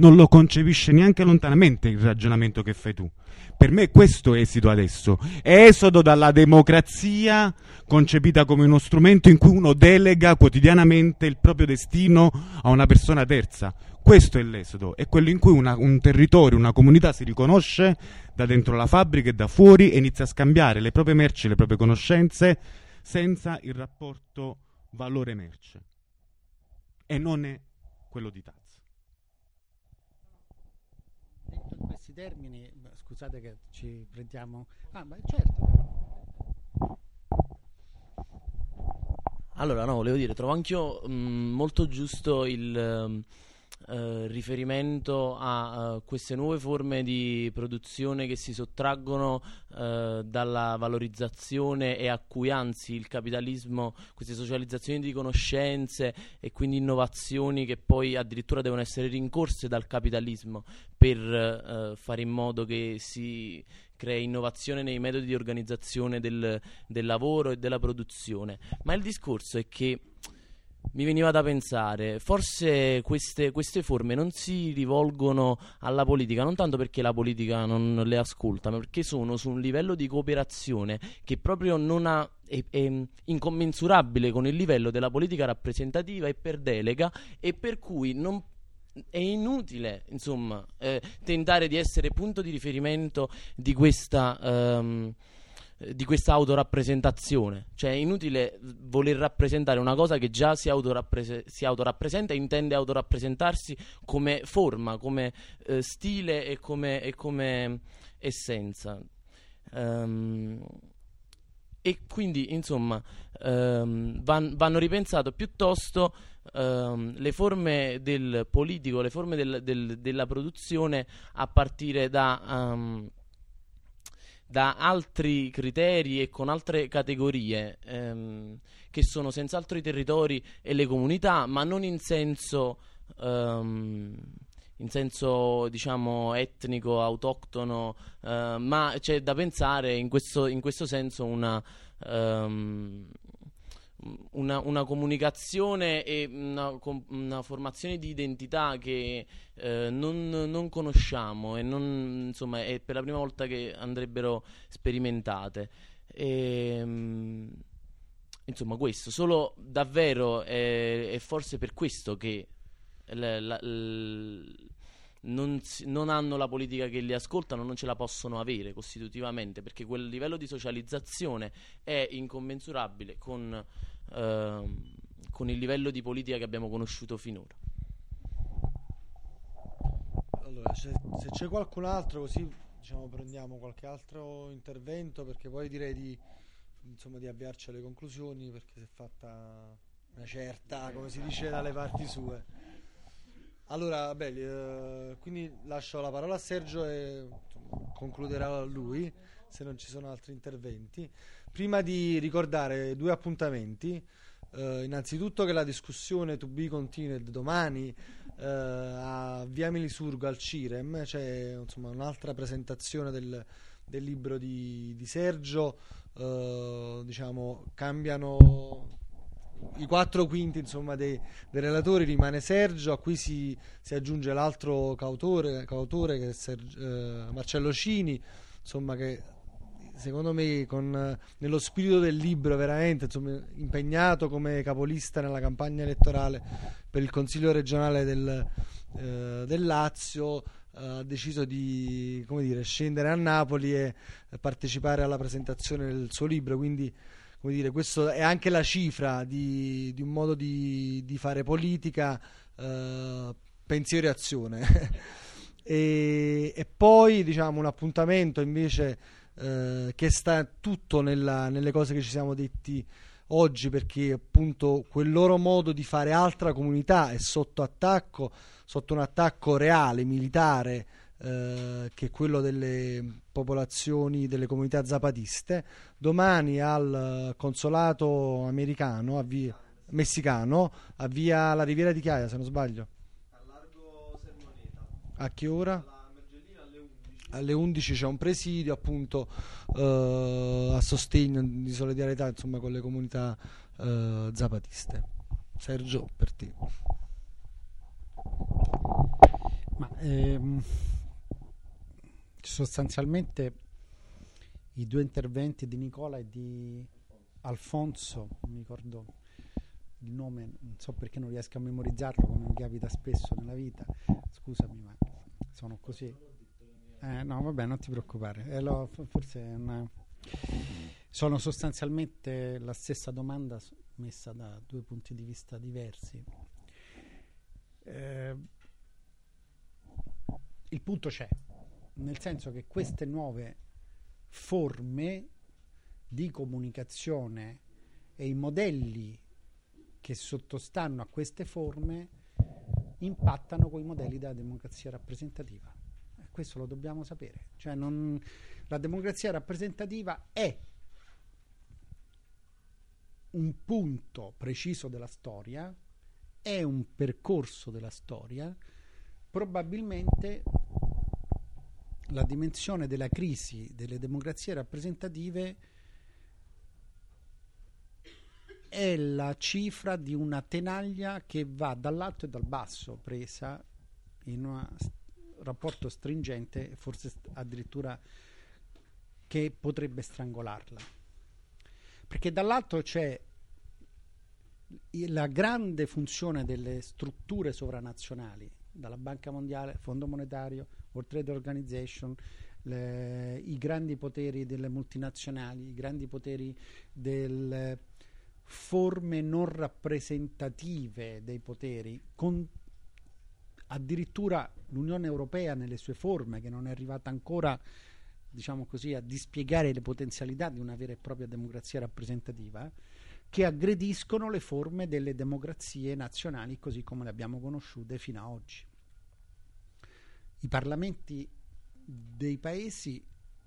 Non lo concepisce neanche lontanamente il ragionamento che fai tu. Per me questo è esito adesso. È esodo dalla democrazia concepita come uno strumento in cui uno delega quotidianamente il proprio destino a una persona terza. Questo è l'esodo, è quello in cui una- un territorio, una comunità si riconosce da dentro la fabbrica e da fuori e inizia a scambiare le proprie merci, le proprie conoscenze senza il rapporto valore-merce. E non è quello di Tazza. Detto in questi termini, scusate che ci prendiamo... Ah, ma certo. Allora, no, volevo dire, trovo anch'io mh, molto giusto il ehm, eh, riferimento a eh, queste nuove forme di produzione che si sottraggono eh, dalla valorizzazione e a cui anzi il capitalismo, queste socializzazioni di conoscenze e quindi innovazioni che poi addirittura devono essere rincorse dal capitalismo per eh, fare in modo che si crei innovazione nei metodi di organizzazione del, del lavoro e della produzione. Ma il discorso è che mi veniva da pensare, forse queste, queste forme non si rivolgono alla politica, non tanto perché la politica non le ascolta, ma perché sono su un livello di cooperazione che proprio non ha, è, è incommensurabile con il livello della politica rappresentativa e per delega e per cui non è inutile, insomma, eh, tentare di essere punto di riferimento di questa, eh, di questa autorappresentazione. Cioè, è inutile voler rappresentare una cosa che già si, autorapprese- si autorappresenta e intende autorappresentarsi come forma, come eh, stile e come, e come essenza. Ehm, e quindi, insomma, ehm, van- vanno ripensato piuttosto ehm, le forme del politico, le forme del- del- della produzione a partire da, da altri criteri e con altre categorie ehm, che sono senz'altro i territori e le comunità, ma non in senso, ehm, in senso diciamo etnico, autoctono, eh, ma c'è da pensare in questo, in questo senso una, ehm, una, una comunicazione e una, una formazione di identità che eh, non, non conosciamo e non, insomma, è per la prima volta che andrebbero sperimentate. E, mm, insomma, questo solo davvero è, è forse per questo che la- la- non, non hanno la politica che li ascoltano, non ce la possono avere costitutivamente, perché quel livello di socializzazione è incommensurabile con, ehm, con il livello di politica che abbiamo conosciuto finora. Allora, se, se c'è qualcun altro, così diciamo, prendiamo qualche altro intervento, perché poi direi di, insomma, di avviarci alle conclusioni, perché si è fatta una certa, come si dice dalle parti sue. Allora, beh, eh, quindi lascio la parola a Sergio e concluderà lui, se non ci sono altri interventi. Prima di ricordare due appuntamenti, eh, innanzitutto che la discussione to be continued domani eh, a Via Milisurgo al Cirem c'è insomma un'altra presentazione del, del libro di, di Sergio eh, diciamo cambiano i quattro quinti insomma dei, dei relatori rimane Sergio a cui si, si aggiunge l'altro cautore, cautore che è Sergio- Marcello Cini insomma che secondo me con, eh, nello spirito del libro veramente insomma, impegnato come capolista nella campagna elettorale per il consiglio regionale del, eh, del Lazio eh, ha deciso di dire, scendere a Napoli e eh, partecipare alla presentazione del suo libro. Quindi come dire, questo è anche la cifra di, di un modo di, di fare politica eh, pensiero e azione. E, e poi diciamo un appuntamento invece eh, che sta tutto nella- nelle cose che ci siamo detti oggi perché appunto quel loro modo di fare altra comunità è sotto attacco, sotto un attacco reale, militare, eh, che è quello delle popolazioni, delle comunità zapatiste. Domani al consolato americano a, Vi- messicano a via la Riviera di Chiaia, se non sbaglio. A che ora? Alle 11. Alle 11 c'è un presidio appunto eh, a sostegno di solidarietà insomma, con le comunità eh, zapatiste. Sergio, per te. Ma ehm, sostanzialmente i due interventi di Nicola e di Alfonso, non mi ricordo il nome, non so perché non riesco a memorizzarlo come mi capita spesso nella vita, scusami ma sono così. Eh, no, vabbè, non ti preoccupare, eh, lo- forse una... sono sostanzialmente la stessa domanda messa da due punti di vista diversi. Eh, il punto c'è, nel senso che queste nuove forme di comunicazione e i modelli che sottostanno a queste forme impattano con i modelli della democrazia rappresentativa. Questo lo dobbiamo sapere. Cioè non- la democrazia rappresentativa è un punto preciso della storia, è un percorso della storia, probabilmente la dimensione della crisi delle democrazie rappresentative è la cifra di una tenaglia che va dall'alto e dal basso presa in un rapporto stringente, forse addirittura che potrebbe strangolarla. Perché dall'alto c'è la grande funzione delle strutture sovranazionali, dalla Banca Mondiale, Fondo Monetario, World Trade Organization, le- i grandi poteri delle multinazionali, i grandi poteri delle forme non rappresentative dei poteri, con addirittura l'Unione Europea nelle sue forme, che non è arrivata ancora diciamo così, a dispiegare le potenzialità di una vera e propria democrazia rappresentativa, che aggrediscono le forme delle democrazie nazionali così come le abbiamo conosciute fino ad oggi. I parlamenti dei paesi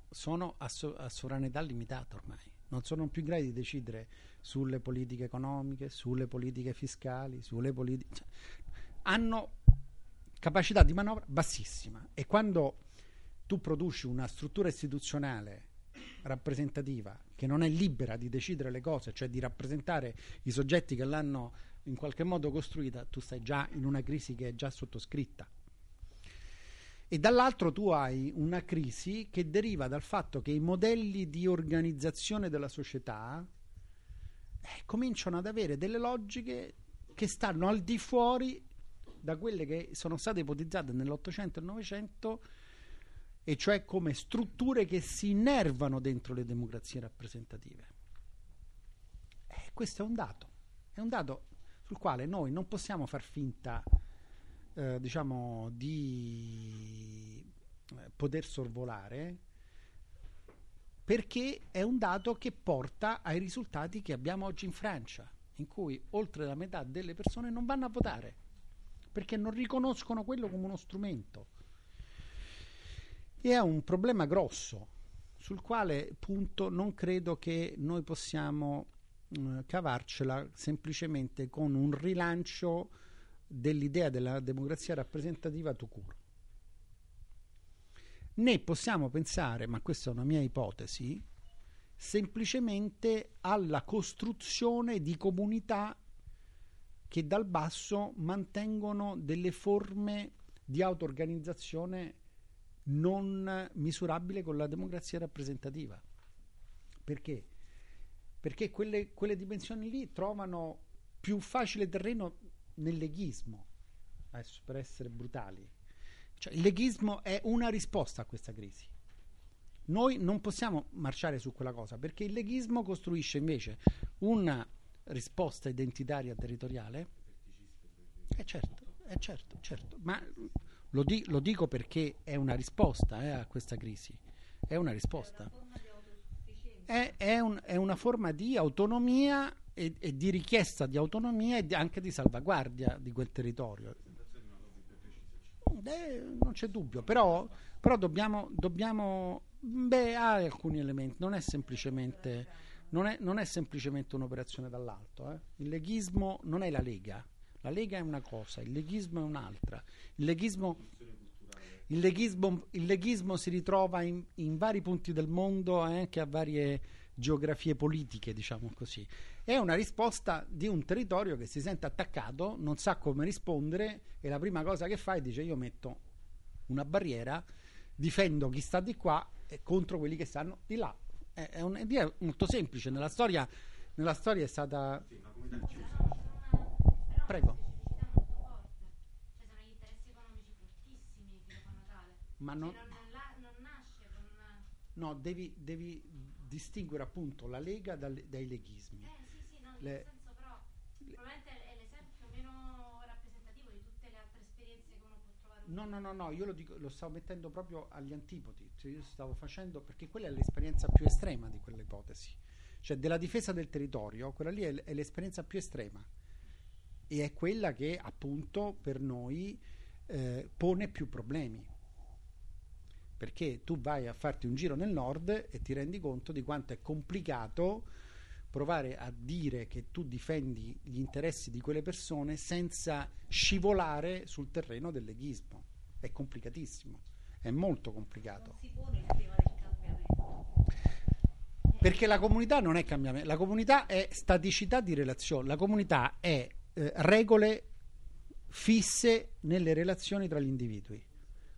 sono a, so- a sovranità limitata ormai, non sono più in grado di decidere sulle politiche economiche, sulle politiche fiscali, sulle politiche... cioè, hanno capacità di manovra bassissima e quando tu produci una struttura istituzionale rappresentativa che non è libera di decidere le cose, cioè di rappresentare i soggetti che l'hanno in qualche modo costruita, tu stai già in una crisi che è già sottoscritta. E dall'altro tu hai una crisi che deriva dal fatto che i modelli di organizzazione della società eh, cominciano ad avere delle logiche che stanno al di fuori da quelle che sono state ipotizzate nell'Ottocento e nel Novecento, e cioè come strutture che si innervano dentro le democrazie rappresentative. Eh, questo è un dato, è un dato sul quale noi non possiamo far finta, eh, diciamo, di eh, poter sorvolare, perché è un dato che porta ai risultati che abbiamo oggi in Francia, in cui oltre la metà delle persone non vanno a votare perché non riconoscono quello come uno strumento. E è un problema grosso sul quale appunto non credo che noi possiamo eh, cavarcela semplicemente con un rilancio dell'idea della democrazia rappresentativa to cure. Né possiamo pensare, ma questa è una mia ipotesi, semplicemente alla costruzione di comunità che dal basso mantengono delle forme di auto-organizzazione non misurabile con la democrazia rappresentativa. Perché? Perché quelle, quelle dimensioni lì trovano più facile terreno nel leghismo, adesso per essere brutali. Cioè, il leghismo è una risposta a questa crisi. Noi non possiamo marciare su quella cosa perché il leghismo costruisce invece una risposta identitaria territoriale. Eh certo, eh certo, certo, ma lo, di- lo dico perché è una risposta eh, a questa crisi. È una risposta. È, è un- è una forma di autonomia e, e di richiesta di autonomia e di- anche di salvaguardia di quel territorio. Eh, non c'è dubbio, però, però dobbiamo, dobbiamo beh, ha alcuni elementi, non è semplicemente non è, non è semplicemente un'operazione dall'alto. eh. Il leghismo non è la Lega. La Lega è una cosa, il leghismo è un'altra. Il leghismo, il leghismo, il leghismo si ritrova in, in vari punti del mondo e anche a varie geografie politiche, diciamo così. È una risposta di un territorio che si sente attaccato, non sa come rispondere e la prima cosa che fa è dice io metto una barriera, difendo chi sta di qua contro quelli che stanno di là. È, è un'idea molto semplice, nella storia, nella storia è stata... Prego. Cioè sono gli interessi economici fortissimi che lo fanno tale. Ma non, Cioè, non, non la- non nasce con... no, devi, devi distinguere appunto la Lega dal- dai leghismi. Eh sì sì, Le- quel senso però probabilmente è l'esempio meno rappresentativo di tutte le altre esperienze che uno può trovare. No, no, no, no, io lo, dico, lo stavo mettendo proprio agli antipodi, cioè io stavo facendo perché quella è l'esperienza più estrema di quell'ipotesi, cioè della difesa del territorio, quella lì è, l'esperienza più estrema e è quella che appunto per noi eh, pone più problemi. Perché tu vai a farti un giro nel nord e ti rendi conto di quanto è complicato provare a dire che tu difendi gli interessi di quelle persone senza scivolare sul terreno del leghismo. È complicatissimo, è molto complicato. Non si pone il tema del cambiamento. Perché la comunità non è cambiamento, la comunità è staticità di relazione, la comunità è eh, regole fisse nelle relazioni tra gli individui.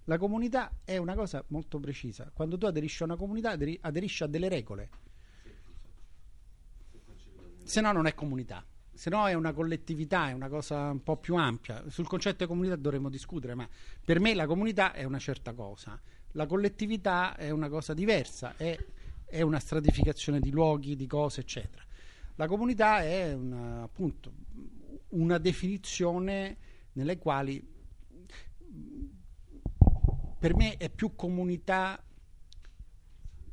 La comunità è una cosa molto precisa. Quando tu aderisci a una comunità, aderi- aderisci a delle regole. Se no non è comunità. Se no è una collettività, è una cosa un po' più ampia. Sul concetto di comunità dovremmo discutere, ma per me la comunità è una certa cosa. La collettività è una cosa diversa, è, è una stratificazione di luoghi, di cose, eccetera. La comunità è una, appunto una definizione nelle quali per me è più comunità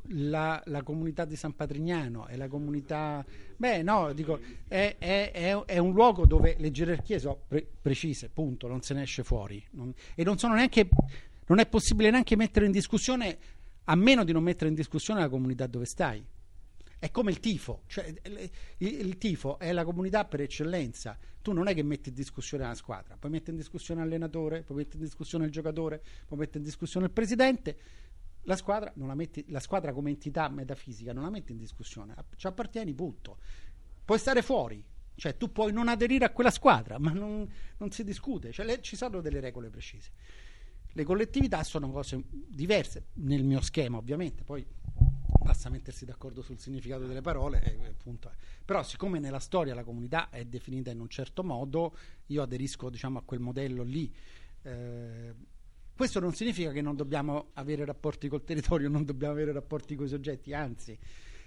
la, la comunità di San Patrignano, è la comunità... Beh, no, dico, è, è- è- è un luogo dove le gerarchie sono pre- precise, punto, non se ne esce fuori. Non- e non sono neanche... Non è possibile neanche mettere in discussione, a meno di non mettere in discussione la comunità dove stai. È come il tifo, cioè il, il- tifo è la comunità per eccellenza. Tu non è che metti in discussione la squadra, puoi mettere in discussione l'allenatore, puoi mettere in discussione il giocatore, puoi mettere in discussione il presidente. La squadra, non la, squadra come entità metafisica non la metti in discussione, ci appartieni, punto. Puoi stare fuori, cioè tu puoi non aderire a quella squadra, ma non, non si discute, cioè, le- ci sono delle regole precise. Le collettività sono cose diverse, nel mio schema ovviamente, poi basta mettersi d'accordo sul significato delle parole, e, e punto però siccome nella storia la comunità è definita in un certo modo, io aderisco diciamo, a quel modello lì. Eh, questo non significa che non dobbiamo avere rapporti col territorio, non dobbiamo avere rapporti con i soggetti, anzi,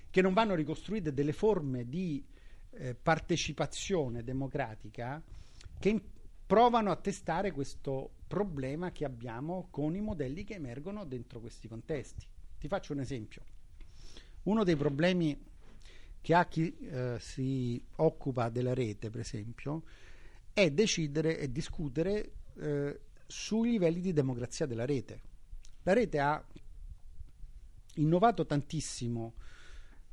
che non vanno ricostruite delle forme di eh, partecipazione democratica che in- provano a testare questo problema che abbiamo con i modelli che emergono dentro questi contesti. Ti faccio un esempio. Uno dei problemi che ha chi eh, si occupa della rete, per esempio, è decidere e discutere eh, sui livelli di democrazia della rete. La rete ha innovato tantissimo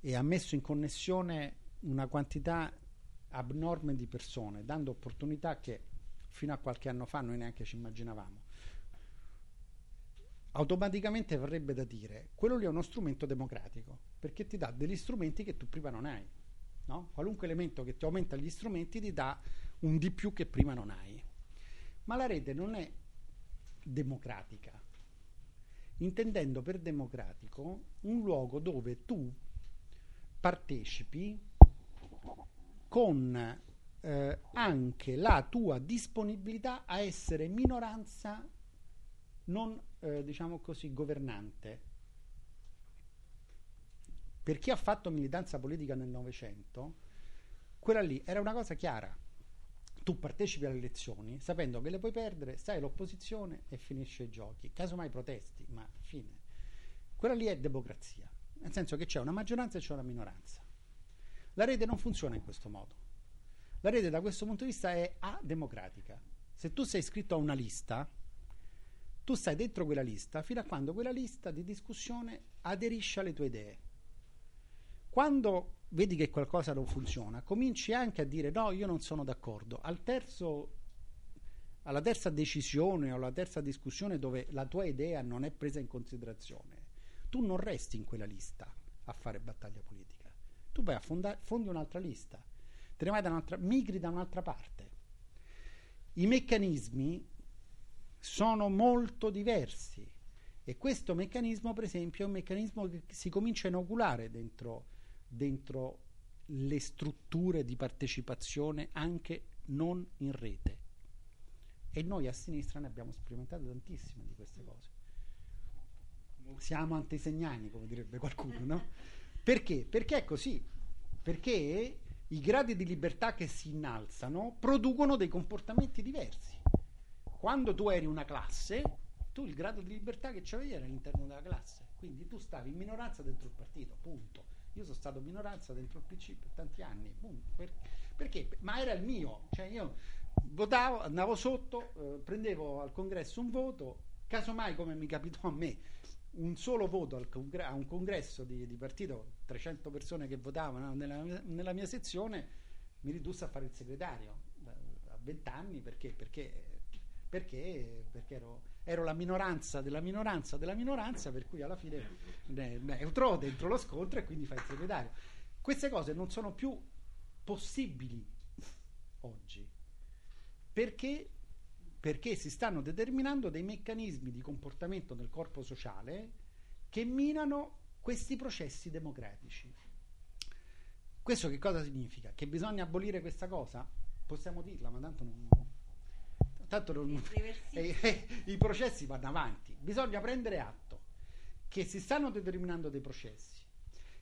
e ha messo in connessione una quantità abnorme di persone, dando opportunità che fino a qualche anno fa noi neanche ci immaginavamo. Automaticamente verrebbe da dire, quello lì è uno strumento democratico, perché ti dà degli strumenti che tu prima non hai. no? Qualunque elemento che ti aumenta gli strumenti ti dà un di più che prima non hai. Ma la rete non è democratica, intendendo per democratico un luogo dove tu partecipi con eh, anche la tua disponibilità a essere minoranza non eh, diciamo così governante. Per chi ha fatto militanza politica nel Novecento quella lì era una cosa chiara tu partecipi alle elezioni sapendo che le puoi perdere stai all'opposizione e finisce i giochi. Casomai protesti ma fine. Quella lì è democrazia. Nel senso che c'è una maggioranza e c'è una minoranza. La rete non funziona in questo modo. La rete da questo punto di vista è ademocratica. Se tu sei iscritto a una lista, tu stai dentro quella lista fino a quando quella lista di discussione aderisce alle tue idee. Quando vedi che qualcosa non funziona, cominci anche a dire no, io non sono d'accordo. Al terzo, alla terza decisione o alla terza discussione dove la tua idea non è presa in considerazione, tu non resti in quella lista a fare battaglia politica. Tu vai a fonda- fondi un'altra lista, te ne vai da un'altra, migri da un'altra parte. I meccanismi sono molto diversi e questo meccanismo, per esempio, è un meccanismo che si comincia a inoculare dentro, dentro le strutture di partecipazione anche non in rete. E noi a sinistra ne abbiamo sperimentate tantissime di queste cose. Siamo antisegnani, come direbbe qualcuno, no? Perché? Perché è così. Perché i gradi di libertà che si innalzano producono dei comportamenti diversi. Quando tu eri una classe, tu il grado di libertà che avevi era all'interno della classe, quindi tu stavi in minoranza dentro il partito, punto. Io sono stato minoranza dentro il PC per tanti anni, punto. Per- perché? Ma era il mio, cioè io votavo, andavo sotto, eh, prendevo al congresso un voto, casomai come mi capitò a me, un solo voto congre- a un congresso di, di partito, 300 persone che votavano nella, nella mia sezione, mi ridusse a fare il segretario da- a 20 anni perché, perché, perché, perché ero, ero la minoranza della minoranza della minoranza, per cui alla fine ne- neutro dentro lo scontro e quindi fai il segretario. Queste cose non sono più possibili oggi perché, perché si stanno determinando dei meccanismi di comportamento nel corpo sociale che minano questi processi democratici. Questo che cosa significa? Che bisogna abolire questa cosa? Possiamo dirla, ma tanto non... Tanto non eh, eh, I processi vanno avanti. Bisogna prendere atto che si stanno determinando dei processi,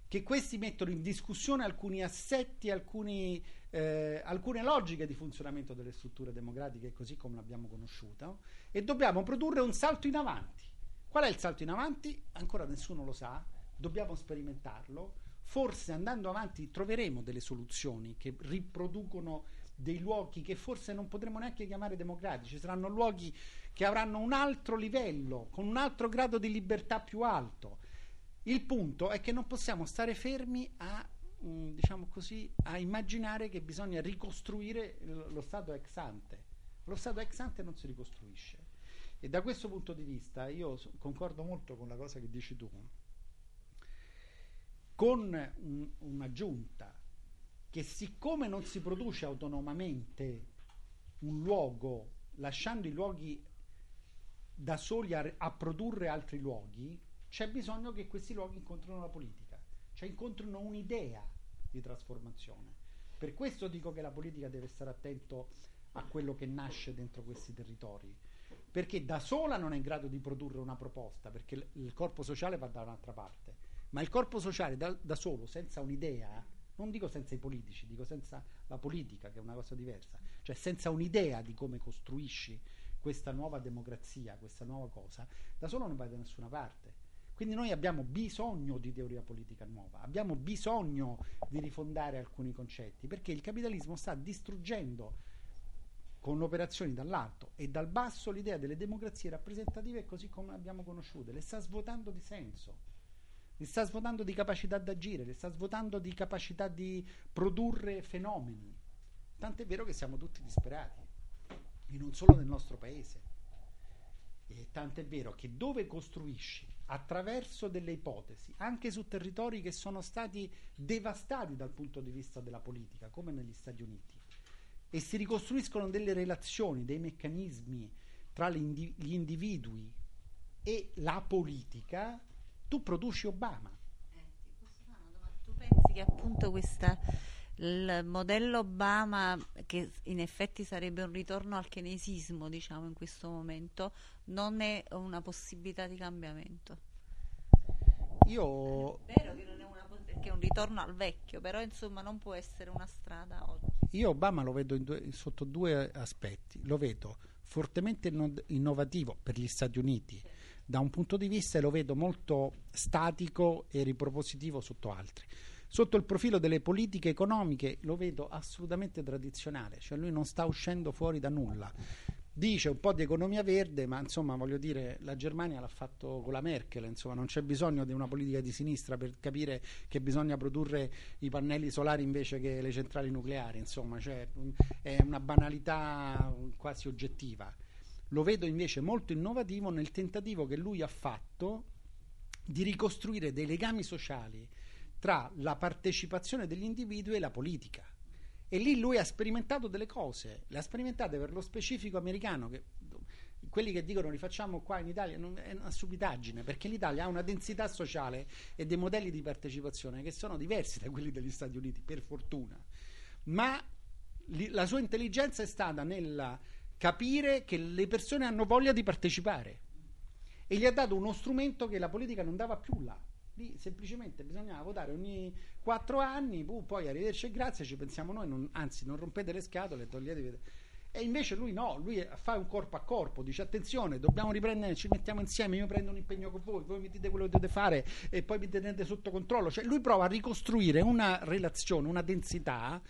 che questi mettono in discussione alcuni assetti, alcuni, eh, alcune logiche di funzionamento delle strutture democratiche così come l'abbiamo conosciuta e dobbiamo produrre un salto in avanti. Qual è il salto in avanti? Ancora nessuno lo sa, dobbiamo sperimentarlo. Forse andando avanti troveremo delle soluzioni che riproducono dei luoghi che forse non potremo neanche chiamare democratici, saranno luoghi che avranno un altro livello, con un altro grado di libertà più alto. Il punto è che non possiamo stare fermi a, mm, diciamo così, a immaginare che bisogna ricostruire lo Stato ex ante. Lo Stato ex ante non si ricostruisce. E da questo punto di vista io concordo molto con la cosa che dici tu. Con un- una giunta che siccome non si produce autonomamente un luogo, lasciando i luoghi da soli a, a produrre altri luoghi, c'è bisogno che questi luoghi incontrino la politica, cioè incontrino un'idea di trasformazione. Per questo dico che la politica deve stare attento a quello che nasce dentro questi territori, perché da sola non è in grado di produrre una proposta, perché il, corpo sociale va da un'altra parte, ma il corpo sociale da, da solo, senza un'idea, non dico senza i politici, dico senza la politica, che è una cosa diversa, cioè senza un'idea di come costruisci questa nuova democrazia, questa nuova cosa, da solo non vai da nessuna parte. Quindi noi abbiamo bisogno di teoria politica nuova, abbiamo bisogno di rifondare alcuni concetti, perché il capitalismo sta distruggendo con operazioni dall'alto e dal basso l'idea delle democrazie rappresentative così come le abbiamo conosciute, le sta svuotando di senso, le sta svuotando di capacità d'agire, le sta svuotando di capacità di produrre fenomeni. Tant'è vero che siamo tutti disperati, e non solo nel nostro paese. E tant'è vero che dove costruisci attraverso delle ipotesi, anche su territori che sono stati devastati dal punto di vista della politica, come negli Stati Uniti, e si ricostruiscono delle relazioni, dei meccanismi tra gli individui e la politica, tu produci Obama. Eh? Tu pensi che appunto questa, il modello Obama, che in effetti sarebbe un ritorno al keynesismo, diciamo, in questo momento, non è una possibilità di cambiamento? Io, È vero che non è una perché è un ritorno al vecchio, però insomma non può essere una strada oggi. io Obama lo vedo in due- sotto due aspetti. Lo vedo fortemente inno- innovativo per gli Stati Uniti da un punto di vista e lo vedo molto statico e ripropositivo sotto altri. Sotto il profilo delle politiche economiche lo vedo assolutamente tradizionale, cioè lui non sta uscendo fuori da nulla. dice un po' di economia verde, ma insomma voglio dire, la Germania l'ha fatto con la Merkel, insomma non c'è bisogno di una politica di sinistra per capire che bisogna produrre i pannelli solari invece che le centrali nucleari, insomma cioè, è una banalità quasi oggettiva. Lo vedo invece molto innovativo nel tentativo che lui ha fatto di ricostruire dei legami sociali tra la partecipazione degli individui e la politica. E lì lui ha sperimentato delle cose, le ha sperimentate per lo specifico americano, che quelli che dicono li facciamo qua in Italia non- è una stupidaggine, perché l'Italia ha una densità sociale e dei modelli di partecipazione che sono diversi da quelli degli Stati Uniti, per fortuna. Ma li- la sua intelligenza è stata nel capire che le persone hanno voglia di partecipare e gli ha dato uno strumento che la politica non dava più là. Lì semplicemente bisognava votare ogni quattro anni, pu- poi arrivederci e grazie, ci pensiamo noi, non- anzi non rompete le scatole, toglietevi. E invece lui no, lui fa un corpo a corpo, dice attenzione, dobbiamo riprendere, ci mettiamo insieme, io prendo un impegno con voi, voi mi dite quello che dovete fare e poi mi tenete sotto controllo. Cioè lui prova a ricostruire una relazione, una densità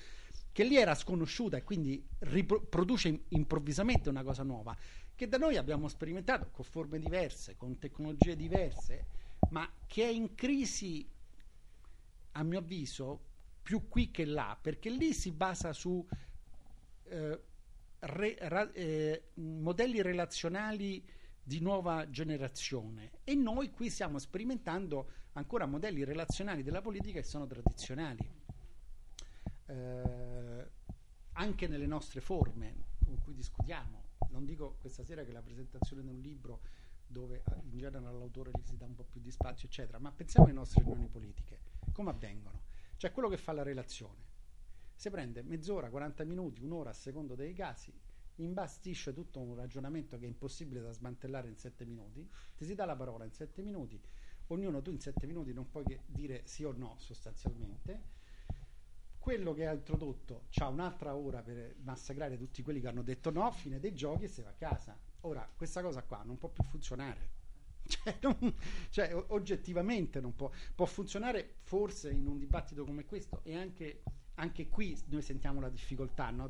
che lì era sconosciuta e quindi ripro- produce im- improvvisamente una cosa nuova che da noi abbiamo sperimentato con forme diverse, con tecnologie diverse, ma che è in crisi, a mio avviso, più qui che là, perché lì si basa su eh, re- ra- eh, modelli relazionali di nuova generazione. E noi qui stiamo sperimentando ancora modelli relazionali della politica che sono tradizionali eh, anche nelle nostre forme con cui discutiamo. Non dico questa sera che la presentazione di un libro dove eh, in genere all'autore gli si dà un po' più di spazio, eccetera, ma pensiamo alle nostre riunioni politiche, come avvengono? Cioè quello che fa la relazione. Si prende mezz'ora, 40 minuti, un'ora a secondo dei casi, imbastisce tutto un ragionamento che è impossibile da smantellare in 7 minuti, ti si dà la parola in 7 minuti, ognuno tu in 7 minuti non puoi che dire sì o no sostanzialmente, quello che ha introdotto ha un'altra ora per massacrare tutti quelli che hanno detto no, fine dei giochi e se va a casa. Ora, questa cosa qua non può più funzionare. Cioè, non- cioè, oggettivamente non può, può funzionare forse in un dibattito come questo e anche, anche qui noi sentiamo la difficoltà no?